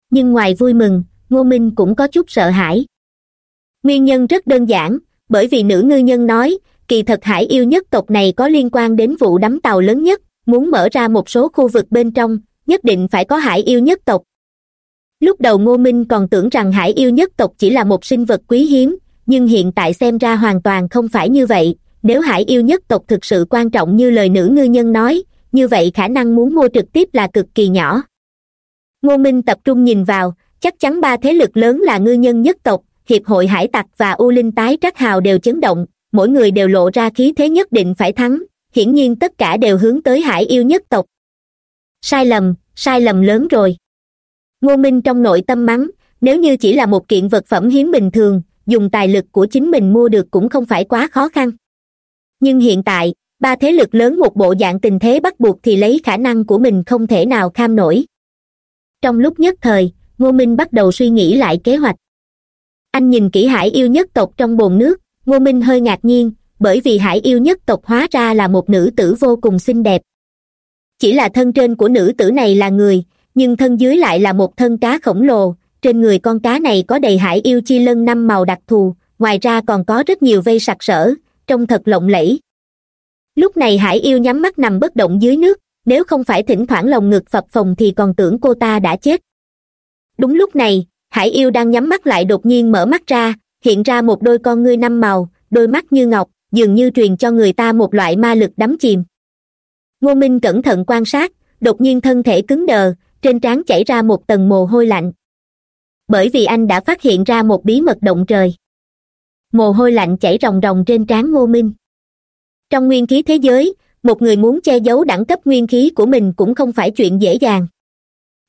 Nhưng ngoài vui mừng, ngô minh cũng có chút sợ hãi. Nguyên nhân rất đơn giản bởi vì nữ ngư nhân nói, kỳ thật hải yêu nhất tộc này có liên quan đến vụ đắm tàu lớn nhất, muốn mở ra một số khu vực bên trong, nhất định phải có hải yêu nhất tộc. Lúc đầu ngô minh còn tưởng rằng hải yêu nhất tộc chỉ là một sinh vật quý hiếm, nhưng hiện tại xem ra hoàn toàn không phải như vậy. Nếu hải yêu nhất tộc thực sự quan trọng như lời nữ ngư nhân nói, như vậy khả năng muốn mua trực tiếp là cực kỳ nhỏ. Ngô minh tập trung nhìn vào, chắc chắn ba thế lực lớn là ngư nhân nhất tộc hiệp hội hải tặc và u linh tái trắc hào đều chấn động, mỗi người đều lộ ra khí thế nhất định phải thắng, hiển nhiên tất cả đều hướng tới hải yêu nhất tộc. Sai lầm sai lầm lớn rồi. Ngô minh trong nội tâm mắng, nếu như chỉ là một kiện vật phẩm hiếm bình thường, dùng tài lực của chính mình mua được cũng không phải quá khó khăn. Nhưng hiện tại, ba thế lực lớn một bộ dạng tình thế bắt buộc thì lấy khả năng của mình không thể nào kham nổi. Trong lúc nhất thời, ngô minh bắt đầu suy nghĩ lại kế hoạch anh nhìn kỹ hải yêu nhất tộc trong bồn nước, ngô minh hơi ngạc nhiên, bởi vì hải yêu nhất tộc hóa ra là một nữ tử vô cùng xinh đẹp. Chỉ là thân trên của nữ tử này là người, nhưng thân dưới lại là một thân cá khổng lồ, trên người con cá này có đầy hải yêu chi lân năm màu đặc thù, ngoài ra còn có rất nhiều vây sặc sỡ, trông thật lộng lẫy. Lúc này hải yêu nhắm mắt nằm bất động dưới nước, nếu không phải thỉnh thoảng lồng ngực phập phồng thì còn tưởng cô ta đã chết. Đúng lúc này hải yêu đang nhắm mắt lại đột nhiên mở mắt ra, hiện ra một đôi con ngươi năm màu, đôi mắt như ngọc, dường như truyền cho người ta một loại ma lực đắm chìm. Ngô minh cẩn thận quan sát, đột nhiên thân thể cứng đờ, trên trán chảy ra một tầng mồ hôi lạnh. Bởi vì anh đã phát hiện ra một bí mật động trời. Mồ hôi lạnh chảy ròng ròng trên trán ngô minh. Trong nguyên khí thế giới, một người muốn che giấu đẳng cấp nguyên khí của mình cũng không phải chuyện dễ dàng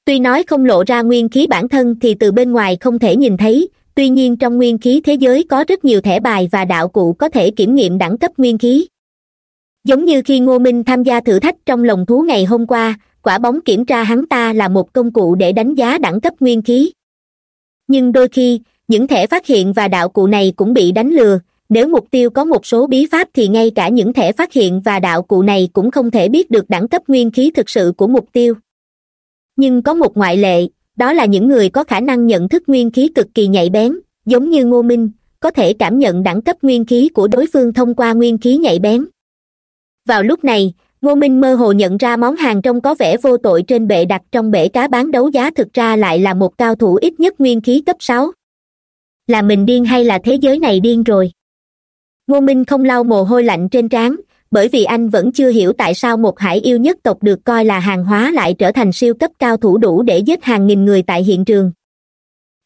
tuy nói không lộ ra nguyên khí bản thân thì từ bên ngoài không thể nhìn thấy, tuy nhiên trong nguyên khí thế giới có rất nhiều thẻ bài và đạo cụ có thể kiểm nghiệm đẳng cấp nguyên khí. Giống như khi ngô minh tham gia thử thách trong lồng thú ngày hôm qua, quả bóng kiểm tra hắn ta là một công cụ để đánh giá đẳng cấp nguyên khí. Nhưng đôi khi, những thẻ phát hiện và đạo cụ này cũng bị đánh lừa, nếu mục tiêu có một số bí pháp thì ngay cả những thẻ phát hiện và đạo cụ này cũng không thể biết được đẳng cấp nguyên khí thực sự của mục tiêu nhưng có một ngoại lệ, đó là những người có khả năng nhận thức nguyên khí cực kỳ nhạy bén, giống như ngô minh, có thể cảm nhận đẳng cấp nguyên khí của đối phương thông qua nguyên khí nhạy bén. Vào lúc này, ngô minh mơ hồ nhận ra món hàng trông có vẻ vô tội trên bệ đặt trong bể cá bán đấu giá thực ra lại là một cao thủ ít nhất nguyên khí cấp sáu. Là mình điên hay là thế giới này điên rồi? Ngô minh không lau mồ hôi lạnh trên trán bởi vì anh vẫn chưa hiểu tại sao một hải yêu nhất tộc được coi là hàng hóa lại trở thành siêu cấp cao thủ đủ để giết hàng nghìn người tại hiện trường.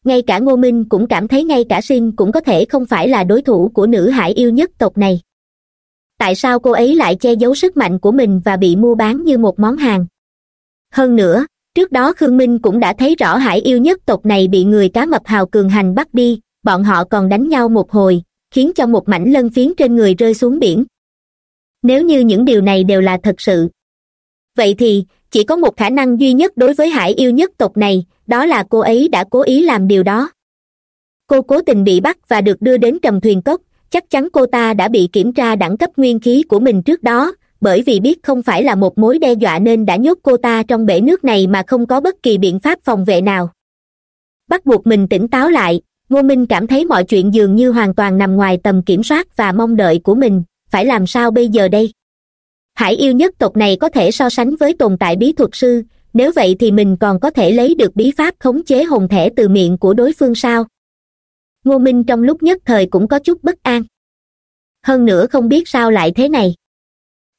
Ngay cả ngô minh cũng cảm thấy ngay cả sinh cũng có thể không phải là đối thủ của nữ hải yêu nhất tộc này. Tại sao cô ấy lại che giấu sức mạnh của mình và bị mua bán như một món hàng? Hơn nữa, trước đó khương minh cũng đã thấy rõ hải yêu nhất tộc này bị người cá mập hào cường hành bắt đi, bọn họ còn đánh nhau một hồi, khiến cho một mảnh lân phiến trên người rơi xuống biển nếu như những điều này đều là thật sự. Vậy thì, chỉ có một khả năng duy nhất đối với hải yêu nhất tộc này, đó là cô ấy đã cố ý làm điều đó. Cô cố tình bị bắt và được đưa đến trầm thuyền cốc, chắc chắn cô ta đã bị kiểm tra đẳng cấp nguyên khí của mình trước đó, bởi vì biết không phải là một mối đe dọa nên đã nhốt cô ta trong bể nước này mà không có bất kỳ biện pháp phòng vệ nào. Bắt buộc mình tỉnh táo lại, ngô minh cảm thấy mọi chuyện dường như hoàn toàn nằm ngoài tầm kiểm soát và mong đợi của mình phải làm sao bây giờ đây? Hải yêu nhất tộc này có thể so sánh với tồn tại bí thuật sư, nếu vậy thì mình còn có thể lấy được bí pháp khống chế hồn thể từ miệng của đối phương sao? Ngô minh trong lúc nhất thời cũng có chút bất an. Hơn nữa không biết sao lại thế này.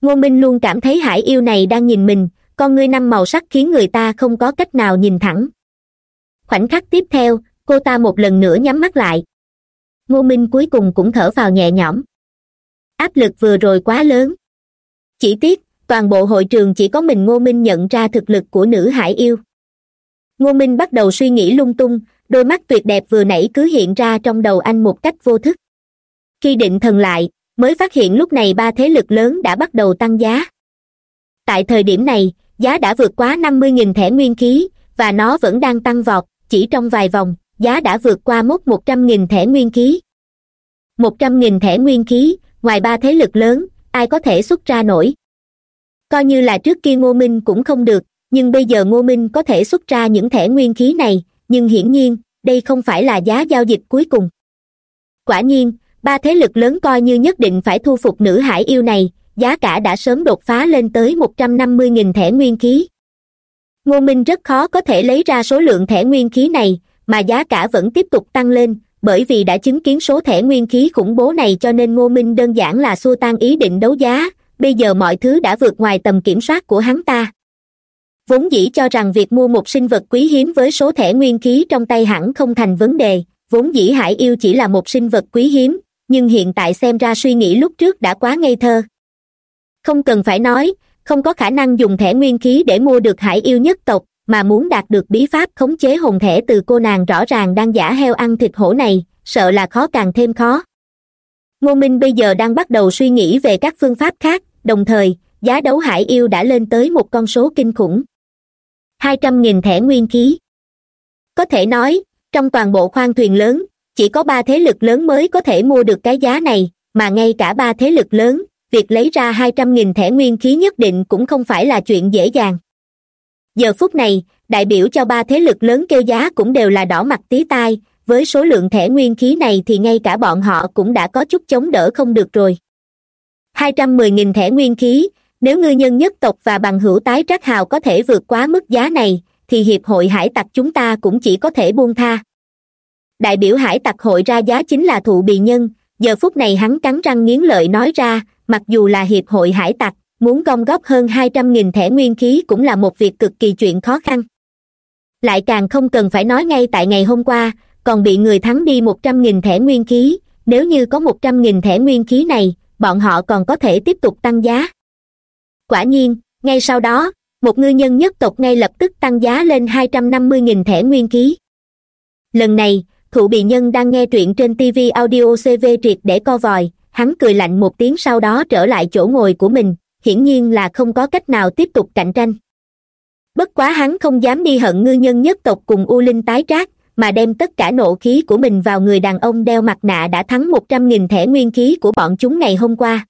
Ngô minh luôn cảm thấy hải yêu này đang nhìn mình, con ngươi năm màu sắc khiến người ta không có cách nào nhìn thẳng. Khoảnh khắc tiếp theo, cô ta một lần nữa nhắm mắt lại. Ngô minh cuối cùng cũng thở vào nhẹ nhõm áp lực vừa rồi quá lớn. Chỉ tiếc, toàn bộ hội trường chỉ có mình ngô minh nhận ra thực lực của nữ hải yêu. Ngô minh bắt đầu suy nghĩ lung tung, đôi mắt tuyệt đẹp vừa nãy cứ hiện ra trong đầu anh một cách vô thức. Khi định thần lại, mới phát hiện lúc này ba thế lực lớn đã bắt đầu tăng giá. Tại thời điểm này, giá đã vượt quá năm mươi nghìn thẻ nguyên khí, và nó vẫn đang tăng vọt, chỉ trong vài vòng, giá đã vượt qua mốc một trăm nghìn thẻ nguyên khí. một trăm nghìn thẻ nguyên khí ngoài ba thế lực lớn, ai có thể xuất ra nổi? Coi như là trước kia ngô minh cũng không được, nhưng bây giờ ngô minh có thể xuất ra những thẻ nguyên khí này, nhưng hiển nhiên, đây không phải là giá giao dịch cuối cùng. Quả nhiên, ba thế lực lớn coi như nhất định phải thu phục nữ hải yêu này, giá cả đã sớm đột phá lên tới một trăm năm mươi nghìn thẻ nguyên khí. Ngô minh rất khó có thể lấy ra số lượng thẻ nguyên khí này, mà giá cả vẫn tiếp tục tăng lên bởi vì đã chứng kiến số thẻ nguyên khí khủng bố này cho nên ngô minh đơn giản là xua tan ý định đấu giá. Bây giờ mọi thứ đã vượt ngoài tầm kiểm soát của hắn ta. Vốn dĩ cho rằng việc mua một sinh vật quý hiếm với số thẻ nguyên khí trong tay hẳn không thành vấn đề. Vốn dĩ hải yêu chỉ là một sinh vật quý hiếm, nhưng hiện tại xem ra suy nghĩ lúc trước đã quá ngây thơ. Không cần phải nói, không có khả năng dùng thẻ nguyên khí để mua được hải yêu nhất tộc mà muốn đạt được bí pháp khống chế hồn thể từ cô nàng rõ ràng đang giả heo ăn thịt hổ này, sợ là khó càng thêm khó. Ngô minh bây giờ đang bắt đầu suy nghĩ về các phương pháp khác, đồng thời, giá đấu hải yêu đã lên tới một con số kinh khủng. Hai trăm nghìn thẻ nguyên khí. Có thể nói, trong toàn bộ khoang thuyền lớn, chỉ có ba thế lực lớn mới có thể mua được cái giá này, mà ngay cả ba thế lực lớn, việc lấy ra hai trăm nghìn thẻ nguyên khí nhất định cũng không phải là chuyện dễ dàng giờ phút này, đại biểu cho ba thế lực lớn kêu giá cũng đều là đỏ mặt tí tai, với số lượng thẻ nguyên khí này thì ngay cả bọn họ cũng đã có chút chống đỡ không được rồi. Hai trăm mười nghìn thẻ nguyên khí, nếu ngư nhân nhất tộc và bằng hữu tái trác hào có thể vượt quá mức giá này, thì hiệp hội hải tặc chúng ta cũng chỉ có thể buông tha. Đại biểu hải tặc hội ra giá chính là thụ bì nhân, giờ phút này hắn cắn răng nghiến lợi nói ra, mặc dù là hiệp hội hải tặc muốn gom góp hơn hai trăm nghìn thẻ nguyên khí cũng là một việc cực kỳ chuyện khó khăn. Lại càng không cần phải nói ngay tại ngày hôm qua, còn bị người thắng đi một trăm nghìn thẻ nguyên khí. Nếu như có một trăm nghìn thẻ nguyên khí này, bọn họ còn có thể tiếp tục tăng giá. Quả nhiên, ngay sau đó, một ngư nhân nhất tộc ngay lập tức tăng giá lên hai trăm năm mươi nghìn thẻ nguyên khí. Lần này, thụ bị nhân đang nghe truyện trên tv audio cv triệt để co vòi, hắn cười lạnh một tiếng sau đó trở lại chỗ ngồi của mình hiển nhiên là không có cách nào tiếp tục cạnh tranh. Bất quá hắn không dám đi hận ngư nhân nhất tộc cùng u linh tái trác, mà đem tất cả nộ khí của mình vào người đàn ông đeo mặt nạ đã thắng một trăm nghìn thẻ nguyên khí của bọn chúng ngày hôm qua.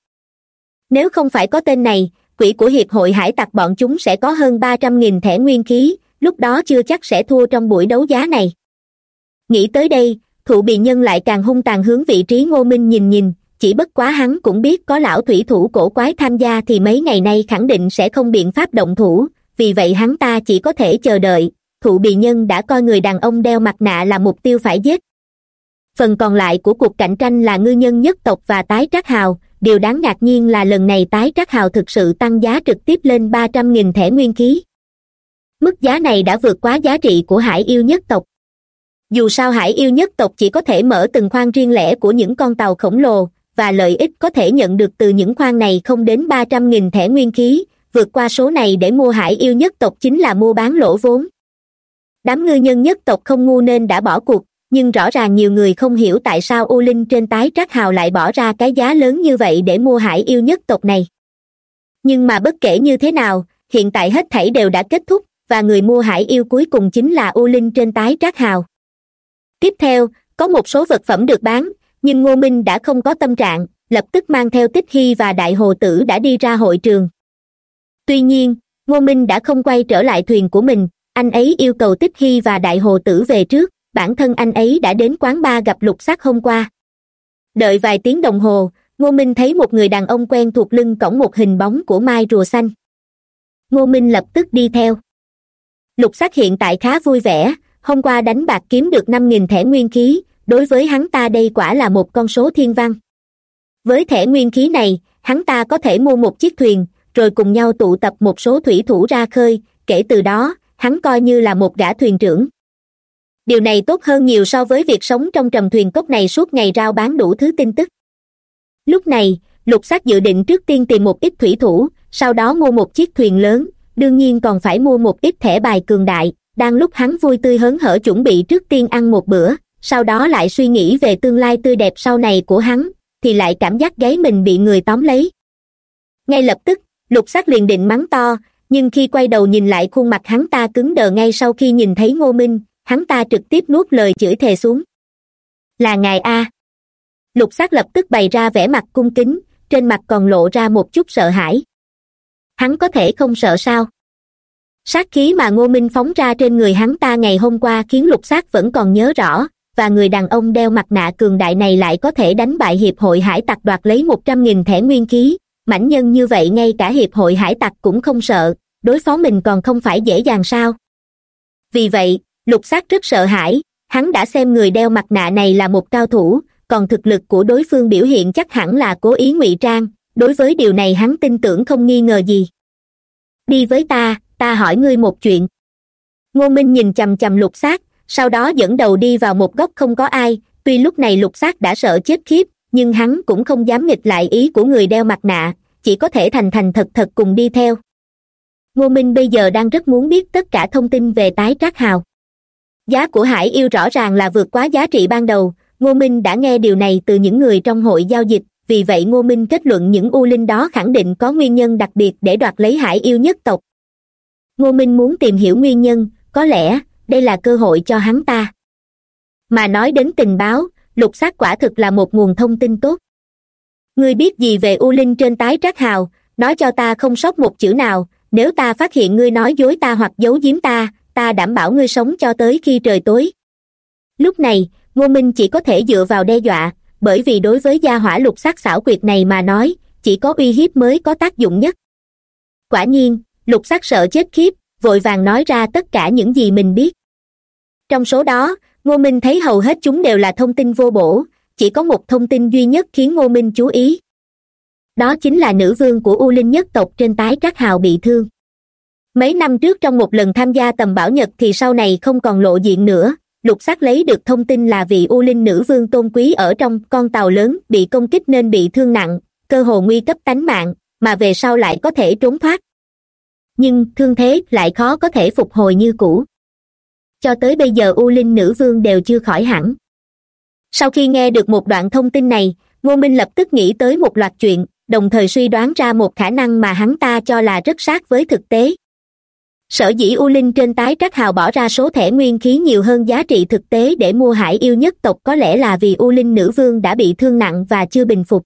Nếu không phải có tên này, quỹ của hiệp hội hải tặc bọn chúng sẽ có hơn ba trăm nghìn thẻ nguyên khí, lúc đó chưa chắc sẽ thua trong buổi đấu giá này. Nghĩ tới đây, thụ bị nhân lại càng hung tàn hướng vị trí ngô minh nhìn nhìn chỉ bất quá hắn cũng biết có lão thủy thủ cổ quái tham gia thì mấy ngày nay khẳng định sẽ không biện pháp động thủ, vì vậy hắn ta chỉ có thể chờ đợi. Thụ bì nhân đã coi người đàn ông đeo mặt nạ là mục tiêu phải giết. Phần còn lại của cuộc cạnh tranh là ngư nhân nhất tộc và tái trác hào. Điều đáng ngạc nhiên là lần này tái trác hào thực sự tăng giá trực tiếp lên ba trăm nghìn thẻ nguyên khí. Mức giá này đã vượt quá giá trị của hải yêu nhất tộc. Dù sao hải yêu nhất tộc chỉ có thể mở từng khoang riêng lẻ của những con tàu khổng lồ và lợi ích có thể nhận được từ những khoang này không đến ba trăm nghìn thẻ nguyên khí, vượt qua số này để mua hải yêu nhất tộc chính là mua bán lỗ vốn. Đám ngư nhân nhất tộc không ngu nên đã bỏ cuộc, nhưng rõ ràng nhiều người không hiểu tại sao u linh trên tái trác hào lại bỏ ra cái giá lớn như vậy để mua hải yêu nhất tộc này. Nhưng mà bất kể như thế nào, hiện tại hết thảy đều đã kết thúc, và người mua hải yêu cuối cùng chính là u linh trên tái trác hào. Tiếp theo, có một số vật phẩm được bán nhưng ngô minh đã không có tâm trạng, lập tức mang theo tích hy và đại hồ tử đã đi ra hội trường. Tuy nhiên, ngô minh đã không quay trở lại thuyền của mình, anh ấy yêu cầu tích hy và đại hồ tử về trước, bản thân anh ấy đã đến quán bar gặp lục sắc hôm qua. Đợi vài tiếng đồng hồ, ngô minh thấy một người đàn ông quen thuộc lưng cổng một hình bóng của mai rùa xanh. Ngô minh lập tức đi theo. Lục sắc hiện tại khá vui vẻ, hôm qua đánh bạc kiếm được năm nghìn thẻ nguyên khí đối với hắn ta đây quả là một con số thiên văn với thẻ nguyên khí này, hắn ta có thể mua một chiếc thuyền, rồi cùng nhau tụ tập một số thủy thủ ra khơi, kể từ đó, hắn coi như là một gã thuyền trưởng. Điều này tốt hơn nhiều so với việc sống trong trầm thuyền cốc này suốt ngày rao bán đủ thứ tin tức. Lúc này, lục xác dự định trước tiên tìm một ít thủy thủ, sau đó mua một chiếc thuyền lớn, đương nhiên còn phải mua một ít thẻ bài cường đại, đang lúc hắn vui tươi hớn hở chuẩn bị trước tiên ăn một bữa sau đó lại suy nghĩ về tương lai tươi đẹp sau này của hắn, thì lại cảm giác gáy mình bị người tóm lấy. Ngay lập tức, lục sắc liền định mắng to, nhưng khi quay đầu nhìn lại khuôn mặt hắn ta cứng đờ ngay sau khi nhìn thấy ngô minh, hắn ta trực tiếp nuốt lời chửi thề xuống. Là ngài a. Lục sắc lập tức bày ra vẻ mặt cung kính, trên mặt còn lộ ra một chút sợ hãi. Hắn có thể không sợ sao? Sát khí mà ngô minh phóng ra trên người hắn ta ngày hôm qua khiến lục sát vẫn còn nhớ rõ và người đàn ông đeo mặt nạ cường đại này lại có thể đánh bại hiệp hội hải tặc đoạt lấy một trăm nghìn thẻ nguyên khí mãnh nhân như vậy ngay cả hiệp hội hải tặc cũng không sợ. Đối phó mình còn không phải dễ dàng sao? Vì vậy, lục xác rất sợ hãi. Hắn đã xem người đeo mặt nạ này là một cao thủ, còn thực lực của đối phương biểu hiện chắc hẳn là cố ý ngụy trang. Đối với điều này hắn tin tưởng không nghi ngờ gì. Đi với ta ta hỏi ngươi một chuyện. Ngô minh nhìn chằm chằm lục xác sau đó dẫn đầu đi vào một góc không có ai, tuy lúc này lục xác đã sợ chết khiếp, nhưng hắn cũng không dám nghịch lại ý của người đeo mặt nạ, chỉ có thể thành thành thật thật cùng đi theo. Ngô minh bây giờ đang rất muốn biết tất cả thông tin về tái trác hào. Giá của hải yêu rõ ràng là vượt quá giá trị ban đầu, ngô minh đã nghe điều này từ những người trong hội giao dịch, vì vậy ngô minh kết luận những u linh đó khẳng định có nguyên nhân đặc biệt để đoạt lấy hải yêu nhất tộc. Ngô minh muốn tìm hiểu nguyên nhân, có lẽ đây là cơ hội cho hắn ta. Mà nói đến tình báo, lục xác quả thực là một nguồn thông tin tốt. Ngươi biết gì về u linh trên tái trác hào, nói cho ta không sót một chữ nào, nếu ta phát hiện ngươi nói dối ta hoặc giấu giếm ta ta đảm bảo ngươi sống cho tới khi trời tối. Lúc này, ngô minh chỉ có thể dựa vào đe dọa, bởi vì đối với gia hỏa lục sắc xảo quyệt này mà nói, chỉ có uy hiếp mới có tác dụng nhất. Quả nhiên, lục sắc sợ chết khiếp, vội vàng nói ra tất cả những gì mình biết trong số đó, ngô minh thấy hầu hết chúng đều là thông tin vô bổ, chỉ có một thông tin duy nhất khiến ngô minh chú ý. Đó chính là nữ vương của u linh nhất tộc trên tái trác hào bị thương. Mấy năm trước trong một lần tham gia tầm bảo nhật thì sau này không còn lộ diện nữa, lục xác lấy được thông tin là vị u linh nữ vương tôn quý ở trong con tàu lớn bị công kích nên bị thương nặng, cơ hồ nguy cấp tánh mạng, mà về sau lại có thể trốn thoát. Nhưng thương thế lại khó có thể phục hồi như cũ cho tới bây giờ u linh nữ vương đều chưa khỏi hẳn. Sau khi nghe được một đoạn thông tin này, ngô minh lập tức nghĩ tới một loạt chuyện, đồng thời suy đoán ra một khả năng mà hắn ta cho là rất sát với thực tế. Sở dĩ u linh trên tái trắc hào bỏ ra số thẻ nguyên khí nhiều hơn giá trị thực tế để mua hải yêu nhất tộc có lẽ là vì u linh nữ vương đã bị thương nặng và chưa bình phục.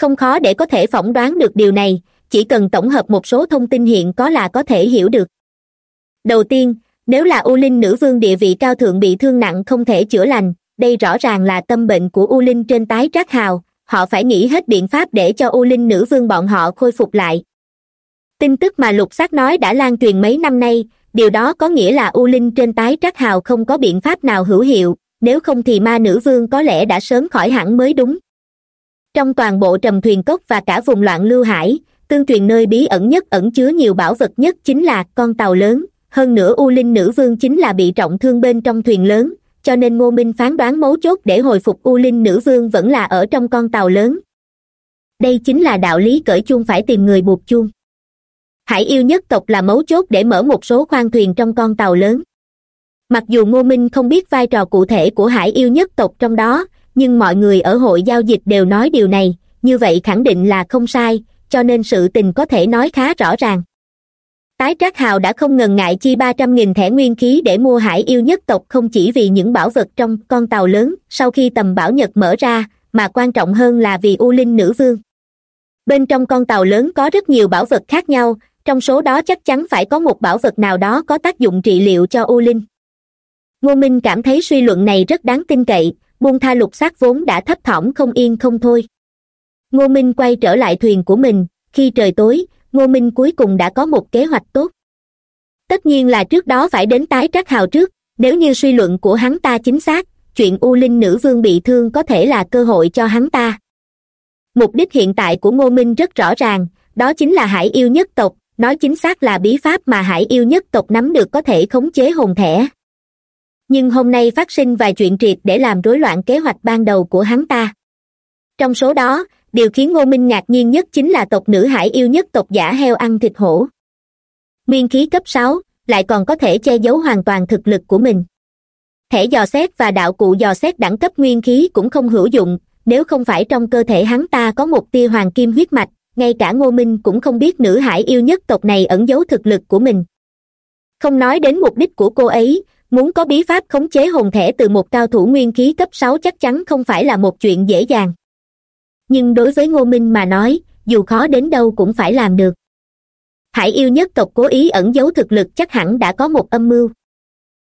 Không khó để có thể phỏng đoán được điều này, chỉ cần tổng hợp một số thông tin hiện có là có thể hiểu được. Đầu tiên nếu là u linh nữ vương địa vị cao thượng bị thương nặng không thể chữa lành, đây rõ ràng là tâm bệnh của u linh trên tái trác hào, họ phải nghĩ hết biện pháp để cho u linh nữ vương bọn họ khôi phục lại. Tin tức mà lục xác nói đã lan truyền mấy năm nay, điều đó có nghĩa là u linh trên tái trác hào không có biện pháp nào hữu hiệu, nếu không thì ma nữ vương có lẽ đã sớm khỏi hẳn mới đúng. Trong toàn bộ trầm thuyền cốc và cả vùng loạn lưu hải, tương truyền nơi bí ẩn nhất ẩn chứa nhiều bảo vật nhất chính là con tàu lớn hơn nữa u linh nữ vương chính là bị trọng thương bên trong thuyền lớn, cho nên ngô minh phán đoán mấu chốt để hồi phục u linh nữ vương vẫn là ở trong con tàu lớn. Đây chính là đạo lý cởi chuông phải tìm người buộc chuông. Hải yêu nhất tộc là mấu chốt để mở một số khoang thuyền trong con tàu lớn. Mặc dù ngô minh không biết vai trò cụ thể của hải yêu nhất tộc trong đó, nhưng mọi người ở hội giao dịch đều nói điều này, như vậy khẳng định là không sai, cho nên sự tình có thể nói khá rõ ràng tái trác hào đã không ngần ngại chi ba trăm nghìn thẻ nguyên khí để mua hải yêu nhất tộc không chỉ vì những bảo vật trong con tàu lớn sau khi tầm bảo nhật mở ra, mà quan trọng hơn là vì u linh nữ vương. Bên trong con tàu lớn có rất nhiều bảo vật khác nhau, trong số đó chắc chắn phải có một bảo vật nào đó có tác dụng trị liệu cho u linh. Ngô minh cảm thấy suy luận này rất đáng tin cậy, buông tha lục xác vốn đã thấp thỏm không yên không thôi. Ngô minh quay trở lại thuyền của mình, khi trời tối ngô minh cuối cùng đã có một kế hoạch tốt. Tất nhiên là trước đó phải đến tái trác hào trước, nếu như suy luận của hắn ta chính xác, chuyện u linh nữ vương bị thương có thể là cơ hội cho hắn ta. Mục đích hiện tại của ngô minh rất rõ ràng, đó chính là hải yêu nhất tộc, nói chính xác là bí pháp mà hải yêu nhất tộc nắm được có thể khống chế hồn thẻ nhưng hôm nay phát sinh vài chuyện triệt để làm rối loạn kế hoạch ban đầu của hắn ta. Trong số đó điều khiến ngô minh ngạc nhiên nhất chính là tộc nữ hải yêu nhất tộc giả heo ăn thịt hổ. Nguyên khí cấp sáu, lại còn có thể che giấu hoàn toàn thực lực của mình. Thẻ dò xét và đạo cụ dò xét đẳng cấp nguyên khí cũng không hữu dụng, nếu không phải trong cơ thể hắn ta có một tia hoàng kim huyết mạch, ngay cả ngô minh cũng không biết nữ hải yêu nhất tộc này ẩn giấu thực lực của mình. Không nói đến mục đích của cô ấy, muốn có bí pháp khống chế hồn thẻ từ một cao thủ nguyên khí cấp sáu chắc chắn không phải là một chuyện dễ dàng nhưng đối với ngô minh mà nói, dù khó đến đâu cũng phải làm được. Hải yêu nhất tộc cố ý ẩn giấu thực lực chắc hẳn đã có một âm mưu.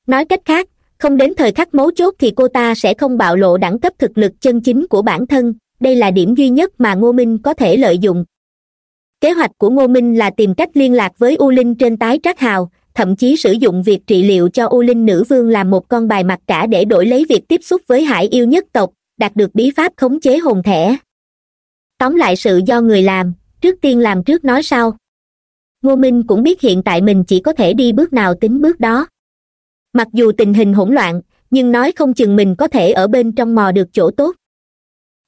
Nói cách khác, không đến thời khắc mấu chốt thì cô ta sẽ không bạo lộ đẳng cấp thực lực chân chính của bản thân, đây là điểm duy nhất mà ngô minh có thể lợi dụng. Kế hoạch của ngô minh là tìm cách liên lạc với u linh trên tái trác hào, thậm chí sử dụng việc trị liệu cho u linh nữ vương làm một con bài mặt cả để đổi lấy việc tiếp xúc với hải yêu nhất tộc, đạt được bí pháp khống chế hồn thẻ tóm lại sự do người làm, trước tiên làm trước nói sau. Ngô minh cũng biết hiện tại mình chỉ có thể đi bước nào tính bước đó. Mặc dù tình hình hỗn loạn, nhưng nói không chừng mình có thể ở bên trong mò được chỗ tốt.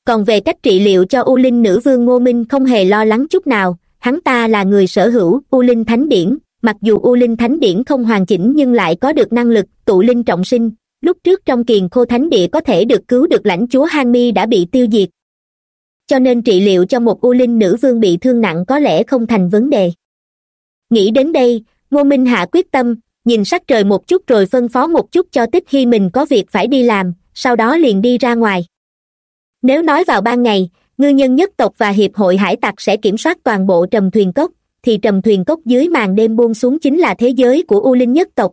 Còn về cách trị liệu cho u linh nữ vương ngô minh không hề lo lắng chút nào, hắn ta là người sở hữu u linh thánh điển, mặc dù u linh thánh điển không hoàn chỉnh nhưng lại có được năng lực, tụ linh trọng sinh, lúc trước trong kiền khô thánh địa có thể được cứu được lãnh chúa hang mi đã bị tiêu diệt cho nên trị liệu cho một u linh nữ vương bị thương nặng có lẽ không thành vấn đề. Nghĩ đến đây, ngô minh hạ quyết tâm, nhìn sắc trời một chút rồi phân phó một chút cho tích hy mình có việc phải đi làm, sau đó liền đi ra ngoài. Nếu nói vào ban ngày, ngư nhân nhất tộc và hiệp hội hải tặc sẽ kiểm soát toàn bộ trầm thuyền cốc, thì trầm thuyền cốc dưới màn đêm buông xuống chính là thế giới của u linh nhất tộc.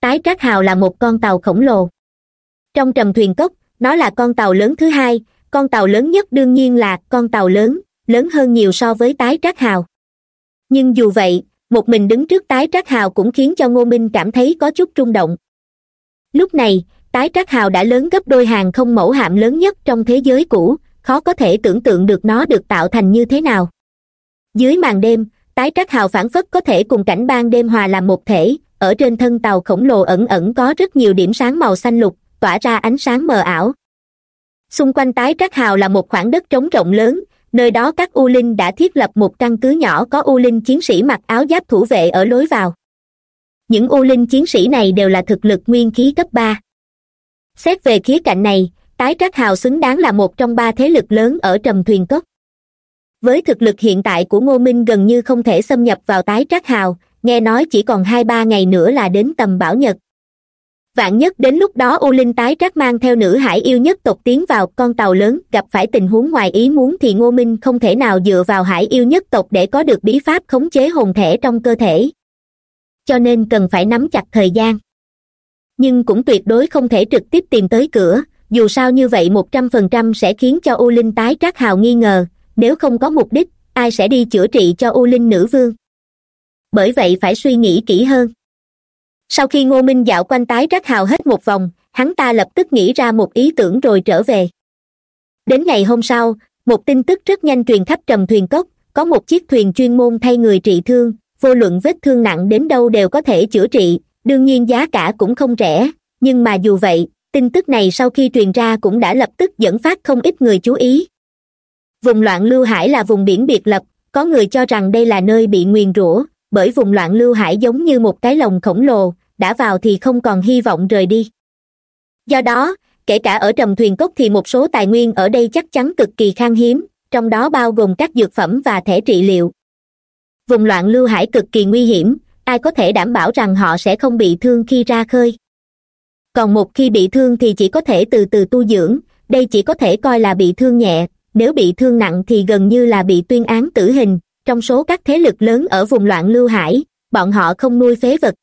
Tái trác hào là một con tàu khổng lồ. Trong trầm thuyền cốc, nó là con tàu lớn thứ hai con tàu lớn nhất đương nhiên là con tàu lớn lớn hơn nhiều so với tái trác hào. Nhưng dù vậy, một mình đứng trước tái trác hào cũng khiến cho ngô minh cảm thấy có chút rung động. Lúc này, tái trác hào đã lớn gấp đôi hàng không mẫu hạm lớn nhất trong thế giới cũ, khó có thể tưởng tượng được nó được tạo thành như thế nào. Dưới màn đêm, tái trác hào phản phất có thể cùng cảnh ban đêm hòa làm một thể, ở trên thân tàu khổng lồ ẩn ẩn có rất nhiều điểm sáng màu xanh lục, tỏa ra ánh sáng mờ ảo xung quanh tái trác hào là một khoảng đất trống rộng lớn, nơi đó các u linh đã thiết lập một căn cứ nhỏ có u linh chiến sĩ mặc áo giáp thủ vệ ở lối vào. Những u linh chiến sĩ này đều là thực lực nguyên khí cấp ba. Xét về khía cạnh này, tái trác hào xứng đáng là một trong ba thế lực lớn ở trầm thuyền cốc. Với thực lực hiện tại của ngô minh gần như không thể xâm nhập vào tái trác hào, nghe nói chỉ còn hai ba ngày nữa là đến tầm bảo nhật vạn nhất đến lúc đó u linh tái trác mang theo nữ hải yêu nhất tộc tiến vào con tàu lớn, gặp phải tình huống ngoài ý muốn thì ngô minh không thể nào dựa vào hải yêu nhất tộc để có được bí pháp khống chế hồn thể trong cơ thể. Cho nên cần phải nắm chặt thời gian. Nhưng cũng tuyệt đối không thể trực tiếp tìm tới cửa, dù sao như vậy một trăm phần trăm sẽ khiến cho u linh tái trác hào nghi ngờ, nếu không có mục đích, ai sẽ đi chữa trị cho u linh nữ vương? Bởi vậy phải suy nghĩ kỹ hơn sau khi ngô minh dạo quanh tái rác hào hết một vòng, hắn ta lập tức nghĩ ra một ý tưởng rồi trở về. Đến ngày hôm sau, một tin tức rất nhanh truyền khắp trầm thuyền cốc, có một chiếc thuyền chuyên môn thay người trị thương, vô luận vết thương nặng đến đâu đều có thể chữa trị, đương nhiên giá cả cũng không rẻ, nhưng mà dù vậy, tin tức này sau khi truyền ra cũng đã lập tức dẫn phát không ít người chú ý. Vùng loạn lưu hải là vùng biển biệt lập, có người cho rằng đây là nơi bị nguyền rủa, bởi vùng loạn lưu hải giống như một cái lồng khổng lồ đã vào thì không còn hy vọng rời đi. Do đó, kể cả ở trầm thuyền cốc thì một số tài nguyên ở đây chắc chắn cực kỳ khan hiếm, trong đó bao gồm các dược phẩm và thẻ trị liệu. Vùng loạn lưu hải cực kỳ nguy hiểm, ai có thể đảm bảo rằng họ sẽ không bị thương khi ra khơi. Còn một khi bị thương thì chỉ có thể từ từ tu dưỡng, đây chỉ có thể coi là bị thương nhẹ, nếu bị thương nặng thì gần như là bị tuyên án tử hình. Trong số các thế lực lớn ở vùng loạn lưu hải, bọn họ không nuôi phế vật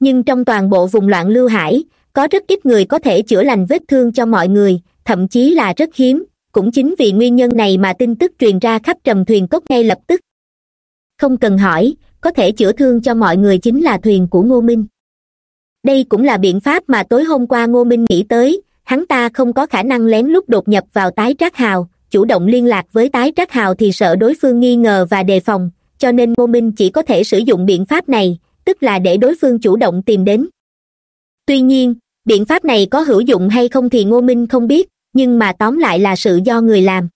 nhưng trong toàn bộ vùng loạn lưu hải, có rất ít người có thể chữa lành vết thương cho mọi người, thậm chí là rất hiếm. Cũng chính vì nguyên nhân này mà tin tức truyền ra khắp trầm thuyền cốc ngay lập tức. Không cần hỏi, có thể chữa thương cho mọi người chính là thuyền của ngô minh. Đây cũng là biện pháp mà tối hôm qua ngô minh nghĩ tới. Hắn ta không có khả năng lén lút đột nhập vào tái trác hào, chủ động liên lạc với tái trác hào thì sợ đối phương nghi ngờ và đề phòng, cho nên ngô minh chỉ có thể sử dụng biện pháp này tức là để đối phương chủ động tìm đến. Tuy nhiên, biện pháp này có hữu dụng hay không thì ngô minh không biết, nhưng mà tóm lại là sự do người làm.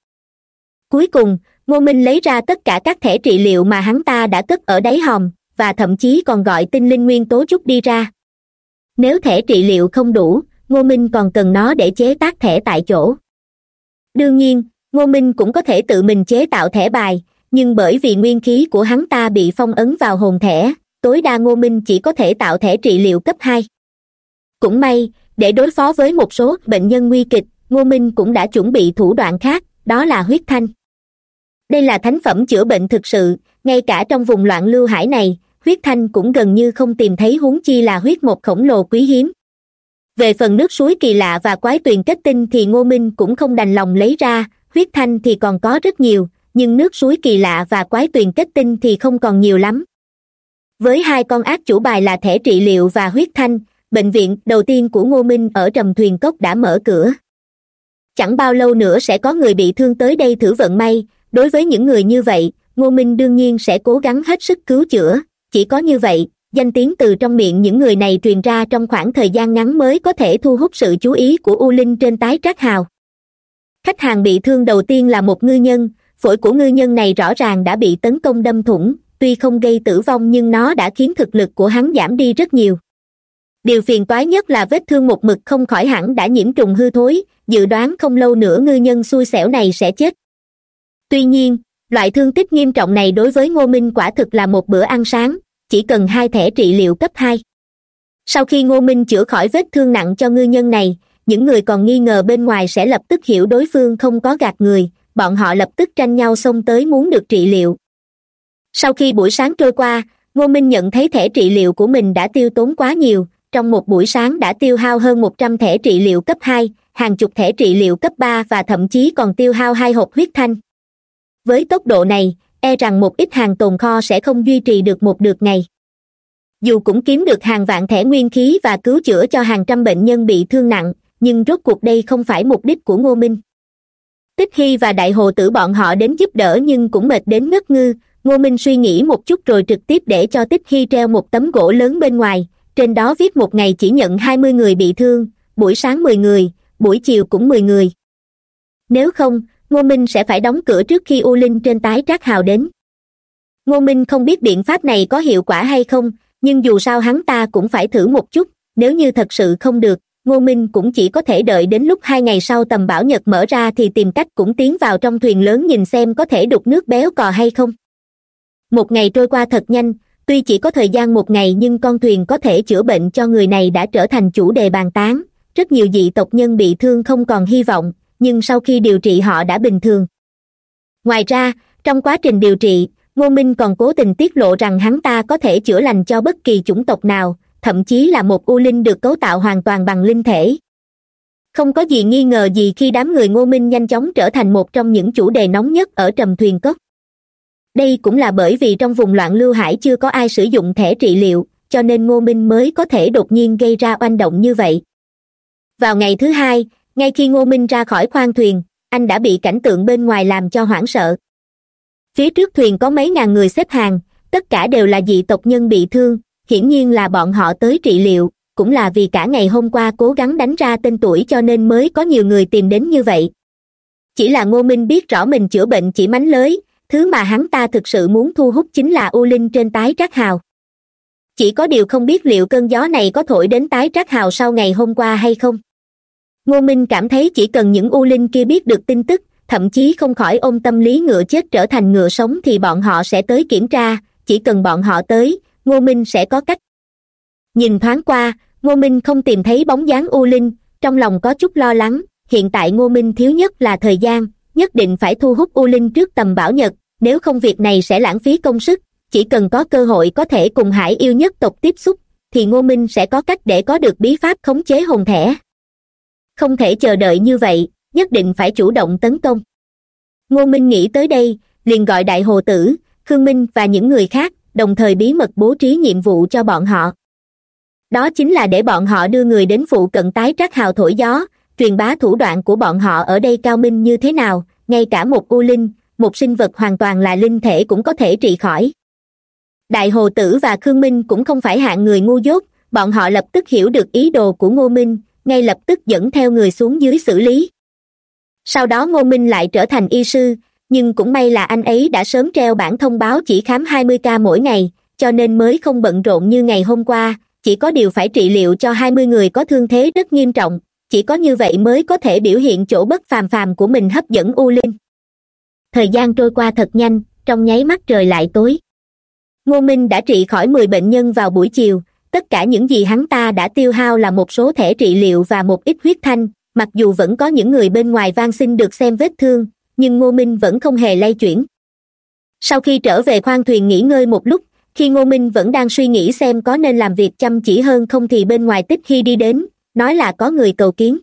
Cuối cùng, ngô minh lấy ra tất cả các thẻ trị liệu mà hắn ta đã cất ở đáy hòm, và thậm chí còn gọi tinh linh nguyên tố chút đi ra. Nếu thẻ trị liệu không đủ, ngô minh còn cần nó để chế tác thẻ tại chỗ. Đương nhiên, ngô minh cũng có thể tự mình chế tạo thẻ bài, nhưng bởi vì nguyên khí của hắn ta bị phong ấn vào hồn thẻ tối đa ngô minh chỉ có thể tạo thẻ trị liệu cấp hai. Cũng may, để đối phó với một số bệnh nhân nguy kịch, ngô minh cũng đã chuẩn bị thủ đoạn khác, đó là huyết thanh. Đây là thánh phẩm chữa bệnh thực sự, ngay cả trong vùng loạn lưu hải này, huyết thanh cũng gần như không tìm thấy huống chi là huyết một khổng lồ quý hiếm. Về phần nước suối kỳ lạ và quái tuyền kết tinh thì ngô minh cũng không đành lòng lấy ra, huyết thanh thì còn có rất nhiều, nhưng nước suối kỳ lạ và quái tuyền kết tinh thì không còn nhiều lắm với hai con ác chủ bài là thẻ trị liệu và huyết thanh, bệnh viện đầu tiên của ngô minh ở trầm thuyền cốc đã mở cửa. Chẳng bao lâu nữa sẽ có người bị thương tới đây thử vận may. Đối với những người như vậy, ngô minh đương nhiên sẽ cố gắng hết sức cứu chữa. Chỉ có như vậy, danh tiếng từ trong miệng những người này truyền ra trong khoảng thời gian ngắn mới có thể thu hút sự chú ý của u linh trên tái trác hào. Khách hàng bị thương đầu tiên là một ngư nhân. Phổi của ngư nhân này rõ ràng đã bị tấn công đâm thủng tuy không gây tử vong nhưng nó đã khiến thực lực của hắn giảm đi rất nhiều. Điều phiền toái nhất là vết thương một mực không khỏi hẳn đã nhiễm trùng hư thối, dự đoán không lâu nữa ngư nhân xui xẻo này sẽ chết. Tuy nhiên, loại thương tích nghiêm trọng này đối với ngô minh quả thực là một bữa ăn sáng, chỉ cần hai thẻ trị liệu cấp hai. Sau khi ngô minh chữa khỏi vết thương nặng cho ngư nhân này, những người còn nghi ngờ bên ngoài sẽ lập tức hiểu đối phương không có gạt người, bọn họ lập tức tranh nhau xông tới muốn được trị liệu sau khi buổi sáng trôi qua, ngô minh nhận thấy thẻ trị liệu của mình đã tiêu tốn quá nhiều. Trong một buổi sáng đã tiêu hao hơn một trăm thẻ trị liệu cấp hai, hàng chục thẻ trị liệu cấp ba và thậm chí còn tiêu hao hai hộp huyết thanh. Với tốc độ này e rằng một ít hàng tồn kho sẽ không duy trì được một được ngày. Dù cũng kiếm được hàng vạn thẻ nguyên khí và cứu chữa cho hàng trăm bệnh nhân bị thương nặng, nhưng rốt cuộc đây không phải mục đích của ngô minh. Tích hy và đại hồ tử bọn họ đến giúp đỡ nhưng cũng mệt đến ngất ngư ngô minh suy nghĩ một chút rồi trực tiếp để cho tích hy treo một tấm gỗ lớn bên ngoài. Trên đó viết một ngày chỉ nhận hai mươi người bị thương, buổi sáng mười người, buổi chiều cũng mười người. Nếu không, ngô minh sẽ phải đóng cửa trước khi u linh trên tái trác hào đến. Ngô minh không biết biện pháp này có hiệu quả hay không, nhưng dù sao hắn ta cũng phải thử một chút, nếu như thật sự không được, ngô minh cũng chỉ có thể đợi đến lúc hai ngày sau tầm bão nhật mở ra thì tìm cách cũng tiến vào trong thuyền lớn nhìn xem có thể đục nước béo cò hay không một ngày trôi qua thật nhanh, tuy chỉ có thời gian một ngày nhưng con thuyền có thể chữa bệnh cho người này đã trở thành chủ đề bàn tán. Rất nhiều dị tộc nhân bị thương không còn hy vọng, nhưng sau khi điều trị họ đã bình thường. Ngoài ra, trong quá trình điều trị, ngô minh còn cố tình tiết lộ rằng hắn ta có thể chữa lành cho bất kỳ chủng tộc nào, thậm chí là một u linh được cấu tạo hoàn toàn bằng linh thể. Không có gì nghi ngờ gì khi đám người ngô minh nhanh chóng trở thành một trong những chủ đề nóng nhất ở trầm thuyền cốc đây cũng là bởi vì trong vùng loạn lưu hải chưa có ai sử dụng thẻ trị liệu, cho nên ngô minh mới có thể đột nhiên gây ra oanh động như vậy. Vào ngày thứ hai, ngay khi ngô minh ra khỏi khoang thuyền, anh đã bị cảnh tượng bên ngoài làm cho hoảng sợ. Phía trước thuyền có mấy ngàn người xếp hàng, tất cả đều là dị tộc nhân bị thương, hiển nhiên là bọn họ tới trị liệu, cũng là vì cả ngày hôm qua cố gắng đánh ra tên tuổi cho nên mới có nhiều người tìm đến như vậy. Chỉ là ngô minh biết rõ mình chữa bệnh chỉ mánh lới thứ mà hắn ta thực sự muốn thu hút chính là u linh trên tái trác hào. Chỉ có điều không biết liệu cơn gió này có thổi đến tái trác hào sau ngày hôm qua hay không. Ngô minh cảm thấy chỉ cần những u linh kia biết được tin tức, thậm chí không khỏi ôm tâm lý ngựa chết trở thành ngựa sống thì bọn họ sẽ tới kiểm tra, chỉ cần bọn họ tới, ngô minh sẽ có cách. Nhìn thoáng qua, ngô minh không tìm thấy bóng dáng u linh, trong lòng có chút lo lắng, hiện tại ngô minh thiếu nhất là thời gian, nhất định phải thu hút u linh trước tầm bảo nhật nếu không việc này sẽ lãng phí công sức, chỉ cần có cơ hội có thể cùng hải yêu nhất tộc tiếp xúc, thì ngô minh sẽ có cách để có được bí pháp khống chế hồn thẻ không thể chờ đợi như vậy, nhất định phải chủ động tấn công. Ngô minh nghĩ tới đây, liền gọi đại hồ tử, khương minh và những người khác, đồng thời bí mật bố trí nhiệm vụ cho bọn họ. Đó chính là để bọn họ đưa người đến phụ cận tái trác hào thổi gió, truyền bá thủ đoạn của bọn họ ở đây cao minh như thế nào, ngay cả một u linh một sinh vật hoàn toàn là linh thể cũng có thể trị khỏi. Đại hồ tử và khương minh cũng không phải hạng người ngu dốt, bọn họ lập tức hiểu được ý đồ của ngô minh, ngay lập tức dẫn theo người xuống dưới xử lý. Sau đó ngô minh lại trở thành y sư, nhưng cũng may là anh ấy đã sớm treo bản thông báo chỉ khám hai mươi ca mỗi ngày, cho nên mới không bận rộn như ngày hôm qua, chỉ có điều phải trị liệu cho hai mươi người có thương thế rất nghiêm trọng, chỉ có như vậy mới có thể biểu hiện chỗ bất phàm phàm của mình hấp dẫn u linh thời gian trôi qua thật nhanh, trong nháy mắt trời lại tối. Ngô minh đã trị khỏi mười bệnh nhân vào buổi chiều, tất cả những gì hắn ta đã tiêu hao là một số thẻ trị liệu và một ít huyết thanh, mặc dù vẫn có những người bên ngoài van xin được xem vết thương, nhưng ngô minh vẫn không hề lay chuyển. Sau khi trở về khoang thuyền nghỉ ngơi một lúc, khi ngô minh vẫn đang suy nghĩ xem có nên làm việc chăm chỉ hơn không thì bên ngoài tích hy đi đến, nói là có người cầu kiến.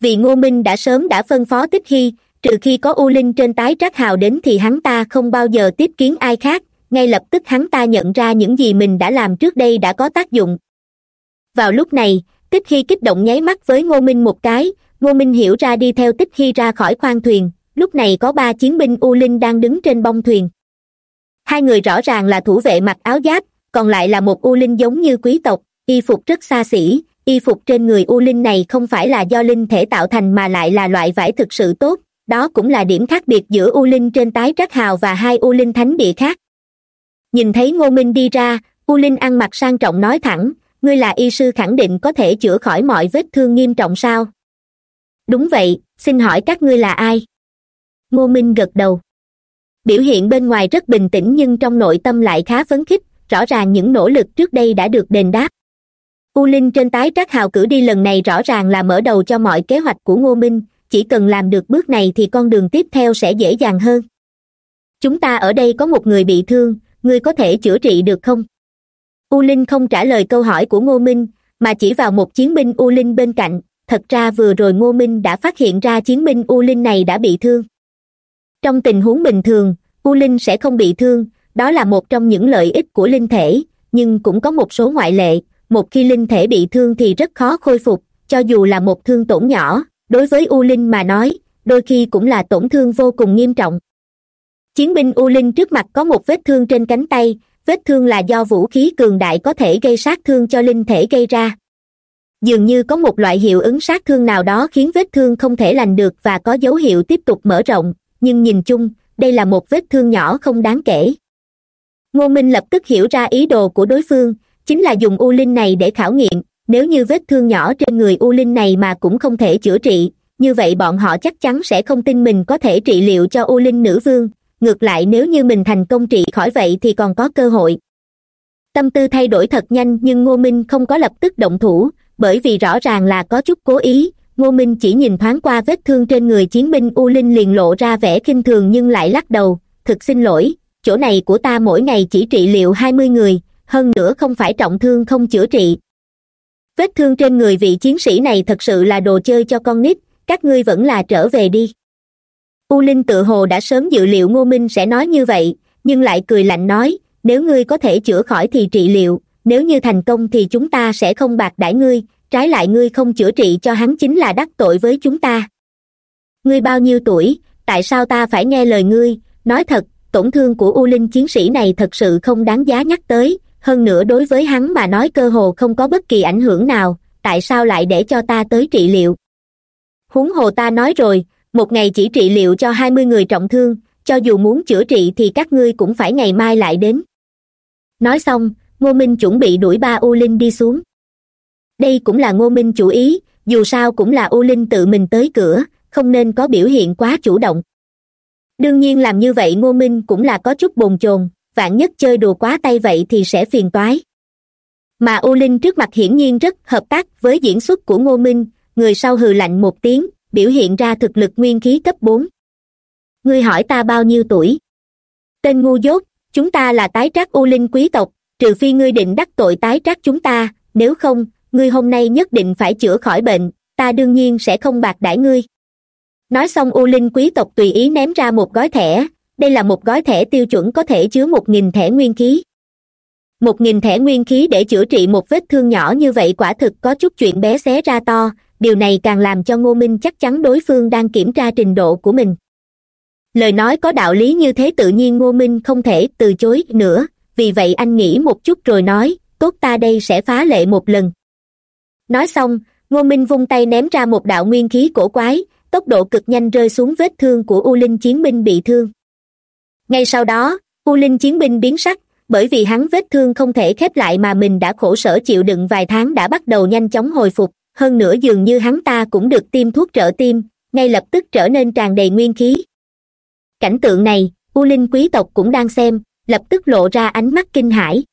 Vì ngô minh đã sớm đã phân phó tích hy trừ khi có u linh trên tái trác hào đến thì hắn ta không bao giờ tiếp kiến ai khác, ngay lập tức hắn ta nhận ra những gì mình đã làm trước đây đã có tác dụng. Vào lúc này, tích khi kích động nháy mắt với ngô minh một cái, ngô minh hiểu ra đi theo tích khi ra khỏi khoang thuyền, lúc này có ba chiến binh u linh đang đứng trên bông thuyền. Hai người rõ ràng là thủ vệ mặc áo giáp, còn lại là một u linh giống như quý tộc, y phục rất xa xỉ, y phục trên người u linh này không phải là do linh thể tạo thành mà lại là loại vải thực sự tốt đó cũng là điểm khác biệt giữa u linh trên tái trắc hào và hai u linh thánh địa khác. Nhìn thấy ngô minh đi ra, u linh ăn mặc sang trọng nói thẳng, ngươi là y sư khẳng định có thể chữa khỏi mọi vết thương nghiêm trọng sao? Đúng vậy, xin hỏi các ngươi là ai? Ngô minh gật đầu. Biểu hiện bên ngoài rất bình tĩnh nhưng trong nội tâm lại khá phấn khích, rõ ràng những nỗ lực trước đây đã được đền đáp. U linh trên tái trác hào cử đi lần này rõ ràng là mở đầu cho mọi kế hoạch của ngô minh chỉ cần làm được bước này thì con đường tiếp theo sẽ dễ dàng hơn. Chúng ta ở đây có một người bị thương, ngươi có thể chữa trị được không? U linh không trả lời câu hỏi của ngô minh, mà chỉ vào một chiến binh u linh bên cạnh. Thật ra vừa rồi ngô minh đã phát hiện ra chiến binh u linh này đã bị thương. Trong tình huống bình thường, u linh sẽ không bị thương, đó là một trong những lợi ích của linh thể, nhưng cũng có một số ngoại lệ. Một khi linh thể bị thương thì rất khó khôi phục, cho dù là một thương tổn nhỏ đối với u linh mà nói, đôi khi cũng là tổn thương vô cùng nghiêm trọng. Chiến binh u linh trước mặt có một vết thương trên cánh tay, vết thương là do vũ khí cường đại có thể gây sát thương cho linh thể gây ra. Dường như có một loại hiệu ứng sát thương nào đó khiến vết thương không thể lành được và có dấu hiệu tiếp tục mở rộng, nhưng nhìn chung, đây là một vết thương nhỏ không đáng kể. Ngô minh lập tức hiểu ra ý đồ của đối phương, chính là dùng u linh này để khảo nghiệm nếu như vết thương nhỏ trên người u linh này mà cũng không thể chữa trị, như vậy bọn họ chắc chắn sẽ không tin mình có thể trị liệu cho u linh nữ vương. Ngược lại nếu như mình thành công trị khỏi vậy thì còn có cơ hội. Tâm tư thay đổi thật nhanh nhưng ngô minh không có lập tức động thủ, bởi vì rõ ràng là có chút cố ý. Ngô minh chỉ nhìn thoáng qua vết thương trên người chiến binh u linh liền lộ ra vẻ khinh thường nhưng lại lắc đầu, thực xin lỗi, chỗ này của ta mỗi ngày chỉ trị liệu hai mươi người, hơn nữa không phải trọng thương không chữa trị vết thương trên người vị chiến sĩ này thật sự là đồ chơi cho con nít, các ngươi vẫn là trở về đi. U linh tự hồ đã sớm dự liệu ngô minh sẽ nói như vậy, nhưng lại cười lạnh nói, nếu ngươi có thể chữa khỏi thì trị liệu, nếu như thành công thì chúng ta sẽ không bạc đãi ngươi, trái lại ngươi không chữa trị cho hắn chính là đắc tội với chúng ta. Ngươi bao nhiêu tuổi, tại sao ta phải nghe lời ngươi, nói thật, tổn thương của u linh chiến sĩ này thật sự không đáng giá nhắc tới hơn nữa đối với hắn mà nói cơ hồ không có bất kỳ ảnh hưởng nào, tại sao lại để cho ta tới trị liệu? Huống hồ ta nói rồi, một ngày chỉ trị liệu cho hai mươi người trọng thương, cho dù muốn chữa trị thì các ngươi cũng phải ngày mai lại đến. Nói xong, ngô minh chuẩn bị đuổi ba u linh đi xuống. Đây cũng là ngô minh chủ ý, dù sao cũng là u linh tự mình tới cửa, không nên có biểu hiện quá chủ động. Đương nhiên làm như vậy ngô minh cũng là có chút bồn chồn vạn nhất chơi đùa quá tay vậy thì sẽ phiền toái. Mà u linh trước mặt hiển nhiên rất hợp tác với diễn xuất của ngô minh, người sau hừ lạnh một tiếng, biểu hiện ra thực lực nguyên khí cấp bốn. Ngươi hỏi ta bao nhiêu tuổi? Tên ngu dốt, chúng ta là tái trác u linh quý tộc, trừ phi ngươi định đắc tội tái trác chúng ta, nếu không, ngươi hôm nay nhất định phải chữa khỏi bệnh, ta đương nhiên sẽ không bạc đãi ngươi. Nói xong u linh quý tộc tùy ý ném ra một gói thẻ đây là một gói thẻ tiêu chuẩn có thể chứa một nghìn thẻ nguyên khí. Một nghìn thẻ nguyên khí để chữa trị một vết thương nhỏ như vậy quả thực có chút chuyện bé xé ra to. Điều này càng làm cho ngô minh chắc chắn đối phương đang kiểm tra trình độ của mình. Lời nói có đạo lý như thế tự nhiên ngô minh không thể từ chối nữa. Vì vậy anh nghĩ một chút rồi nói, tốt ta đây sẽ phá lệ một lần. Nói xong, ngô minh vung tay ném ra một đạo nguyên khí cổ quái, tốc độ cực nhanh rơi xuống vết thương của u linh chiến binh bị thương ngay sau đó u linh chiến binh biến sắc, bởi vì hắn vết thương không thể khép lại mà mình đã khổ sở chịu đựng vài tháng đã bắt đầu nhanh chóng hồi phục. Hơn nữa dường như hắn ta cũng được tiêm thuốc trợ tim, ngay lập tức trở nên tràn đầy nguyên khí. Cảnh tượng này u linh quý tộc cũng đang xem, lập tức lộ ra ánh mắt kinh hãi.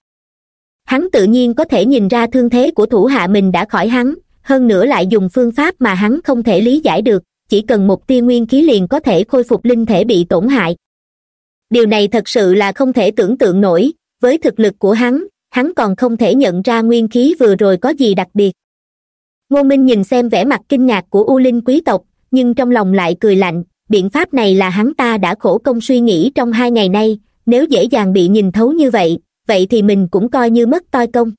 Hắn tự nhiên có thể nhìn ra thương thế của thủ hạ mình đã khỏi hắn, hơn nữa lại dùng phương pháp mà hắn không thể lý giải được, chỉ cần một tia nguyên khí liền có thể khôi phục linh thể bị tổn hại điều này thật sự là không thể tưởng tượng nổi. Với thực lực của hắn hắn còn không thể nhận ra nguyên khí vừa rồi có gì đặc biệt. Ngô minh nhìn xem vẻ mặt kinh ngạc của u linh quý tộc, nhưng trong lòng lại cười lạnh, biện pháp này là hắn ta đã khổ công suy nghĩ trong hai ngày nay, nếu dễ dàng bị nhìn thấu như vậy vậy thì mình cũng coi như mất toi công.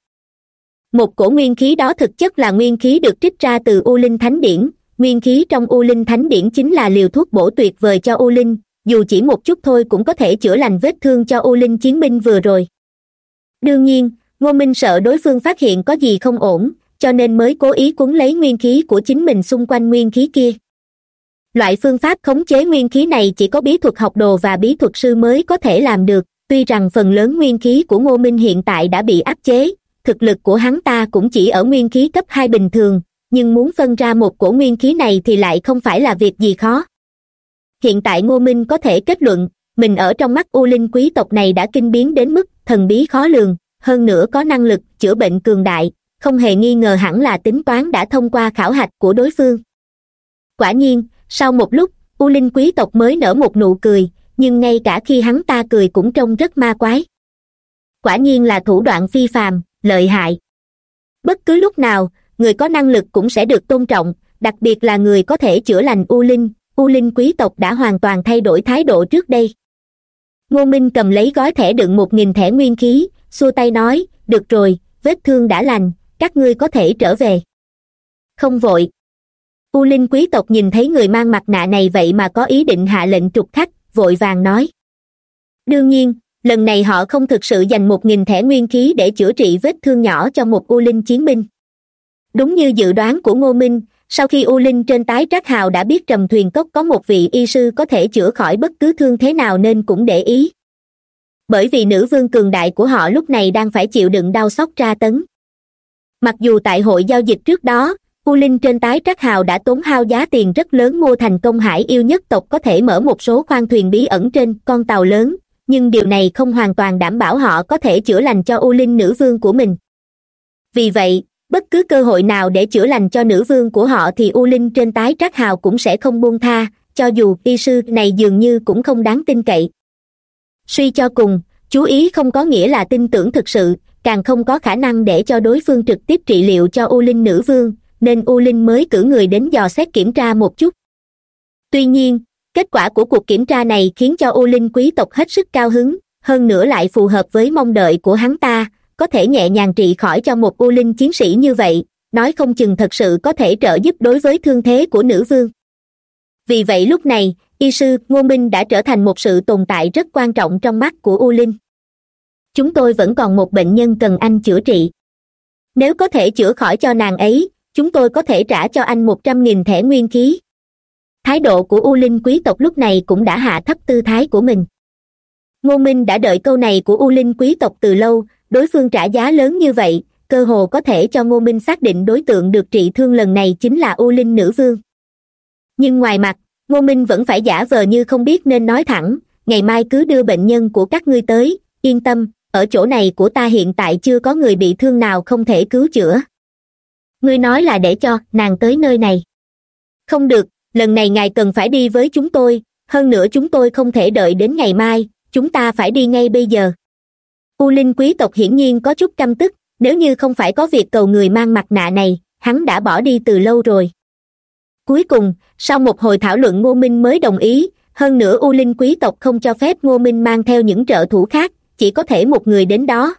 Một cổ nguyên khí đó thực chất là nguyên khí được trích ra từ u linh thánh điển, nguyên khí trong u linh thánh điển chính là liều thuốc bổ tuyệt vời cho u linh dù chỉ một chút thôi cũng có thể chữa lành vết thương cho u linh chiến binh vừa rồi. Đương nhiên, ngô minh sợ đối phương phát hiện có gì không ổn, cho nên mới cố ý cuốn lấy nguyên khí của chính mình xung quanh nguyên khí kia. Loại phương pháp khống chế nguyên khí này chỉ có bí thuật học đồ và bí thuật sư mới có thể làm được, tuy rằng phần lớn nguyên khí của ngô minh hiện tại đã bị áp chế, thực lực của hắn ta cũng chỉ ở nguyên khí cấp hai bình thường, nhưng muốn phân ra một cổ nguyên khí này thì lại không phải là việc gì khó hiện tại ngô minh có thể kết luận, mình ở trong mắt u linh quý tộc này đã kinh biến đến mức thần bí khó lường, hơn nữa có năng lực chữa bệnh cường đại, không hề nghi ngờ hẳn là tính toán đã thông qua khảo hạch của đối phương. Quả nhiên, sau một lúc, u linh quý tộc mới nở một nụ cười, nhưng ngay cả khi hắn ta cười cũng trông rất ma quái. Quả nhiên là thủ đoạn phi phàm, lợi hại. Bất cứ lúc nào, người có năng lực cũng sẽ được tôn trọng, đặc biệt là người có thể chữa lành u linh u linh quý tộc đã hoàn toàn thay đổi thái độ trước đây. Ngô minh cầm lấy gói thẻ đựng một nghìn thẻ nguyên khí, xua tay nói, được rồi, vết thương đã lành, các ngươi có thể trở về. Không vội. U linh quý tộc nhìn thấy người mang mặt nạ này vậy mà có ý định hạ lệnh trục khách vội vàng nói. Đương nhiên, lần này họ không thực sự dành một nghìn thẻ nguyên khí để chữa trị vết thương nhỏ cho một u linh chiến binh. Đúng như dự đoán của ngô minh sau khi u linh trên tái trác hào đã biết trầm thuyền cốc có một vị y sư có thể chữa khỏi bất cứ thương thế nào nên cũng để ý. Bởi vì nữ vương cường đại của họ lúc này đang phải chịu đựng đau xót tra tấn. Mặc dù tại hội giao dịch trước đó u linh trên tái trác hào đã tốn hao giá tiền rất lớn mua thành công hải yêu nhất tộc có thể mở một số khoang thuyền bí ẩn trên con tàu lớn, nhưng điều này không hoàn toàn đảm bảo họ có thể chữa lành cho u linh nữ vương của mình. Vì vậy bất cứ cơ hội nào để chữa lành cho nữ vương của họ thì u linh trên tái trác hào cũng sẽ không buông tha, cho dù y sư này dường như cũng không đáng tin cậy. Suy cho cùng, chú ý không có nghĩa là tin tưởng thực sự, càng không có khả năng để cho đối phương trực tiếp trị liệu cho u linh nữ vương, nên u linh mới cử người đến dò xét kiểm tra một chút. Tuy nhiên, kết quả của cuộc kiểm tra này khiến cho u linh quý tộc hết sức cao hứng, hơn nữa lại phù hợp với mong đợi của hắn ta có thể nhẹ nhàng trị khỏi cho một u linh chiến sĩ như vậy, nói không chừng thật sự có thể trợ giúp đối với thương thế của nữ vương. Vì vậy lúc này, y sư ngô minh đã trở thành một sự tồn tại rất quan trọng trong mắt của u linh. Chúng tôi vẫn còn một bệnh nhân cần anh chữa trị. Nếu có thể chữa khỏi cho nàng ấy, chúng tôi có thể trả cho anh một trăm nghìn thẻ nguyên khí. Thái độ của u linh quý tộc lúc này cũng đã hạ thấp tư thái của mình. Ngô minh đã đợi câu này của u linh quý tộc từ lâu đối phương trả giá lớn như vậy, cơ hồ có thể cho ngô minh xác định đối tượng được trị thương lần này chính là u linh nữ vương. Nhưng ngoài mặt, ngô minh vẫn phải giả vờ như không biết nên nói thẳng, ngày mai cứ đưa bệnh nhân của các ngươi tới, yên tâm, ở chỗ này của ta hiện tại chưa có người bị thương nào không thể cứu chữa. Ngươi nói là để cho nàng tới nơi này. Không được, lần này ngài cần phải đi với chúng tôi, hơn nữa chúng tôi không thể đợi đến ngày mai, chúng ta phải đi ngay bây giờ u linh quý tộc hiển nhiên có chút căm tức, nếu như không phải có việc cầu người mang mặt nạ này, hắn đã bỏ đi từ lâu rồi. Cuối cùng, sau một hồi thảo luận ngô minh mới đồng ý, hơn nữa u linh quý tộc không cho phép ngô minh mang theo những trợ thủ khác, chỉ có thể một người đến đó.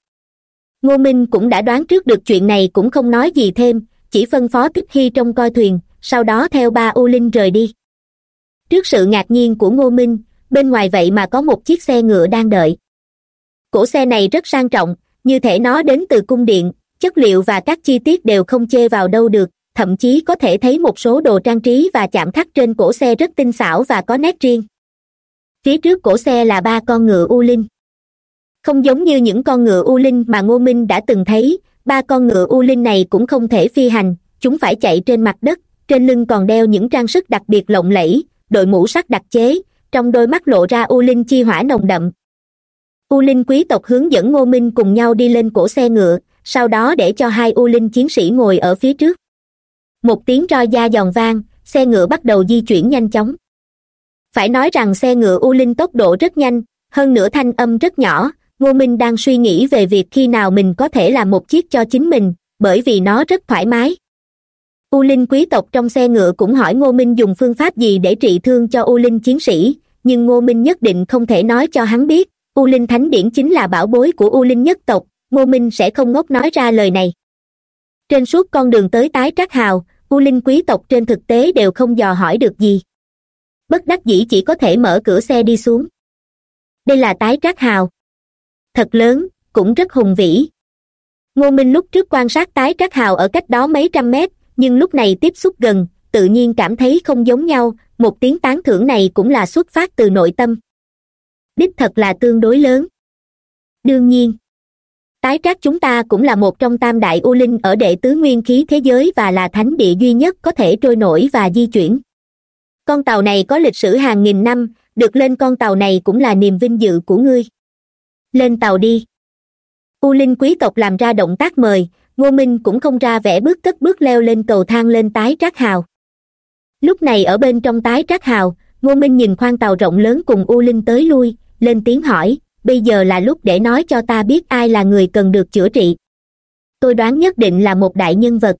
Ngô minh cũng đã đoán trước được chuyện này cũng không nói gì thêm, chỉ phân phó thích hy trong coi thuyền, sau đó theo ba u linh rời đi. Trước sự ngạc nhiên của ngô minh, bên ngoài vậy mà có một chiếc xe ngựa đang đợi cỗ xe này rất sang trọng, như thể nó đến từ cung điện, chất liệu và các chi tiết đều không chê vào đâu được, thậm chí có thể thấy một số đồ trang trí và chạm khắc trên cổ xe rất tinh xảo và có nét riêng. Phía trước cổ xe là ba con ngựa u linh. Không giống như những con ngựa u linh mà ngô minh đã từng thấy, ba con ngựa u linh này cũng không thể phi hành, chúng phải chạy trên mặt đất, trên lưng còn đeo những trang sức đặc biệt lộng lẫy, đội mũ sắt đặc chế, trong đôi mắt lộ ra u linh chi hỏa nồng đậm u linh quý tộc hướng dẫn ngô minh cùng nhau đi lên cổ xe ngựa, sau đó để cho hai u linh chiến sĩ ngồi ở phía trước. Một tiếng roi da giòn vang, xe ngựa bắt đầu di chuyển nhanh chóng. Phải nói rằng xe ngựa u linh tốc độ rất nhanh, hơn nữa thanh âm rất nhỏ, ngô minh đang suy nghĩ về việc khi nào mình có thể làm một chiếc cho chính mình, bởi vì nó rất thoải mái. U linh quý tộc trong xe ngựa cũng hỏi ngô minh dùng phương pháp gì để trị thương cho u linh chiến sĩ, nhưng ngô minh nhất định không thể nói cho hắn biết u linh thánh điển chính là bảo bối của u linh nhất tộc, ngô minh sẽ không ngốc nói ra lời này. Trên suốt con đường tới tái trác hào, u linh quý tộc trên thực tế đều không dò hỏi được gì. Bất đắc dĩ chỉ có thể mở cửa xe đi xuống. Đây là tái trác hào. Thật lớn, cũng rất hùng vĩ. Ngô minh lúc trước quan sát tái trác hào ở cách đó mấy trăm mét, nhưng lúc này tiếp xúc gần, tự nhiên cảm thấy không giống nhau, một tiếng tán thưởng này cũng là xuất phát từ nội tâm đích thật là tương đối lớn. Đương nhiên, tái trác chúng ta cũng là một trong tam đại u linh ở đệ tứ nguyên khí thế giới và là thánh địa duy nhất có thể trôi nổi và di chuyển. Con tàu này có lịch sử hàng nghìn năm, được lên con tàu này cũng là niềm vinh dự của ngươi. Lên tàu đi. U linh quý tộc làm ra động tác mời, ngô minh cũng không ra vẽ bước cất bước leo lên cầu thang lên tái trác hào. Lúc này ở bên trong tái trác hào ngô minh nhìn khoang tàu rộng lớn cùng u linh tới lui, lên tiếng hỏi, bây giờ là lúc để nói cho ta biết ai là người cần được chữa trị. Tôi đoán nhất định là một đại nhân vật.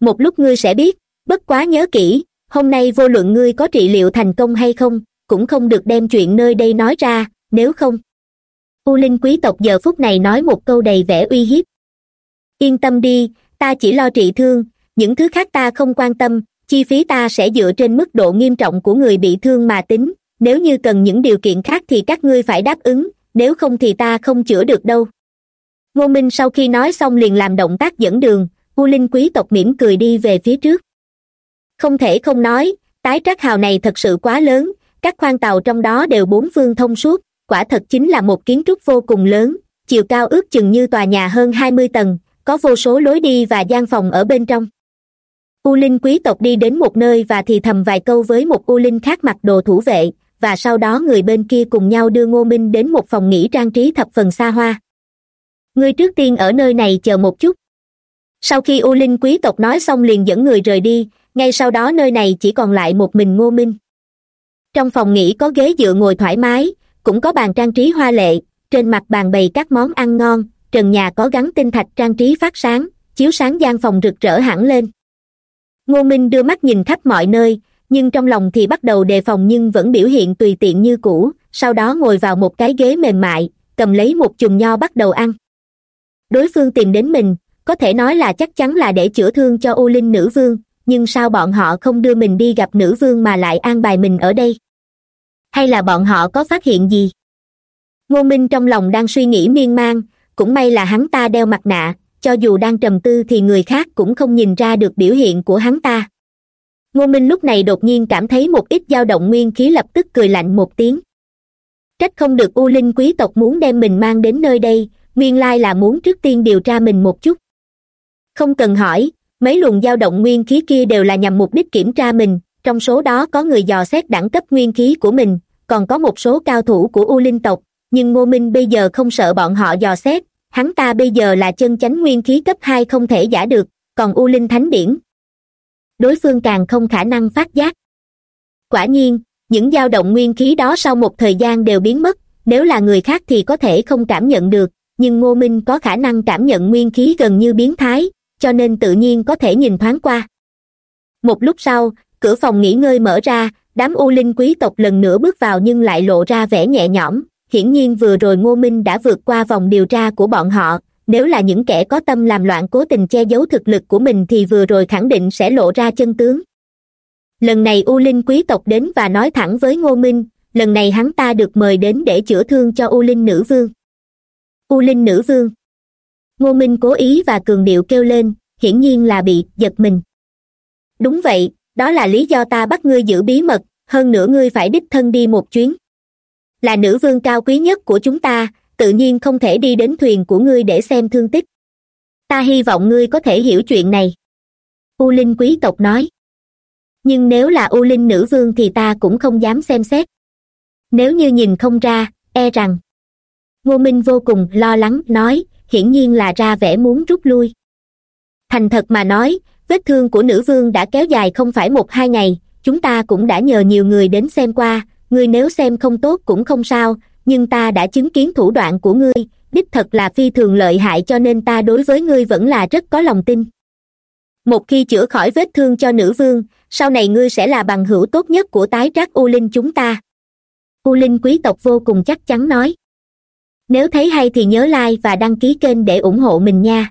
Một lúc ngươi sẽ biết, bất quá nhớ kỹ, hôm nay vô luận ngươi có trị liệu thành công hay không, cũng không được đem chuyện nơi đây nói ra, nếu không. U linh quý tộc giờ phút này nói một câu đầy vẻ uy hiếp. Yên tâm đi, ta chỉ lo trị thương, những thứ khác ta không quan tâm chi phí ta sẽ dựa trên mức độ nghiêm trọng của người bị thương mà tính. Nếu như cần những điều kiện khác thì các ngươi phải đáp ứng, nếu không thì ta không chữa được đâu. Ngô minh sau khi nói xong liền làm động tác dẫn đường u linh quý tộc mỉm cười đi về phía trước. Không thể không nói, tái trác hào này thật sự quá lớn, các khoang tàu trong đó đều bốn phương thông suốt, quả thật chính là một kiến trúc vô cùng lớn, chiều cao ước chừng như tòa nhà hơn hai mươi tầng, có vô số lối đi và gian phòng ở bên trong u linh quý tộc đi đến một nơi và thì thầm vài câu với một u linh khác mặc đồ thủ vệ, và sau đó người bên kia cùng nhau đưa ngô minh đến một phòng nghỉ trang trí thập phần xa hoa. Ngươi trước tiên ở nơi này chờ một chút. Sau khi u linh quý tộc nói xong liền dẫn người rời đi, ngay sau đó nơi này chỉ còn lại một mình ngô minh. Trong phòng nghỉ có ghế dựa ngồi thoải mái, cũng có bàn trang trí hoa lệ, trên mặt bàn bày các món ăn ngon, trần nhà có gắn tinh thạch trang trí phát sáng, chiếu sáng gian phòng rực rỡ hẳn lên ngô minh đưa mắt nhìn khắp mọi nơi, nhưng trong lòng thì bắt đầu đề phòng nhưng vẫn biểu hiện tùy tiện như cũ, sau đó ngồi vào một cái ghế mềm mại, cầm lấy một chùm nho bắt đầu ăn. Đối phương tìm đến mình, có thể nói là chắc chắn là để chữa thương cho u linh nữ vương, nhưng sao bọn họ không đưa mình đi gặp nữ vương mà lại an bài mình ở đây? Hay là bọn họ có phát hiện gì? Ngô minh trong lòng đang suy nghĩ miên man, cũng may là hắn ta đeo mặt nạ cho dù đang trầm tư thì người khác cũng không nhìn ra được biểu hiện của hắn ta. Ngô minh lúc này đột nhiên cảm thấy một ít dao động nguyên khí lập tức cười lạnh một tiếng. Trách không được u linh quý tộc muốn đem mình mang đến nơi đây, nguyên lai là muốn trước tiên điều tra mình một chút. Không cần hỏi, mấy luồng dao động nguyên khí kia đều là nhằm mục đích kiểm tra mình, trong số đó có người dò xét đẳng cấp nguyên khí của mình, còn có một số cao thủ của u linh tộc, nhưng ngô minh bây giờ không sợ bọn họ dò xét hắn ta bây giờ là chân chánh nguyên khí cấp hai không thể giả được, còn u linh thánh điển đối phương càng không khả năng phát giác. Quả nhiên, những dao động nguyên khí đó sau một thời gian đều biến mất, nếu là người khác thì có thể không cảm nhận được, nhưng ngô minh có khả năng cảm nhận nguyên khí gần như biến thái, cho nên tự nhiên có thể nhìn thoáng qua. Một lúc sau, cửa phòng nghỉ ngơi mở ra, đám u linh quý tộc lần nữa bước vào nhưng lại lộ ra vẻ nhẹ nhõm hiển nhiên vừa rồi ngô minh đã vượt qua vòng điều tra của bọn họ. Nếu là những kẻ có tâm làm loạn cố tình che giấu thực lực của mình thì vừa rồi khẳng định sẽ lộ ra chân tướng. Lần này u linh quý tộc đến và nói thẳng với ngô minh, lần này hắn ta được mời đến để chữa thương cho u linh nữ vương. U linh nữ vương. Ngô minh cố ý và cường điệu kêu lên, hiển nhiên là bị giật mình. Đúng vậy, đó là lý do ta bắt ngươi giữ bí mật, hơn nữa ngươi phải đích thân đi một chuyến là nữ vương cao quý nhất của chúng ta, tự nhiên không thể đi đến thuyền của ngươi để xem thương tích. Ta hy vọng ngươi có thể hiểu chuyện này. U linh quý tộc nói. Nhưng nếu là u linh nữ vương thì ta cũng không dám xem xét. Nếu như nhìn không ra e rằng. Ngô minh vô cùng lo lắng nói, hiển nhiên là ra vẻ muốn rút lui. Thành thật mà nói, vết thương của nữ vương đã kéo dài không phải một hai ngày, chúng ta cũng đã nhờ nhiều người đến xem qua ngươi nếu xem không tốt cũng không sao, nhưng ta đã chứng kiến thủ đoạn của ngươi, đích thật là phi thường lợi hại cho nên ta đối với ngươi vẫn là rất có lòng tin. Một khi chữa khỏi vết thương cho nữ vương, sau này ngươi sẽ là bằng hữu tốt nhất của tái trác u linh chúng ta. U linh quý tộc vô cùng chắc chắn nói. Nếu thấy hay thì nhớ like và đăng ký kênh để ủng hộ mình nha.